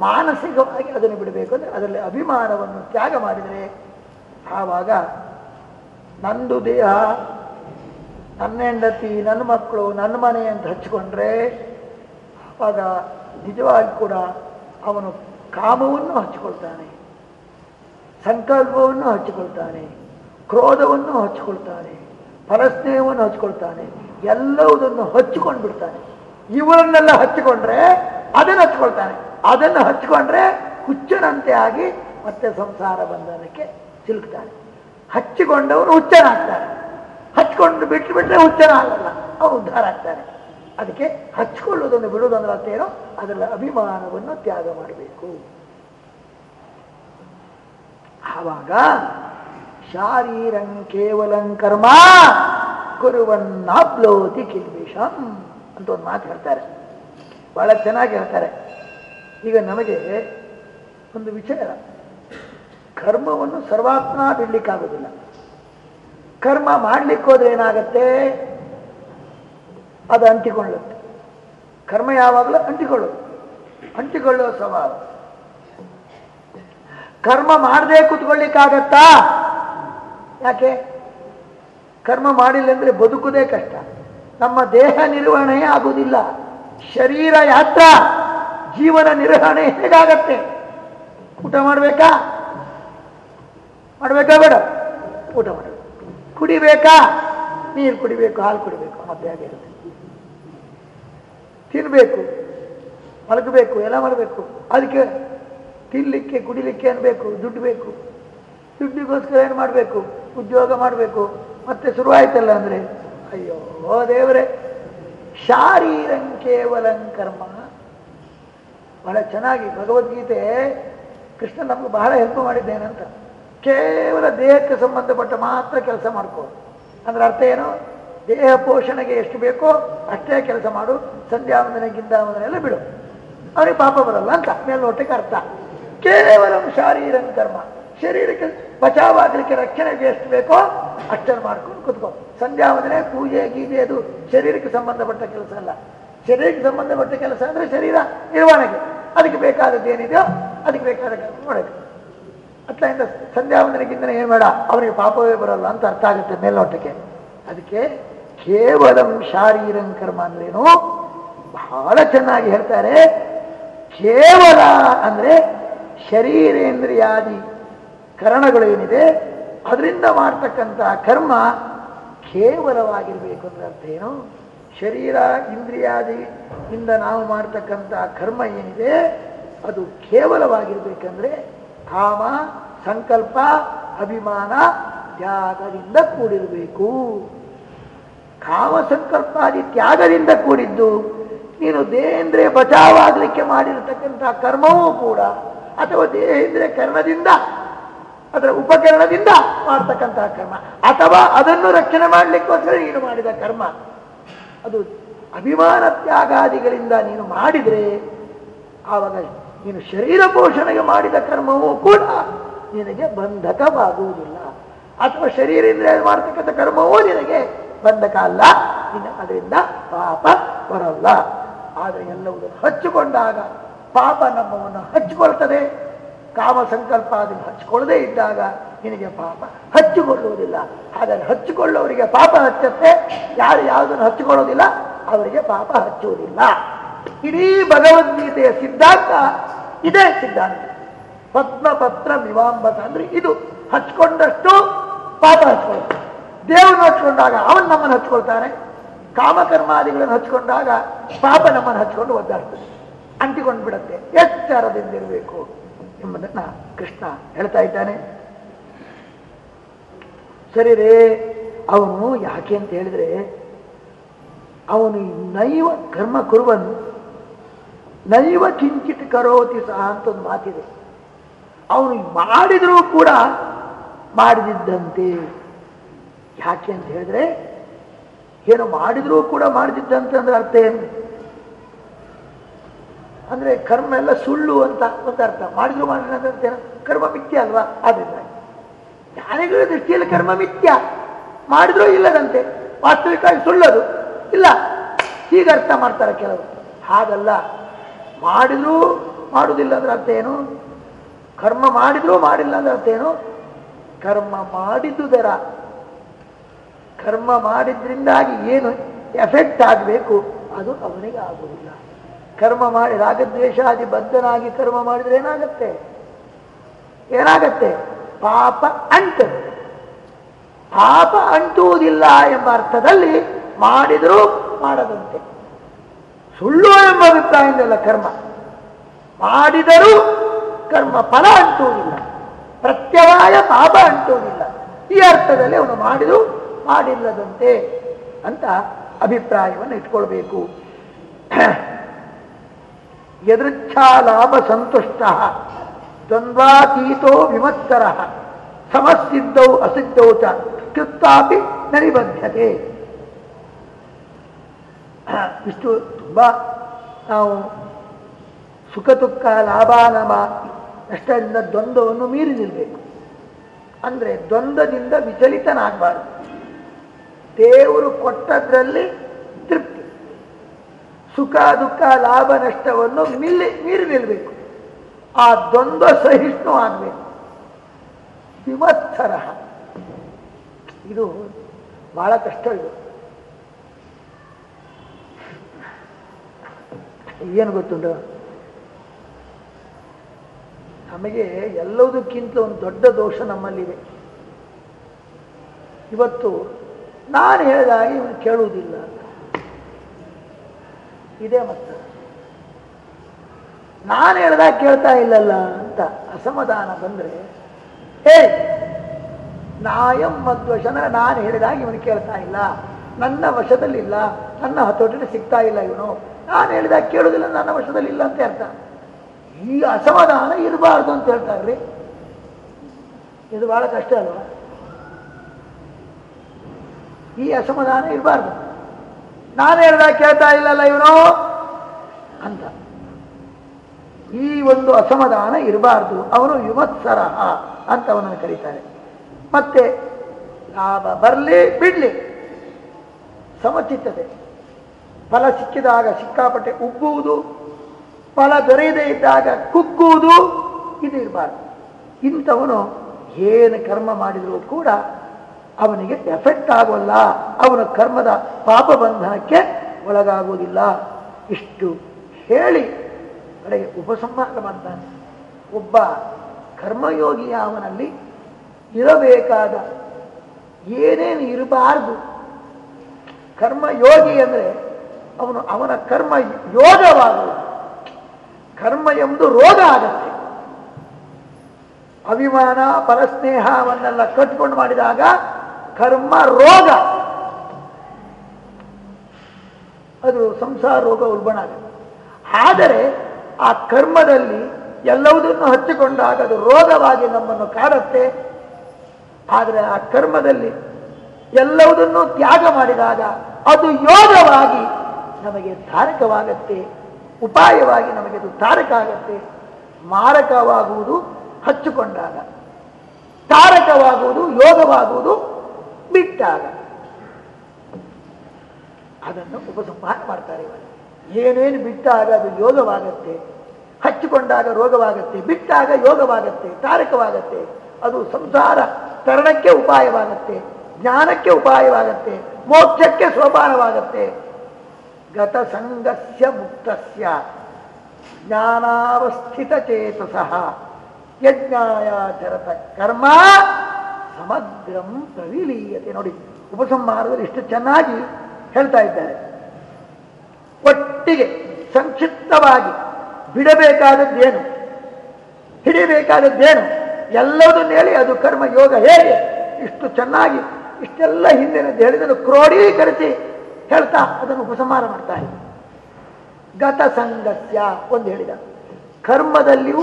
ಮಾನಸಿಕವಾಗಿ ಅದನ್ನು ಬಿಡಬೇಕು ಅಂದರೆ ಅದರಲ್ಲಿ ಅಭಿಮಾನವನ್ನು ತ್ಯಾಗ ಮಾಡಿದರೆ ಆವಾಗ ನಂದು ದೇಹ, ನನ್ನ ಹೆಂಡತಿ, ನನ್ನ ಮಕ್ಕಳು, ನನ್ನ ಮನೆ ಅಂತ ಹಚ್ಕೊಂಡ್ರೆ ಆವಾಗ ನಿಜವಾಗಿ ಕೂಡ ಅವನು ಕಾಮವನ್ನು ಹಚ್ಕೊಳ್ತಾನೆ ಸಂಕಲ್ಪವನ್ನು ಹಚ್ಚಿಕೊಳ್ತಾನೆ, ಕ್ರೋಧವನ್ನು ಹಚ್ಕೊಳ್ತಾನೆ ಪರಸ್ನೇಹವನ್ನು ಹಚ್ಕೊಳ್ತಾನೆ ಎಲ್ಲವುದನ್ನು ಹಚ್ಚಿಕೊಂಡು ಬಿಡ್ತಾನೆ ಇವರನ್ನೆಲ್ಲ ಹಚ್ಚಿಕೊಂಡ್ರೆ ಅದನ್ನು ಹಚ್ಕೊಳ್ತಾನೆ ಅದನ್ನು ಹಚ್ಕೊಂಡ್ರೆ ಹುಚ್ಚನಂತೆ ಆಗಿ ಮತ್ತೆ ಸಂಸಾರ ಬಂಧನಕ್ಕೆ ಸಿಲುಕ್ತಾನೆ. ಹಚ್ಚಿಕೊಂಡವನು ಹುಚ್ಚನಾಗ್ತಾನೆ ಹಚ್ಕೊಂಡು ಬಿಟ್ಟು ಬಿಟ್ಟರೆ ಹುಚ್ಚನ ಆಗಲ್ಲ ಅವರು ಉದ್ಧಾರ ಆಗ್ತಾರೆ ಅದಕ್ಕೆ ಹಚ್ಕೊಳ್ಳೋದನ್ನು ಬಿಡುವುದಂದ್ರೆ ಅರ್ಥ ಏನೋ ಅದರ ಅಭಿಮಾನವನ್ನು ತ್ಯಾಗ ಮಾಡಬೇಕು. ಆವಾಗ ಶಾರೀರಂ ಕೇವಲಂ ಕರ್ಮ ಕುರುವನ್ನಾಪ್ಲೋತಿ ಕಿಲ್ಬಿಷಂ ಅಂತ ಒಂದು ಮಾತು ಹೇಳ್ತಾರೆ. ಬಹಳ ಚೆನ್ನಾಗಿ ಹೇಳ್ತಾರೆ. ಈಗ ನಮಗೆ ಒಂದು ವಿಚಾರ ಕರ್ಮವನ್ನು ಸರ್ವಾತ್ಮ ಬಿಡ್ಲಿಕ್ಕಾಗೋದಿಲ್ಲ. ಕರ್ಮ ಮಾಡ್ಲಿಕ್ಕೆ ಹೋದ್ರೆ ಏನಾಗತ್ತೆ? ಅದು ಅಂಟಿಕೊಳ್ಳುತ್ತೆ. ಕರ್ಮ ಯಾವಾಗಲೂ ಅಂಟಿಕೊಳ್ಳುತ್ತೆ. ಅಂಟಿಕೊಳ್ಳುವ ಸವಾಲು ಕರ್ಮ ಮಾಡದೆ ಕೂತ್ಕೊಳ್ಳಿಕ್ಕಾಗತ್ತಾ? ಯಾಕೆ? ಕರ್ಮ ಮಾಡಿಲ್ಲ ಅಂದ್ರೆ ಬದುಕುವುದೇ ಕಷ್ಟ. ನಮ್ಮ ದೇಹ ನಿರ್ವಹಣೆ ಆಗುವುದಿಲ್ಲ ಶರೀರ ಯಾತ್ರ? ಜೀವನ ನಿರ್ವಹಣೆ ಹೇಗಾಗತ್ತೆ? ಊಟ ಮಾಡಬೇಕಾ? ಮಾಡಬೇಕಾ ಬೇಡ? ಊಟ ಮಾಡಬೇಕು ಕುಡಿಬೇಕಾ? ನೀರು ಕುಡಿಬೇಕು, ಹಾಲು ಕುಡಿಬೇಕು ಮತ್ತೆ ಹಾಗೆ ಇರುತ್ತೆ. ತಿನ್ಬೇಕು, ಮಲಗಬೇಕು, ಎಲ್ಲ ಮಾಡಬೇಕು ಅದಕ್ಕೆ ತಿನ್ನಲಿಕ್ಕೆ ಕುಡಿಲಿಕ್ಕೆ ಅನ್ಬೇಕು ದುಡ್ಡು ಬೇಕು. ದುಡ್ಡಿಗೋಸ್ಕರ ಏನು ಮಾಡಬೇಕು? ಉದ್ಯೋಗ ಮಾಡಬೇಕು. ಮತ್ತೆ ಶುರುವಾಯ್ತಲ್ಲ ಅಂದ್ರೆ, ಅಯ್ಯೋ ದೇವರೇ, ಶಾರೀರಂ ಕೇವಲಂ ಕರ್ಮ. ಬಹಳ ಚೆನ್ನಾಗಿ ಭಗವದ್ಗೀತೆ ಕೃಷ್ಣ ನಮ್ಗೆ ಬಹಳ ಹೆಲ್ಪ್ ಮಾಡಿದ್ದೇನಂತ. ಕೇವಲ ದೇಹಕ್ಕೆ ಸಂಬಂಧಪಟ್ಟ ಮಾತ್ರ ಕೆಲಸ ಮಾಡ್ಕೋ. ಅಂದ್ರೆ ಅರ್ಥ ಏನು? ದೇಹ ಪೋಷಣೆಗೆ ಎಷ್ಟು ಬೇಕೋ ಅಷ್ಟೇ ಕೆಲಸ ಮಾಡು. ಸಂಧ್ಯಾ ವಂದನೆ ಬಿಡು. ಅವನಿಗೆ ಪಾಪ ಬರಲ್ಲ ಅಂತ. ಮೇಲ್ನೋಟಕ್ಕೆ ಅರ್ಥ. ಕೇವಲ ಶಾರೀರ ಕರ್ಮ. ಶರೀರಕ್ಕೆ ಬಚಾವಾಗಲಿಕ್ಕೆ ರಕ್ಷಣೆಗೆ ಎಷ್ಟು ಬೇಕೋ ಅಷ್ಟನ್ನು ಮಾಡ್ಕೊಂಡು ಕುತ್ಕೋ. ಸಂಧ್ಯಾ ವಂದನೆ, ಪೂಜೆ ಗೀಜೆ ಅದು ಶರೀರಕ್ಕೆ ಸಂಬಂಧಪಟ್ಟ ಕೆಲಸ ಅಲ್ಲ. ಶರೀರಕ್ಕೆ ಸಂಬಂಧಪಟ್ಟ ಕೆಲಸ ಅಂದ್ರೆ ಶರೀರ ನಿರ್ವಹಣೆಗೆ. ಅದಕ್ಕೆ ಬೇಕಾದದ್ದು ಏನಿದೆಯೋ ಅದಕ್ಕೆ ಬೇಕಾದ ಕೆಲಸ ಮಾಡಬೇಕು ಅತ್ಲಿಂದ ಸಂಧ್ಯಾ ಏನು ಬೇಡ, ಅವನಿಗೆ ಪಾಪವೇ ಬರಲ್ಲ ಅಂತ ಅರ್ಥ ಆಗುತ್ತೆ ಮೇಲ್ನೋಟಕ್ಕೆ. ಅದಕ್ಕೆ ಕೇವಲ ಶಾರೀರಂ ಕರ್ಮ ಅಂದ್ರೇನು? ಬಹಳ ಚೆನ್ನಾಗಿ ಹೇಳ್ತಾರೆ. ಕೇವಲ ಅಂದರೆ ಶರೀರೇಂದ್ರಿಯಾದಿ ಕರಣಗಳು ಏನಿದೆ ಅದರಿಂದ ಮಾಡ್ತಕ್ಕಂತಹ ಕರ್ಮ ಕೇವಲವಾಗಿರಬೇಕು ಅಂದ್ರೆ ಅರ್ಥ ಏನು? ಶರೀರ ಇಂದ್ರಿಯಾದಿ ಇಂದ ನಾವು ಮಾಡ್ತಕ್ಕಂತಹ ಕರ್ಮ ಏನಿದೆ, ಅದು ಕೇವಲವಾಗಿರ್ಬೇಕಂದ್ರೆ ಕಾಮ ಸಂಕಲ್ಪ, ಅಭಿಮಾನ, ತ್ಯಾಗದಿಂದ ಕೂಡಿರಬೇಕು. ಕಾಮ ಸಂಕಲ್ಪಾದಿ ತ್ಯಾಗದಿಂದ ಕೂಡಿದ್ದು, ನೀನು ದೇಹೇಂದ್ರೆ ಬಚಾವಾಗಲಿಕ್ಕೆ ಮಾಡಿರತಕ್ಕಂಥ ಕರ್ಮವೂ ಕೂಡ, ಅಥವಾ ದೇಹೇಂದ್ರೆ ಕರ್ಮದಿಂದ ಅದರ ಉಪಕರಣದಿಂದ ಮಾಡ್ತಕ್ಕಂತಹ ಕರ್ಮ, ಅಥವಾ ಅದನ್ನು ರಕ್ಷಣೆ ಮಾಡಲಿಕ್ಕೋಸ್ಕರ ನೀನು ಮಾಡಿದ ಕರ್ಮ. ಅದು ಅಭಿಮಾನ ತ್ಯಾಗಾದಿಗಳಿಂದ ನೀನು ಮಾಡಿದರೆ, ಆವಾಗ ನೀನು ಶರೀರ ಪೋಷಣೆಗೆ ಮಾಡಿದ ಕರ್ಮವೂ ಕೂಡ ನಿನಗೆ ಬಂಧಕವಾಗುವುದಿಲ್ಲ. ಅಥವಾ ಶರೀರೇಂದ್ರ ಮಾಡ್ತಕ್ಕಂಥ ಕರ್ಮವೂ ನಿನಗೆ ಬಂಧಕ ಅಲ್ಲ. ನಿನ್ನ ಅದರಿಂದ ಪಾಪ ಬರಲ್ಲ. ಆದರೆ ಎಲ್ಲವುದನ್ನು ಹಚ್ಚಿಕೊಂಡಾಗ ಪಾಪ ನಮ್ಮವನ್ನು ಹಚ್ಚಿಕೊಳ್ತದೆ. ಕಾಮ ಸಂಕಲ್ಪ ಅದನ್ನು ಹಚ್ಚಿಕೊಳ್ಳದೇ ಇದ್ದಾಗ ನಿನಗೆ ಪಾಪ ಹಚ್ಚಿಕೊಳ್ಳುವುದಿಲ್ಲ. ಹಾಗಾಗಿ ಹಚ್ಚಿಕೊಳ್ಳುವವರಿಗೆ ಪಾಪ ಹಚ್ಚತ್ತೆ. ಯಾರು ಯಾವುದನ್ನು ಹಚ್ಚಿಕೊಳ್ಳೋದಿಲ್ಲ ಅವರಿಗೆ ಪಾಪ ಹಚ್ಚುವುದಿಲ್ಲ. ಇಡೀ ಭಗವದ್ಗೀತೆಯ ಸಿದ್ಧಾಂತ ಇದೇ ಸಿದ್ಧಾಂತ. ಪದ್ಮಪತ್ರ ವಿವಾಂಬತ ಅಂದ್ರೆ ಇದು. ಹಚ್ಕೊಂಡಷ್ಟು ಪಾಪ ಹಚ್ಕೊಳ್ತಾನೆ. ದೇವರನ್ನು ಹಚ್ಕೊಂಡಾಗ ಅವನು ನಮ್ಮನ್ನು ಹಚ್ಕೊಳ್ತಾನೆ. ಕಾಮಕರ್ಮಾದಿಗಳನ್ನು ಹಚ್ಕೊಂಡಾಗ ಪಾಪ ನಮ್ಮನ್ನು ಹಚ್ಕೊಂಡು ಒದ್ದಾಡ್ತದೆ ಅಂಟಿಕೊಂಡು ಬಿಡುತ್ತೆ. ಎಚ್ಚರದಿಂದಿರಬೇಕು ಎಂಬುದನ್ನ ಕೃಷ್ಣ ಹೇಳ್ತಾ ಇದ್ದಾನೆ. ಸರಿ ರೇ, ಅವನು ಯಾಕೆ ಅಂತ ಹೇಳಿದ್ರೆ ಅವನು ನೈವ ಕರ್ಮ ಕುರುವನ್. ನೈವ ಕಿಂಚಿತ್ ಕರೋತಿ ಸಹ ಅಂತ ಒಂದು ಮಾತಿದೆ. ಅವನು ಮಾಡಿದರೂ ಕೂಡ ಮಾಡಿದಿದ್ದಂತೆ ಯಾಕೆ ಅಂತ ಹೇಳಿದ್ರೆ, ಏನು ಮಾಡಿದ್ರೂ ಕೂಡ ಮಾಡಿದಿದ್ದಂತೆ ಅಂದ್ರೆ ಅರ್ಥ ಏನು? ಅಂದ್ರೆ ಕರ್ಮ ಎಲ್ಲ ಸುಳ್ಳು ಅಂತ ಒಂದು ಅರ್ಥ. ಮಾಡಿದ್ರು ಮಾಡಿದ್ರೆ ಕರ್ಮ ಮಿಥ್ಯ ಅಲ್ವಾ? ಆದ್ರಿಂದ. ಜ್ಞಾನಿಗಳ ದೃಷ್ಟಿಯಲ್ಲಿ ಕರ್ಮ ಮಿಥ್ಯ. ಮಾಡಿದ್ರೂ ಇಲ್ಲದಂತೆ. ವಾಸ್ತವಿಕವಾಗಿ ಸುಳ್ಳದು. ಇಲ್ಲ. ಹೀಗೆ ಅರ್ಥ ಮಾಡ್ತಾರೆ ಕೆಲವರು. ಹಾಗಲ್ಲ. ಮಾಡಿದ್ರೂ ಮಾಡುವುದಿಲ್ಲ ಅಂದ್ರೆ ಅರ್ಥ ಏನು? ಕರ್ಮ ಮಾಡಿದ್ರೂ ಮಾಡಿಲ್ಲ ಅಂದ್ರೆ ಅರ್ಥ ಏನು? ಕರ್ಮ ಮಾಡಿದ್ದುದರ ಕರ್ಮ ಮಾಡಿದ್ರಿಂದಾಗಿ ಏನು ಎಫೆಕ್ಟ್ ಆಗಬೇಕು? ಅದು ಅವನಿಗೆ ಆಗುವುದಿಲ್ಲ. ಕರ್ಮ ಮಾಡಿ ರಾಗದ್ವೇಷಾದಿ ಬದ್ಧನಾಗಿ ಕರ್ಮ ಮಾಡಿದ್ರೆ ಏನಾಗತ್ತೆ? ಏನಾಗತ್ತೆ? ಪಾಪ ಅಂಟದು ಪಾಪ ಅಂಟುವುದಿಲ್ಲ ಎಂಬ ಅರ್ಥದಲ್ಲಿ ಮಾಡಿದರೂ ಮಾಡದಂತೆ. ಸುಳ್ಳು ಎಂಬ ಅಭಿಪ್ರಾಯದಿಂದಲ್ಲ ಕರ್ಮ. ಮಾಡಿದರೂ ಕರ್ಮ ಫಲ ಅಂಟುವುದಿಲ್ಲ ಪ್ರತ್ಯವಾಯ ಪಾಪ ಅಂಟುವುದಿಲ್ಲ ಈ ಅರ್ಥದಲ್ಲಿ ಅವನು ಮಾಡಿದು ಮಾಡಿಲ್ಲದಂತೆ ಅಂತ ಅಭಿಪ್ರಾಯವನ್ನು ಇಟ್ಕೊಳ್ಬೇಕು. ಯದೃಚ್ಛಾ ಲಾಭ ಸಂತುಷ್ಟ, ದ್ವಂದ್ವಾತೀತೋ ವಿಮತ್ಸರ ಸಮಸಿದ್ಧೌ ಅಸಿದ್ಧೌ ಚ ಕೃತ್ತಾಪಿ ನರಿಬದ್ಧತೆ ಇಷ್ಟು ತುಂಬ ನಾವು ಸುಖ ದುಃಖ ಲಾಭಾನಮ ನಷ್ಟದಿಂದ ದ್ವಂದ್ವವನ್ನು ಮೀರಿ ನಿಲ್ಲಬೇಕು ಅಂದರೆ ದ್ವಂದ್ವದಿಂದ ವಿಚಲಿತನಾಗಬಾರ್ದು. ದೇವರು ಕೊಟ್ಟದ್ರಲ್ಲಿ ತೃಪ್ತಿ. ಸುಖ, ದುಃಖ, ಲಾಭ, ನಷ್ಟವನ್ನು ಮಿಲ್ಲಿ, ಮೀರಿ ನಿಲ್ಲಬೇಕು ಆ ದ್ವಂದ್ವ ಸಹಿಷ್ಣು ಆಗಬೇಕು. ವಿಮತ್ಸರ ಇದು ಬಹಳ ಕಷ್ಟ ಇದು. ಏನು ಗೊತ್ತುಂಟು? ನಮಗೆ ಎಲ್ಲದಕ್ಕಿಂತ ಒಂದು ದೊಡ್ಡ ದೋಷ ನಮ್ಮಲ್ಲಿದೆ. ಇವತ್ತು ನಾನು ಹೇಳಿದಾಗ ಇವನು ಕೇಳುವುದಿಲ್ಲ. ಇದೇ ಮತ್ತೆ. ನಾನು ಹೇಳ್ದಾಗ ಕೇಳ್ತಾ ಇಲ್ಲಲ್ಲ ಅಂತ ಅಸಮಾಧಾನ ಬಂದರೆ, ಹೇ, ನಾಯಂ ಅಂದ್ರೆ ನಾನು ಹೇಳಿದಾಗ ಇವನು ಕೇಳ್ತಾ ಇಲ್ಲ. ನನ್ನ ವಶದಲ್ಲಿಲ್ಲ. ನನ್ನ ಹತೋಟಿನ ಸಿಗ್ತಾ ಇಲ್ಲ ಇವನು. ನಾನು ಹೇಳಿದಾಗ ಕೇಳುವುದಿಲ್ಲ ನನ್ನ ವಶದಲ್ಲಿ ಇಲ್ಲ ಅಂತ ಅರ್ಥ ಈ ಅಸಮಾಧಾನ ಇರಬಾರ್ದು ಅಂತ ಹೇಳ್ತಾರೆ ಇದು ಬಹಳ ಕಷ್ಟ ಅಲ್ವಾ? ಈ ಅಸಮಾಧಾನ ಇರಬಾರ್ದು. ನಾನು ಹೇಳಿದಾಗ ಕೇಳ್ತಾ ಇಲ್ಲಲ್ಲ ಇವನು ಅಂತ. ಈ ಒಂದು ಅಸಮಾಧಾನ ಇರಬಾರ್ದು. ಅವನು ವಿಮತ್ಸರ ಅಂತ ಅವನನ್ನು ಕರೀತಾರೆ. ಮತ್ತೆ ಲಾಭ ಬರಲಿ, ಬಿಡ್ಲಿ. ಸಮಚಿತ್ತತೆ. ಫಲ ಸಿಕ್ಕಿದಾಗ ಸಿಕ್ಕಾಪಟ್ಟೆ ಉಬ್ಬುವುದು, ಫಲ ದೊರೆಯದೇ ಇದ್ದಾಗ ಕುಗ್ಗುವುದು ಇದು ಇರಬಾರ್ದು. ಇಂಥವನು ಏನು ಕರ್ಮ ಮಾಡಿದರೂ ಕೂಡ ಅವನಿಗೆ ಎಫೆಕ್ಟ್ ಆಗೋಲ್ಲ. ಅವನ ಕರ್ಮದ ಪಾಪ ಬಂಧನಕ್ಕೆ ಒಳಗಾಗುವುದಿಲ್ಲ. ಇಷ್ಟು ಹೇಳಿ ಕಡೆಗೆ ಉಪಸಂಹಾರ ಮಾಡ್ತಾನೆ. ಒಬ್ಬ ಕರ್ಮಯೋಗಿಯ ಅವನಲ್ಲಿ ಇರಬೇಕಾದ ಏನೇನು ಇರಬಾರ್ದು? ಕರ್ಮಯೋಗಿ ಅಂದರೆ ಅವನು ಅವನ ಕರ್ಮ ಯೋಗವಾಗುವುದು. ಕರ್ಮ ಎಂಬುದು ರೋಗ ಆಗತ್ತೆ. ಅಭಿಮಾನ ಪರಸ್ನೇಹವನ್ನೆಲ್ಲ ಕಟ್ಕೊಂಡು ಮಾಡಿದಾಗ ಕರ್ಮ ರೋಗ. ಅದು ಸಂಸಾರ ರೋಗ ಉಲ್ಬಣ ಆಗುತ್ತೆ. ಆದರೆ ಆ ಕರ್ಮದಲ್ಲಿ ಎಲ್ಲವುದನ್ನು ಹಚ್ಚಿಕೊಂಡಾಗ ಅದು ರೋಗವಾಗಿ ನಮ್ಮನ್ನು ಕಾಡುತ್ತೆ. ಆದರೆ ಆ ಕರ್ಮದಲ್ಲಿ ಎಲ್ಲವುದನ್ನು ತ್ಯಾಗ ಮಾಡಿದಾಗ ಅದು ಯೋಗವಾಗಿ ನಮಗೆ ಧಾರಕವಾಗತ್ತೆ, ಉಪಾಯವಾಗಿ ನಮಗೆ ಅದು ತಾರಕ ಆಗತ್ತೆ ಮಾರಕವಾಗುವುದು ಹಚ್ಚಿಕೊಂಡಾಗ. ತಾರಕವಾಗುವುದು ಯೋಗವಾಗುವುದು ಬಿಟ್ಟಾಗ. ಅದನ್ನು ಉಪಸಂಹಾರ ಮಾಡ್ತಾರೆ ಇವರು. ಏನೇನು ಬಿಟ್ಟಾಗ ಅದು ಯೋಗವಾಗತ್ತೆ, ಹಚ್ಚಿಕೊಂಡಾಗ ರೋಗವಾಗತ್ತೆ, ಬಿಟ್ಟಾಗ ಯೋಗವಾಗತ್ತೆ ತಾರಕವಾಗತ್ತೆ ಅದು ಸಂಸಾರ ತರಣಕ್ಕೆ ಉಪಾಯವಾಗತ್ತೆ, ಜ್ಞಾನಕ್ಕೆ ಉಪಾಯವಾಗತ್ತೆ, ಮೋಕ್ಷಕ್ಕೆ ಸೋಪಾನವಾಗತ್ತೆ ಗತ ಸಂಗಸ್ಯ ಮುಕ್ತಸ್ಯ ಜ್ಞಾನಾವಸ್ಥಿತ ಚೇತಸಃ ಯಜ್ಞಾಯಾಚರತ ಕರ್ಮ ಸಮಗ್ರಂ ಪ್ರವಿಲೀಯತೆ ನೋಡಿ. ಉಪಸಂಹಾರದಲ್ಲಿ ಇಷ್ಟು ಚೆನ್ನಾಗಿ ಹೇಳ್ತಾ ಇದ್ದಾರೆ. ಒಟ್ಟಿಗೆ ಸಂಕ್ಷಿಪ್ತವಾಗಿ ಬಿಡಬೇಕಾದದ್ದೇನು ಹಿಡಿಬೇಕಾದದ್ದೇನು ಎಲ್ಲದನ್ನು ಹೇಳಿ ಅದು ಕರ್ಮ ಯೋಗ ಹೇಗೆ? ಇಷ್ಟು ಚೆನ್ನಾಗಿ, ಇಷ್ಟೆಲ್ಲ ಹಿಂದಿನದ್ದು ಹೇಳಿದನ್ನು ಕ್ರೋಢೀಕರಿಸಿ ಹೇಳ್ತಾ ಅದನ್ನು ಉಪಸಂಹಾರ ಮಾಡ್ತಾರೆ ಗತ ಸಂಗಸ್ಯ ಒಂದು ಹೇಳಿದ. ಕರ್ಮದಲ್ಲಿಯೂ,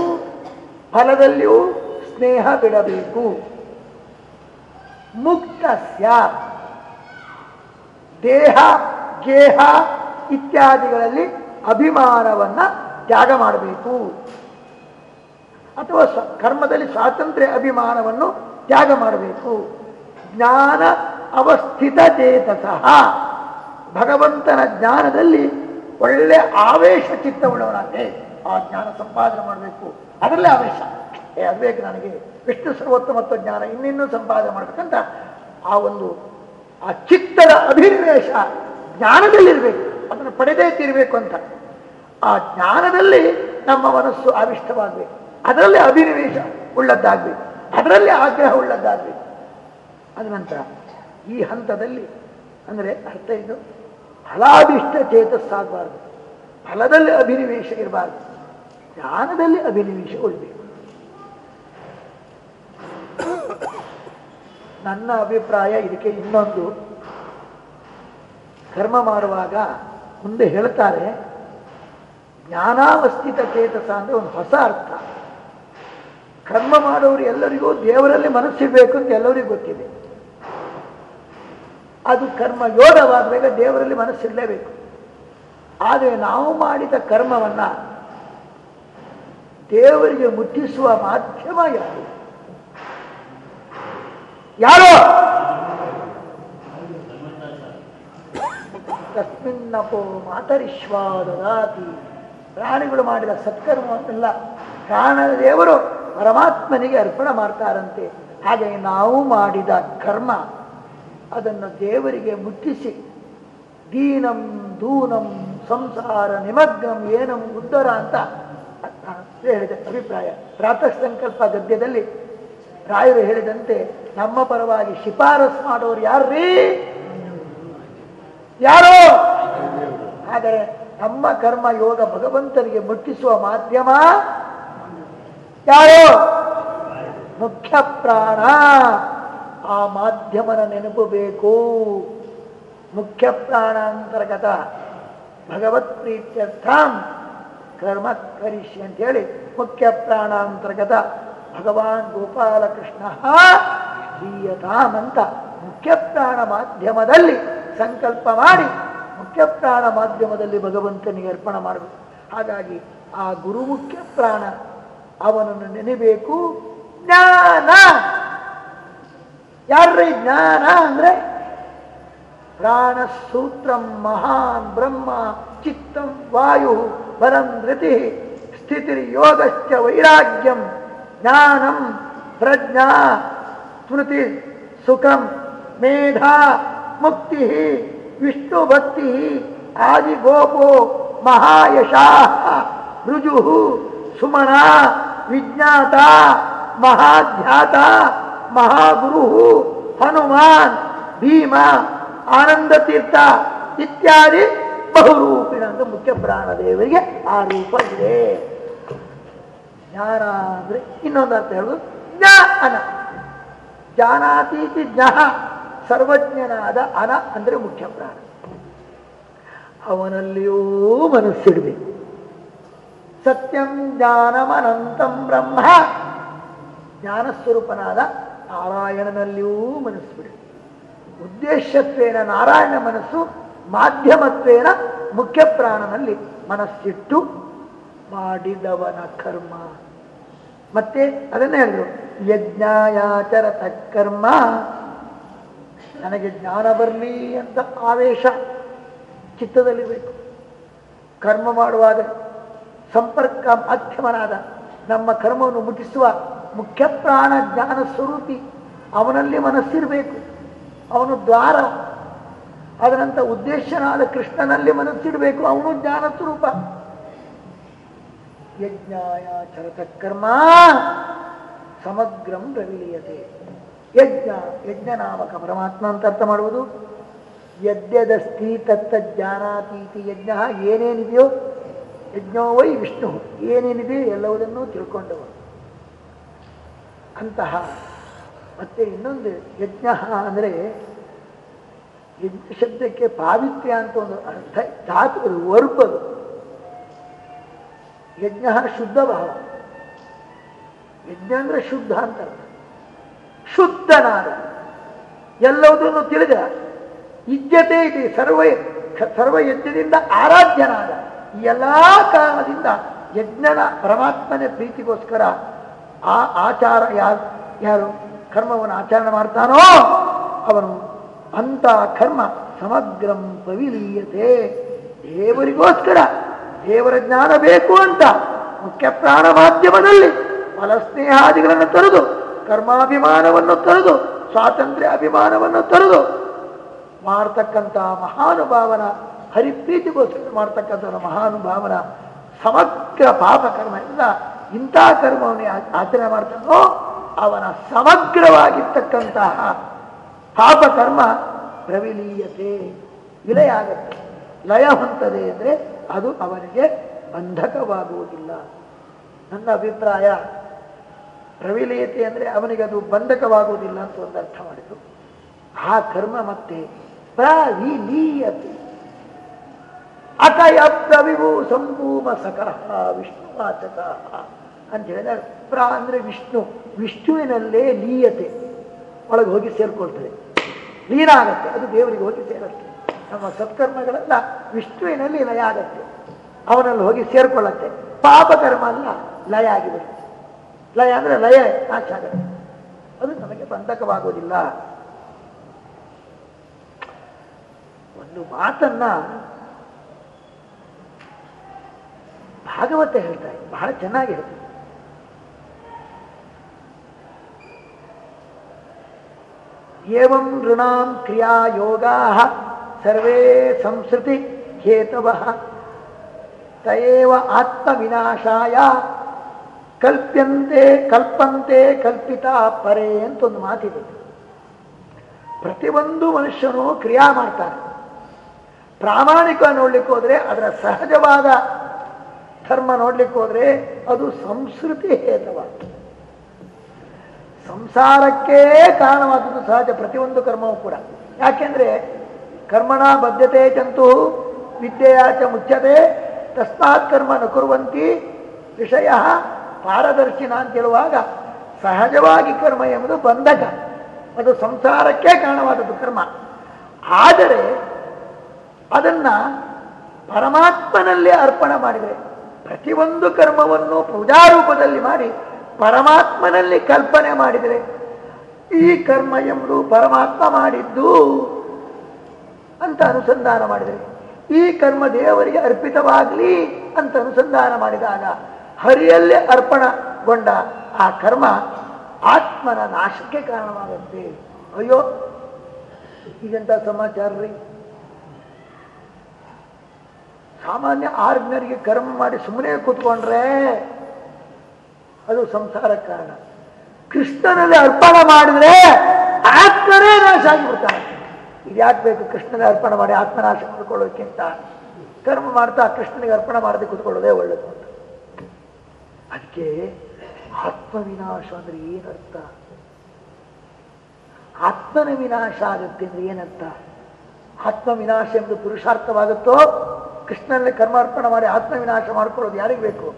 ಫಲದಲ್ಲಿಯೂ ಸ್ನೇಹ ಬಿಡಬೇಕು. ಮುಕ್ತಸ್ಯ, ದೇಹ, ಗೇಹ ಇತ್ಯಾದಿಗಳಲ್ಲಿ ಅಭಿಮಾನವನ್ನ ತ್ಯಾಗ ಮಾಡಬೇಕು. ಅಥವಾ ಕರ್ಮದಲ್ಲಿ ಸ್ವಾತಂತ್ರ್ಯ ಅಭಿಮಾನವನ್ನು ತ್ಯಾಗ ಮಾಡಬೇಕು. ಜ್ಞಾನ ಅವಸ್ಥಿತ ಚೇತಸಃ ಭಗವಂತನ ಜ್ಞಾನದಲ್ಲಿ ಒಳ್ಳೆ ಆವೇಶ ಚಿತ್ತವುಳ್ಳವನಾಗೆ ಆ ಜ್ಞಾನ ಸಂಪಾದನೆ ಮಾಡಬೇಕು. ಅದರಲ್ಲೇ ಆವೇಶ. ಏ, ಅದು ನನಗೆ. ವಿಷ್ಣು ಸರ್ವೋತ್ತಮತ್ವ ಜ್ಞಾನ ಇನ್ನಿನ್ನೂ ಸಂಪಾದನೆ ಮಾಡಬೇಕಂತ ಆ ಒಂದು, ಆ ಚಿತ್ತದ ಅಭಿನಿವೇಶ ಜ್ಞಾನದಲ್ಲಿರಬೇಕು. ಅದನ್ನು ಪಡೆದೇ ತೀರಬೇಕು ಅಂತ. ಆ ಜ್ಞಾನದಲ್ಲಿ ನಮ್ಮ ಮನಸ್ಸು ಆವಿಷ್ಟವಾಗಬೇಕು ಅದರಲ್ಲಿ ಅಭಿನಿವೇಶ ಉಳ್ಳದ್ದಾಗಬೇಕು. ಅದರಲ್ಲಿ ಆಗ್ರಹ ಉಳ್ಳದ್ದಾಗಬೇಕು. ಅದ ನಂತರ ಈ ಹಂತದಲ್ಲಿ, ಅಂದರೆ ಅರ್ಥ ಇದು? ಫಲಾಭಿಷ್ಟ ಚೇತಸ್ಸಾಗಬಾರ್ದು ಫಲದಲ್ಲಿ ಅಭಿನಿವೇಶ ಇರಬಾರ್ದು. ಜ್ಞಾನದಲ್ಲಿ ಅಭಿನಿವೇಶ ಉಳ್ಬೇಕು. ನನ್ನ ಅಭಿಪ್ರಾಯ ಇದಕ್ಕೆ ಇನ್ನೊಂದು. ಕರ್ಮ ಮಾಡುವಾಗ ಮುಂದೆ ಹೇಳ್ತಾರೆ, ಜ್ಞಾನಾವಸ್ಥಿತ ಚೇತಸ ಅಂದರೆ ಒಂದು ಹೊಸ ಅರ್ಥ. ಕರ್ಮ ಮಾಡೋರು ಎಲ್ಲರಿಗೂ ದೇವರಲ್ಲಿ ಮನಸ್ಸಿರಬೇಕು ಅಂತ ಎಲ್ಲರಿಗೂ ಗೊತ್ತಿದೆ. ಅದು ಕರ್ಮ ಯೋಗವಾಗಬೇಕು ದೇವರಲ್ಲಿ ಮನಸ್ಸಿರಲೇಬೇಕು. ಆದರೆ ನಾವು ಮಾಡಿದ ಕರ್ಮವನ್ನ ದೇವರಿಗೆ ಮುಟ್ಟಿಸುವ ಮಾಧ್ಯಮ ಯಾರು? ಯಾರೋ? ತಸ್ಮಿನ್ನಪೋ ಮಾತರಿಶ್ವಾದದಾತಿ ಪ್ರಾಣಿಗಳು ಮಾಡಿದ ಸತ್ಕರ್ಮವನ್ನೆಲ್ಲ ಪ್ರಾಣದ ದೇವರು ಪರಮಾತ್ಮನಿಗೆ ಅರ್ಪಣೆ ಮಾಡ್ತಾರಂತೆ. ಹಾಗೆ ನಾವು ಮಾಡಿದ ಕರ್ಮ ಅದನ್ನು ದೇವರಿಗೆ ಮುಟ್ಟಿಸಿ, ದೀನಂ ದೂನಂ ಸಂಸಾರ ನಿಮಗ್ನಂ ಏನಂ ಉದ್ದರ ಅಂತ ಹೇಳಿದ ಅಭಿಪ್ರಾಯ. ಪ್ರಾತಃ ಸಂಕಲ್ಪ ಗದ್ಯದಲ್ಲಿ ರಾಯರು ಹೇಳಿದಂತೆ, ನಮ್ಮ ಪರವಾಗಿ ಶಿಫಾರಸ್ ಮಾಡೋರು ಯಾರ್ರೀ? ಯಾರೋ? ಆದರೆ ನಮ್ಮ ಕರ್ಮ ಯೋಗ ಭಗವಂತನಿಗೆ ಮುಟ್ಟಿಸುವ ಮಾಧ್ಯಮ ಯಾರೋ? ಮುಖ್ಯ ಪ್ರಾಣ. ಆ ಮಾಧ್ಯಮನ ನೆನಪು ಬೇಕು ಮುಖ್ಯ ಪ್ರಾಣಾಂತರ್ಗತ ಭಗವತ್ ಪ್ರೀತ್ಯರ್ಥಂ ಕರ್ಮ ಕರಿಷ್ಯ ಅಂತ ಹೇಳಿ ಮುಖ್ಯ ಪ್ರಾಣಾಂತರ್ಗತ ಭಗವಾನ್ ಗೋಪಾಲಕೃಷ್ಣ ಅಂತ ಮುಖ್ಯ ಪ್ರಾಣ ಮಾಧ್ಯಮದಲ್ಲಿ ಸಂಕಲ್ಪ ಮಾಡಿ ಮುಖ್ಯ ಪ್ರಾಣ ಮಾಧ್ಯಮದಲ್ಲಿ ಭಗವಂತನಿಗೆ ಅರ್ಪಣೆ ಮಾಡಬೇಕು. ಹಾಗಾಗಿ ಆ ಗುರು ಮುಖ್ಯ ಪ್ರಾಣ ಅವನನ್ನು ನೆನೆಬೇಕು. ಜ್ಞಾನ ಯಾರ್ರೀ ಜ್ಞಾನ ಅಂದ್ರೆ? ಪ್ರಾಣ ಸೂತ್ರಂ ಮಹಾನ್ ಬ್ರಹ್ಮ ಚಿತ್ತಂ ವಾಯು ಬಲಂ ಧೃತಿ ಸ್ಥಿತಿರ್ಯೋಗಶ್ಚ ವೈರಾಗ್ಯಂ ಜ್ಞಾನಂ ಪ್ರಜ್ಞಾ ಸ್ಮೃತಿ ಸುಖಂ ಮೇಧಾ ಮುಕ್ತಿ ವಿಷ್ಣು ಭಕ್ತಿ ಆದಿಗೋಪೋ ಮಹಾಯಶಾ ರುಜು ಸುಮನ ವಿಜ್ಞಾತ ಮಹಾಧ್ಯಾತ ಮಹಾಗುರು ಹನುಮಾನ್, ಭೀಮ ಆನಂದ ತೀರ್ಥ ಇತ್ಯಾದಿ ಬಹುರೂಪಿಣ ಅಂತ ಮುಖ್ಯ ಪ್ರಾಣದೇವರಿಗೆ ಆ ರೂಪ ಇದೆ. ಜ್ಞಾನ ಅಂದ್ರೆ ಇನ್ನೊಂದು ಅರ್ಥ ಹೇಳುದು ಅನ ಜಾನಾತೀತಿ ಜ್ಞಃ ಸರ್ವಜ್ಞನಾದ ಅನ ಅಂದ್ರೆ ಮುಖ್ಯ ಪ್ರಾಣ. ಅವನಲ್ಲಿಯೂ ಮನಸ್ಸಿಡಬೇಕು. ಸತ್ಯಂ ಜ್ಞಾನಮನಂತಂ ಬ್ರಹ್ಮ. ಜ್ಞಾನಸ್ವರೂಪನಾದ ನಾರಾಯಣನಲ್ಲಿಯೂ ಮನಸ್ಸು ಬಿಡಿ. ಉದ್ದೇಶತ್ವೇನ ನಾರಾಯಣ ಮನಸ್ಸು, ಮಾಧ್ಯಮತ್ವೇನ ಮುಖ್ಯ ಪ್ರಾಣನಲ್ಲಿ ಮನಸ್ಸಿಟ್ಟು ಮಾಡಿದವನ ಕರ್ಮ. ಮತ್ತೆ ಅದನ್ನೇ ಹೇಳಿದ್ರು ಯಜ್ಞಾಯಾಚರ ಕರ್ಮ ನನಗೆ ಜ್ಞಾನ ಬರಲಿ ಅಂತ ಆವೇಶ ಚಿತ್ತದಲ್ಲಿರಬೇಕು ಕರ್ಮ ಮಾಡುವಾಗ ಸಂಪರ್ಕ ಮಾಧ್ಯಮನಾದ ನಮ್ಮ ಕರ್ಮವನ್ನು ಮುಗಿಸುವ ಮುಖ್ಯ ಪ್ರಾಣ ಜ್ಞಾನ ಸ್ವರೂಪಿ. ಅವನಲ್ಲಿ ಮನಸ್ಸಿರಬೇಕು. ಅವನು ದ್ವಾರ. ಅದರಂಥ ಉದ್ದೇಶನಾದ ಕೃಷ್ಣನಲ್ಲಿ ಮನಸ್ಸಿಡಬೇಕು ಅವನು ಜ್ಞಾನ ಸ್ವರೂಪ. ಯಜ್ಞಾಯ ಚರತ ಕರ್ಮ ಸಮಗ್ರಂ ರವಿಲೀಯತೆ ಯಜ್ಞ ಯಜ್ಞ ನಾಮಕ ಪರಮಾತ್ಮ ಅಂತ ಅರ್ಥ ಮಾಡುವುದು. ಯದ್ಯದಸ್ತಿ ತತ್ತ ಜ್ಞಾನಾತೀತಿ ಯಜ್ಞ ಏನೇನಿದೆಯೋ ಯಜ್ಞೋ ವೈ ವಿಷ್ಣು. ಏನೇನಿದೆಯೋ ಎಲ್ಲವುದನ್ನು ತಿಳ್ಕೊಂಡವರು ಅಂತಹ, ಮತ್ತೆ ಇನ್ನೊಂದು ಯಜ್ಞ ಅಂದರೆ ಯಜ್ಞ ಶಬ್ದಕ್ಕೆ ಪಾವಿತ್ರ್ಯ ಅಂತ ಒಂದು ಅರ್ಥ ಧಾತು ಅದು ವರ್ಬ್ ಯಜ್ಞ ಶುದ್ಧ ಭಾವ. ಯಜ್ಞ ಅಂದರೆ ಶುದ್ಧ ಅಂತ ಶುದ್ಧನಾದ ಎಲ್ಲವುದನ್ನು ತಿಳಿದ ಇಜ್ಜತೆ ಇದೆ, ಸರ್ವ ಸರ್ವ ಯಜ್ಞದಿಂದ ಆರಾಧ್ಯನಾದ ಎಲ್ಲ ಕಾರಣದಿಂದ ಯಜ್ಞನ ಪರಮಾತ್ಮನ ಪ್ರೀತಿಗೋಸ್ಕರ ಆ ಆಚಾರ ಯಾರು ಯಾರು ಕರ್ಮವನ್ನು ಆಚರಣೆ ಮಾಡ್ತಾನೋ ಅವನು ಅಂತ ಕರ್ಮ ಸಮಗ್ರಂ ಪವಿಲೀಯತೆ. ದೇವರಿಗೋಸ್ಕರ ದೇವರ ಜ್ಞಾನ ಬೇಕು ಅಂತ ಮುಖ್ಯ ಪ್ರಾಣ ಮಾಧ್ಯಮದಲ್ಲಿ ಫಲಸ್ನೇಹಾದಿಗಳನ್ನು ತೊರೆದು, ಕರ್ಮಾಭಿಮಾನವನ್ನು ತರದು, ಸ್ವಾತಂತ್ರ್ಯ ಅಭಿಮಾನವನ್ನು ತರದು ಮಾಡ್ತಕ್ಕಂಥ ಮಹಾನುಭಾವನ, ಹರಿಪ್ರೀತಿಗೋಸ್ಕರ ಮಾಡ್ತಕ್ಕಂಥ ಮಹಾನುಭಾವನ ಸಮಗ್ರ ಪಾಪ ಕರ್ಮದಿಂದ ಇಂಥ ಕರ್ಮವನ್ನು ಆಚರಣೆ ಮಾಡ್ತಾನೋ, ಅವನ ಸಮಗ್ರವಾಗಿರ್ತಕ್ಕಂತಹ ಪಾಪ ಕರ್ಮ ಪ್ರವಿಲೀಯತೆ, ವಿಲಯ ಆಗುತ್ತೆ. ಲಯ ಹೊಂತದೆ ಅಂದರೆ ಅದು ಅವನಿಗೆ ಬಂಧಕವಾಗುವುದಿಲ್ಲ. ನನ್ನ ಅಭಿಪ್ರಾಯ, ಪ್ರವಿಲೀಯತೆ ಅಂದರೆ ಅವನಿಗೆ ಅದು ಬಂಧಕವಾಗುವುದಿಲ್ಲ ಅಂತ ಒಂದು ಅರ್ಥ ಮಾಡಿತು ಆ ಕರ್ಮ ಮತ್ತೆ ಪ್ರವಿಲೀಯತೆ. ಅತಯ ಪ್ರವಿಭೂ ಸಂಭೂಮ ಸಕಃ ವಿಷ್ಣುವಾಚಕ. ಅಂತ ಹೇಳಿದಾಗ ಪ್ರ ಅಂದ್ರೆ ವಿಷ್ಣು. ವಿಷ್ಣುವಿನಲ್ಲೇ ಲೀಯತೆ. ಒಳಗೆ ಹೋಗಿ ಸೇರ್ಕೊಳ್ತದೆ. ಲೀನ ಆಗತ್ತೆ ಅದು ದೇವರಿಗೆ ಹೋಗಿ ಸೇರುತ್ತೆ. ನಮ್ಮ ಸತ್ಕರ್ಮಗಳೆಲ್ಲ ವಿಷ್ಣುವಿನಲ್ಲಿ ಲಯ ಆಗತ್ತೆ. ಅವನಲ್ಲಿ ಹೋಗಿ ಸೇರ್ಕೊಳ್ಳತ್ತೆ. ಪಾಪಕರ್ಮ ಅಲ್ಲ ಲಯ ಆಗಿಬಿಡುತ್ತೆ ಲಯ ಅಂದ್ರೆ ಲಯ, ನಾಶ ಆಗತ್ತೆ. ಅದು ನಮಗೆ ಬಂಧಕವಾಗುವುದಿಲ್ಲ. ಒಂದು ಮಾತನ್ನ ಭಾಗವತ ಹೇಳ್ತಾರೆ ಬಹಳ ಚೆನ್ನಾಗಿ ಹೇಳ್ತಾರೆ ಏವಂ ಋಣಾಂ ಕ್ರಿಯಾ ಯೋಗಾ ಸರ್ವೇ ಸಂಸ್ಕೃತಿ ಹೇತವ ತಯೇವ ಆತ್ಮವಿನಾಶಾಯ ಕಲ್ಪ್ಯಂತೆ ಕಲ್ಪಂತೆ ಕಲ್ಪಿತ ಪರೇ ಅಂತ ಒಂದು ಮಾತಿದೆ. ಪ್ರತಿಯೊಂದು ಮನುಷ್ಯನು ಕ್ರಿಯಾ ಮಾಡ್ತಾನೆ. ಪ್ರಾಮಾಣಿಕ ನೋಡ್ಲಿಕ್ಕೆ ಹೋದ್ರೆ ಅದರ ಸಹಜವಾದ ಧರ್ಮ ನೋಡ್ಲಿಕ್ಕೆ ಹೋದ್ರೆ ಅದು ಸಂಸ್ಕೃತಿ ಹೇತವ. ಸಂಸಾರಕ್ಕೆ ಕಾರಣವಾದದ್ದು ಸಹಜ, ಪ್ರತಿಯೊಂದು ಕರ್ಮವೂ ಕೂಡ. ಯಾಕೆಂದರೆ ಕರ್ಮಣ ಬದ್ಧತೆ ಜಂತು ಚ ಮುಚ್ಚತೆ ತಸ್ಮಾತ್ ಕರ್ಮ ನ ಕುರುವಂತಿ, ವಿಷಯ ಪಾರದರ್ಶಿನ ಅಂತ ಹೇಳುವಾಗ ಸಹಜವಾಗಿ ಕರ್ಮ ಎಂಬುದು ಬಂಧಕ. ಅದು ಸಂಸಾರಕ್ಕೆ ಕಾರಣವಾದದ್ದು ಕರ್ಮ. ಆದರೆ ಅದನ್ನ ಪರಮಾತ್ಮನಲ್ಲಿ ಅರ್ಪಣೆ ಮಾಡಿದರೆ ಪ್ರತಿಯೊಂದು ಕರ್ಮವನ್ನು ಪೂಜಾರೂಪದಲ್ಲಿ ಮಾಡಿ ಪರಮಾತ್ಮನಲ್ಲಿ ಕಲ್ಪನೆ ಮಾಡಿದರೆ ಈ ಕರ್ಮ ಎಂಬುದು ಪರಮಾತ್ಮ ಮಾಡಿದ್ದು ಅಂತ ಅನುಸಂಧಾನ ಮಾಡಿದರೆ, ಈ ಕರ್ಮ ದೇವರಿಗೆ ಅರ್ಪಿತವಾಗಲಿ ಅಂತ ಅನುಸಂಧಾನ ಮಾಡಿದಾಗ ಹರಿಯಲ್ಲೇ ಅರ್ಪಣಗೊಂಡ ಆ ಕರ್ಮ ಆತ್ಮನ ನಾಶಕ್ಕೆ ಕಾರಣವಾಗುತ್ತೆ. ಅಯ್ಯೋ ಈಗಂತ ಸಮಾಚಾರ ರೀ ಸಾಮಾನ್ಯ ಆರ್ಜ್ಞರಿಗೆ ಕರ್ಮ ಮಾಡಿ ಸುಮ್ಮನೆ ಕೂತ್ಕೊಂಡ್ರೆ ಅದು ಸಂಸಾರ ಕಾರಣ ಕೃಷ್ಣನಲ್ಲಿ ಅರ್ಪಣೆ ಮಾಡಿದ್ರೆ ಆತ್ಮನೇ ನಾಶ ಆಗಿಬಿಡ್ತಾನೆ. ಇದು ಯಾಕೆ ಬೇಕು ಕೃಷ್ಣನೇ ಅರ್ಪಣೆ ಮಾಡಿ ಆತ್ಮನಾಶ ಮಾಡಿಕೊಳ್ಳೋಕ್ಕಿಂತ? ಕರ್ಮ ಮಾಡ್ತಾ ಕೃಷ್ಣನಿಗೆ ಅರ್ಪಣೆ ಮಾಡದೆ ಕೂತ್ಕೊಳ್ಳೋದೇ ಒಳ್ಳೇದು ಅಂತ. ಅದಕ್ಕೆ ಆತ್ಮವಿನಾಶ ಅಂದ್ರೆ ಏನರ್ಥ? ಆತ್ಮನ ವಿನಾಶ ಆಗುತ್ತೆ ಅಂದ್ರೆ ಏನರ್ಥ? ಆತ್ಮ ವಿನಾಶ ಎಂದು ಪುರುಷಾರ್ಥವಾಗುತ್ತೋ ಕೃಷ್ಣನಲ್ಲಿ ಕರ್ಮಾರ್ಪಣೆ ಮಾಡಿ ಆತ್ಮ ವಿನಾಶ ಮಾಡ್ಕೊಳ್ಳೋದು ಯಾರಿಗೆ ಬೇಕು?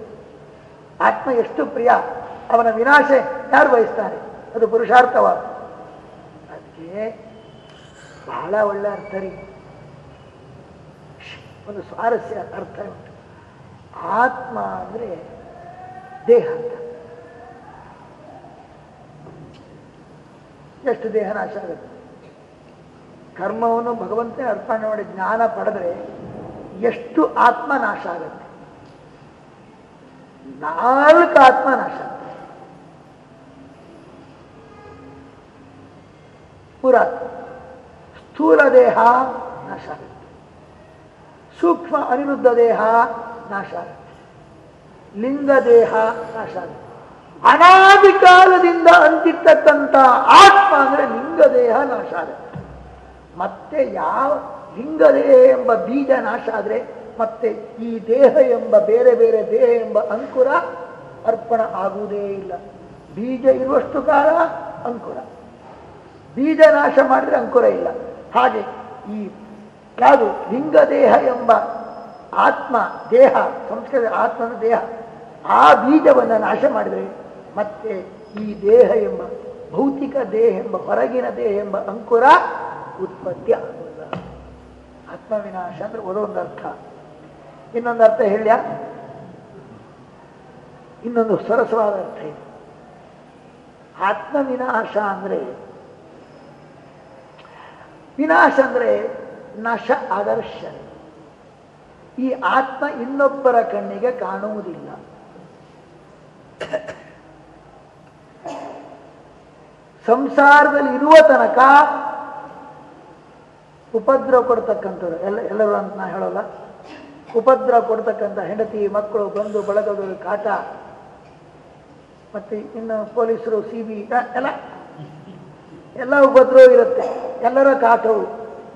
ಆತ್ಮ ಎಷ್ಟು ಪ್ರಿಯ, ಅವನ ವಿನಾಶ ಯಾರು ವಹಿಸ್ತಾರೆ ಅದು ಪುರುಷಾರ್ಥವಾದ. ಅದಕ್ಕೆ ಬಹಳ ಒಳ್ಳೆ ಅರ್ಥ ರೀ. ಒಂದು ಸ್ವಾರಸ್ಯ ಅರ್ಥ ಉಂಟು. ಆತ್ಮ ಅಂದ್ರೆ ದೇಹ ಅಂತ. ಎಷ್ಟು ದೇಹ ನಾಶ ಆಗುತ್ತೆ? ಕರ್ಮವನ್ನು ಭಗವಂತನೇ ಅರ್ಪಣೆ ಮಾಡಿ ಜ್ಞಾನ ಪಡೆದ್ರೆ ಎಷ್ಟು ಆತ್ಮ ನಾಶ ಆಗುತ್ತೆ? ನಾಲ್ಕು ಆತ್ಮ ನಾಶ ಆಗುತ್ತೆ ಪುರಾತ್ ಸ್ಥೂಲ ದೇಹ ನಾಶ ಸೂಕ್ಷ್ಮ ಅನಿರುದ್ಧ ದೇಹ ನಾಶ ಲಿಂಗ ದೇಹ ನಾಶ ಆಗುತ್ತೆ. ಅನಾದಿ ಕಾಲದಿಂದ ಅಂತಿರ್ತಕ್ಕಂಥ ಆತ್ಮ ಅಂದ್ರೆ ಲಿಂಗ ದೇಹ ನಾಶ ಆಗುತ್ತೆ. ಮತ್ತೆ ಯಾವ ಲಿಂಗದೇಹ ಎಂಬ ಬೀಜ ನಾಶ ಆದ್ರೆ ಮತ್ತೆ ಈ ದೇಹ ಎಂಬ, ಬೇರೆ ಬೇರೆ ದೇಹ ಎಂಬ ಅಂಕುರ ಅರ್ಪಣ ಆಗುವುದೇ ಇಲ್ಲ. ಬೀಜ ಇರುವಷ್ಟು ಕಾಲ ಅಂಕುರ. ಬೀಜ ನಾಶ ಮಾಡಿದರೆ ಅಂಕುರ ಇಲ್ಲ. ಹಾಗೆ ಈ ಯಾವುದು ಲಿಂಗ ದೇಹ ಎಂಬ ಆತ್ಮ, ದೇಹ ಸಂಸ್ಕೃತ ಆತ್ಮನ ದೇಹ, ಆ ಬೀಜವನ್ನು ನಾಶ ಮಾಡಿದರೆ ಮತ್ತೆ ಈ ದೇಹ ಎಂಬ ಭೌತಿಕ ದೇಹ ಎಂಬ, ಹೊರಗಿನ ದೇಹ ಎಂಬ ಅಂಕುರ ಉತ್ಪತ್ತಿ ಆಗುವುದಿಲ್ಲ. ಆತ್ಮವಿನಾಶ ವಿನಾಶ ಅಂದ್ರೆ ಒಂದೊಂದು ಅರ್ಥ. ಇನ್ನೊಂದು ಅರ್ಥ ಹೇಳ್ಯ? ಇನ್ನೊಂದು ಸರಸವಾದ ಅರ್ಥ ಇದೆ ಆತ್ಮ ವಿನಾಶ ಅಂದ್ರೆ ವಿನಾಶ ಅಂದ್ರೆ ನಶ ಆದರ್ಶ ಈ ಆತ್ಮ ಇನ್ನೊಬ್ಬರ ಕಣ್ಣಿಗೆ ಕಾಣುವುದಿಲ್ಲ. ಸಂಸಾರದಲ್ಲಿ ಇರುವ ತನಕ ಉಪದ್ರವ ಕೊಡ್ತಕ್ಕಂಥವ್ರು. ಎಲ್ಲ ಎಲ್ಲರೂ ಅಂತ ನಾ ಹೇಳೋಲ್ಲ. ಉಪದ್ರವ ಕೊಡ್ತಕ್ಕಂಥ ಹೆಂಡತಿ, ಮಕ್ಕಳು, ಬಂಧು ಬಳಗಗಳು ಕಾಟ, ಮತ್ತೆ ಇನ್ನು ಪೊಲೀಸರು ಸಿ ಬಿ ಎಲ್ಲ. ಎಲ್ಲ ಉಪದ್ರವ ಇರುತ್ತೆ. ಎಲ್ಲರ ಕಾಟವು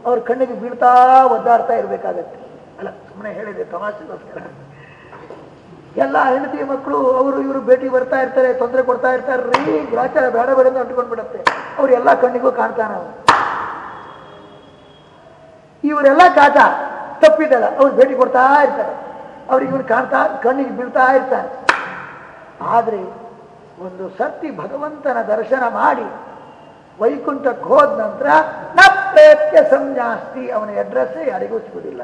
ಅವ್ರ ಕಣ್ಣಿಗೆ ಬೀಳ್ತಾ ಒದ್ದಾಡ್ತಾ ಇರಬೇಕಾಗತ್ತೆ. ಅಲ್ಲ ಸುಮ್ಮನೆ ಹೇಳಿದೆ, ತಮಾಷೆಗೋಸ್ಕರ. ಎಲ್ಲ ಹೆಂಡತಿ, ಮಕ್ಕಳು, ಅವರು, ಇವರು ಭೇಟಿ ಬರ್ತಾ ಇರ್ತಾರೆ, ತೊಂದರೆ ಕೊಡ್ತಾ ಇರ್ತಾರೆ, ರೀ, ಗ್ರಾಚಾರ ಬೇಡ ಬೇಡ ಅಂಟ್ಕೊಂಡು ಬಿಡುತ್ತೆ ಅವ್ರು ಎಲ್ಲ ಕಣ್ಣಿಗೂ ಕಾಣ್ತಾನ ಇವರೆಲ್ಲ ಕಾಟ. ತಪ್ಪಿದ್ದಲ್ಲ ಅವ್ರು ಭೇಟಿ ಕೊಡ್ತಾ ಇರ್ತಾರೆ. ಅವ್ರಿಗೆ ಇವ್ರು ಕಾಣ್ತಾ, ಕಣ್ಣಿಗೆ ಬೀಳ್ತಾ ಇರ್ತಾರೆ. ಆದರೆ ಒಂದು ಸರ್ತಿ ಭಗವಂತನ ದರ್ಶನ ಮಾಡಿ ವೈಕುಂಠಕ್ಕೆ ಹೋದ ನಂತರ ಪ್ರಯತ್ನ ಸಂಜಾಸ್ತಿ ಅವನ ಅಡ್ರೆಸ್ಸೇ ಯಾರಿಗೂ ಸಿಗುವುದಿಲ್ಲ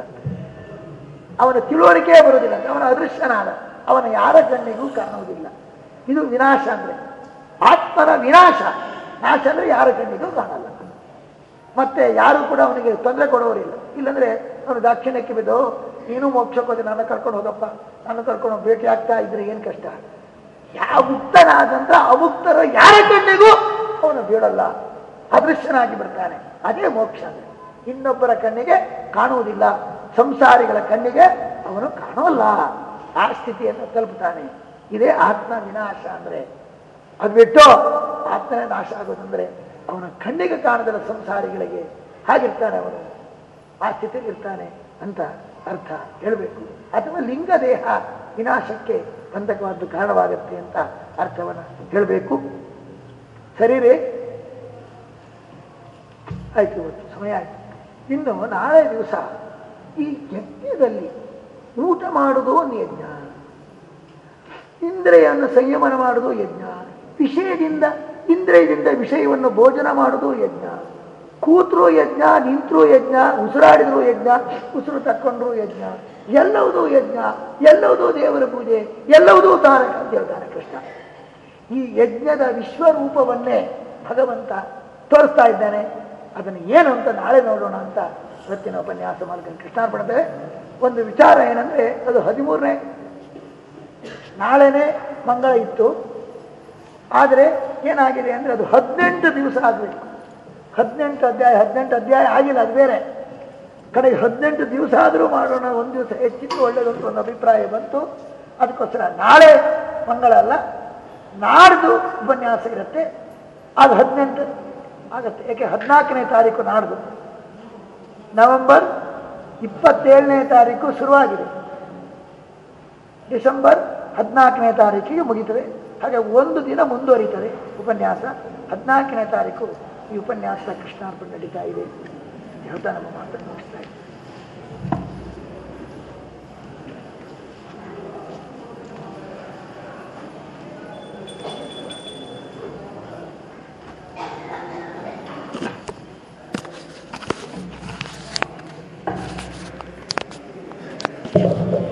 ಅವನ ತಿಳುವಳಿಕೆ ಬರುವುದಿಲ್ಲ. ಅವನ ಅದೃಶ್ಯನಾದ ಅವನ ಯಾರ ಕಣ್ಣಿಗೂ ಕಾಣುವುದಿಲ್ಲ. ಇದು ವಿನಾಶ ಅಂದ್ರೆ. ಆತ್ಮನ ವಿನಾಶ. ನಾಶ ಅಂದ್ರೆ ಯಾರ ಕಣ್ಣಿಗೂ ಕಾಣಲ್ಲ. ಮತ್ತೆ ಯಾರು ಕೂಡ ಅವನಿಗೆ ತೊಂದರೆ ಕೊಡೋರಿಲ್ಲ. ಇಲ್ಲಂದ್ರೆ ಅವನು ದಾಕ್ಷಿಣ್ಯಕ್ಕೆ ಬಿದ್ದು, ನೀನು ಮೋಕ್ಷಕ್ಕೆ ಹೋದ್ರೆ ನನ್ನ ಕರ್ಕೊಂಡು ಹೋಗಪ್ಪ. ನನ್ನ ಕರ್ಕೊಂಡು ಭೇಟಿ ಆಗ್ತಾ ಇದ್ರೆ ಏನ್ ಕಷ್ಟ? ಯಾವ ಮುಕ್ತನಾದಂತ ಅಮುಕ್ತರ ಯಾರ ಕಣ್ಣಿಗೂ ಅವನು ಬೀಳಲ್ಲ. ಅದೃಶ್ಯನಾಗಿ ಬಿಡ್ತಾನೆ. ಅದೇ ಮೋಕ್ಷ. ಇನ್ನೊಬ್ಬರ ಕಣ್ಣಿಗೆ ಕಾಣುವುದಿಲ್ಲ. ಸಂಸಾರಿಗಳ ಕಣ್ಣಿಗೆ ಅವನು ಕಾಣೋಲ್ಲ ಆ ಸ್ಥಿತಿಯನ್ನು ತಲುಪುತ್ತಾನೆ ಇದೇ ಆತ್ಮ ವಿನಾಶ ಅಂದ್ರೆ. ಅದು ಬಿಟ್ಟು ಆತ್ಮನೇ ನಾಶ ಆಗೋದಂದ್ರೆ ಅವನ ಕಣ್ಣಿಗೆ ಕಾಣದ ಸಂಸಾರಿಗಳಿಗೆ. ಹಾಗಿರ್ತಾನೆ ಅವನು. ಆ ಸ್ಥಿತಿಯಲ್ಲಿ ಇರ್ತಾನೆ ಅಂತ ಅರ್ಥ. ಹೇಳಬೇಕು. ಅಥವಾ ಲಿಂಗ ದೇಹ ವಿನಾಶಕ್ಕೆ ಬಂಧಕವಾದ್ದು ಕಾರಣವಾಗುತ್ತೆ ಅಂತ ಅರ್ಥವನ್ನು ಹೇಳಬೇಕು. ಸರಿ ಆಯ್ತು, ಇವತ್ತು ಸಮಯ ಆಯ್ತು. ಇನ್ನು ನಾಳೆ ದಿವಸ ಈ ಯಜ್ಞದಲ್ಲಿ ಊಟ ಮಾಡುವುದು ಒಂದು ಯಜ್ಞ. ಇಂದ್ರಿಯನ್ನು ಸಂಯಮನ ಮಾಡುವುದು ಯಜ್ಞ. ವಿಷಯದಿಂದ, ಇಂದ್ರಿಯದಿಂದ ವಿಷಯವನ್ನು ಭೋಜನ ಮಾಡುವುದು ಯಜ್ಞ. ಕೂತ್ರು ಯಜ್ಞ, ನಿಂತರೂ ಯಜ್ಞ, ಉಸಿರಾಡಿದ್ರು ಯಜ್ಞ, ಉಸಿರು ತಕ್ಕೊಂಡ್ರು ಯಜ್ಞ, ಎಲ್ಲವುದೂ ಯಜ್ಞ, ಎಲ್ಲವುದೂ ದೇವರ ಪೂಜೆ, ಎಲ್ಲವುದೂ ತಾರಕ ಹೇಳ್ತಾನೆ ಕೃಷ್ಣ. ಈ ಯಜ್ಞದ ವಿಶ್ವರೂಪವನ್ನೇ ಭಗವಂತ ತೋರಿಸ್ತಾ ಇದ್ದಾನೆ. ಅದನ್ನು ಏನು ಅಂತ ನಾಳೆ ನೋಡೋಣ ಅಂತ ಇವತ್ತಿನ ಉಪನ್ಯಾಸ ಮಾಡ್ಕೊಂಡು ಪಡ್ತೇವೆ ಒಂದು ವಿಚಾರ ಏನಂದ್ರೆ, ಅದು ಹದಿಮೂರನೇ ನಾಳೆನೇ ಮಂಗಳ ಇತ್ತು. ಆದರೆ ಏನಾಗಿದೆ ಅಂದ್ರೆ ಅದು ಹದಿನೆಂಟು ದಿವಸ ಆಗಬೇಕು. ಹದಿನೆಂಟು ಅಧ್ಯಾಯ ಹದಿನೆಂಟು ಅಧ್ಯಾಯ ಆಗಿಲ್ಲ, ಅದು ಬೇರೆ. ಕಡೆಗೆ ಹದಿನೆಂಟು ದಿವಸ ಆದರೂ ಮಾಡೋಣ, ಒಂದು ದಿವಸ ಹೆಚ್ಚಿದ್ದು ಒಳ್ಳೆಯದಂತ ಒಂದು ಅಭಿಪ್ರಾಯ ಬಂತು. ಅದಕ್ಕೋಸ್ಕರ ನಾಳೆ ಮಂಗಳ ಅಲ್ಲ, ನಾಡ್ದು ಉಪನ್ಯಾಸ ಇರುತ್ತೆ. ಅದು ಹದಿನೆಂಟು ಆಗುತ್ತೆ. ಯಾಕೆ ಹದಿನಾಲ್ಕನೇ ತಾರೀಕು ನಾಡ್ದು. ನವೆಂಬರ್ ಇಪ್ಪತ್ತೇಳನೇ ತಾರೀಕು ಶುರುವಾಗಿದೆ. ಡಿಸೆಂಬರ್ ಹದಿನಾಲ್ಕನೇ ತಾರೀಕಿಗೆ ಮುಗೀತದೆ. ಹಾಗೆ ಒಂದು ದಿನ ಮುಂದುವರಿತದೆ ಉಪನ್ಯಾಸ. ಹದಿನಾಲ್ಕನೇ ತಾರೀಕು ಈ ಉಪನ್ಯಾಸ ಕೃಷ್ಣಾರ್ಪಣೆ ನಡೀತಾ ಇದೆ. ಹೇಳ್ತಾ ನಮ್ಮ ಮಾತನ್ನು ಮುಗಿಸ್ತಾ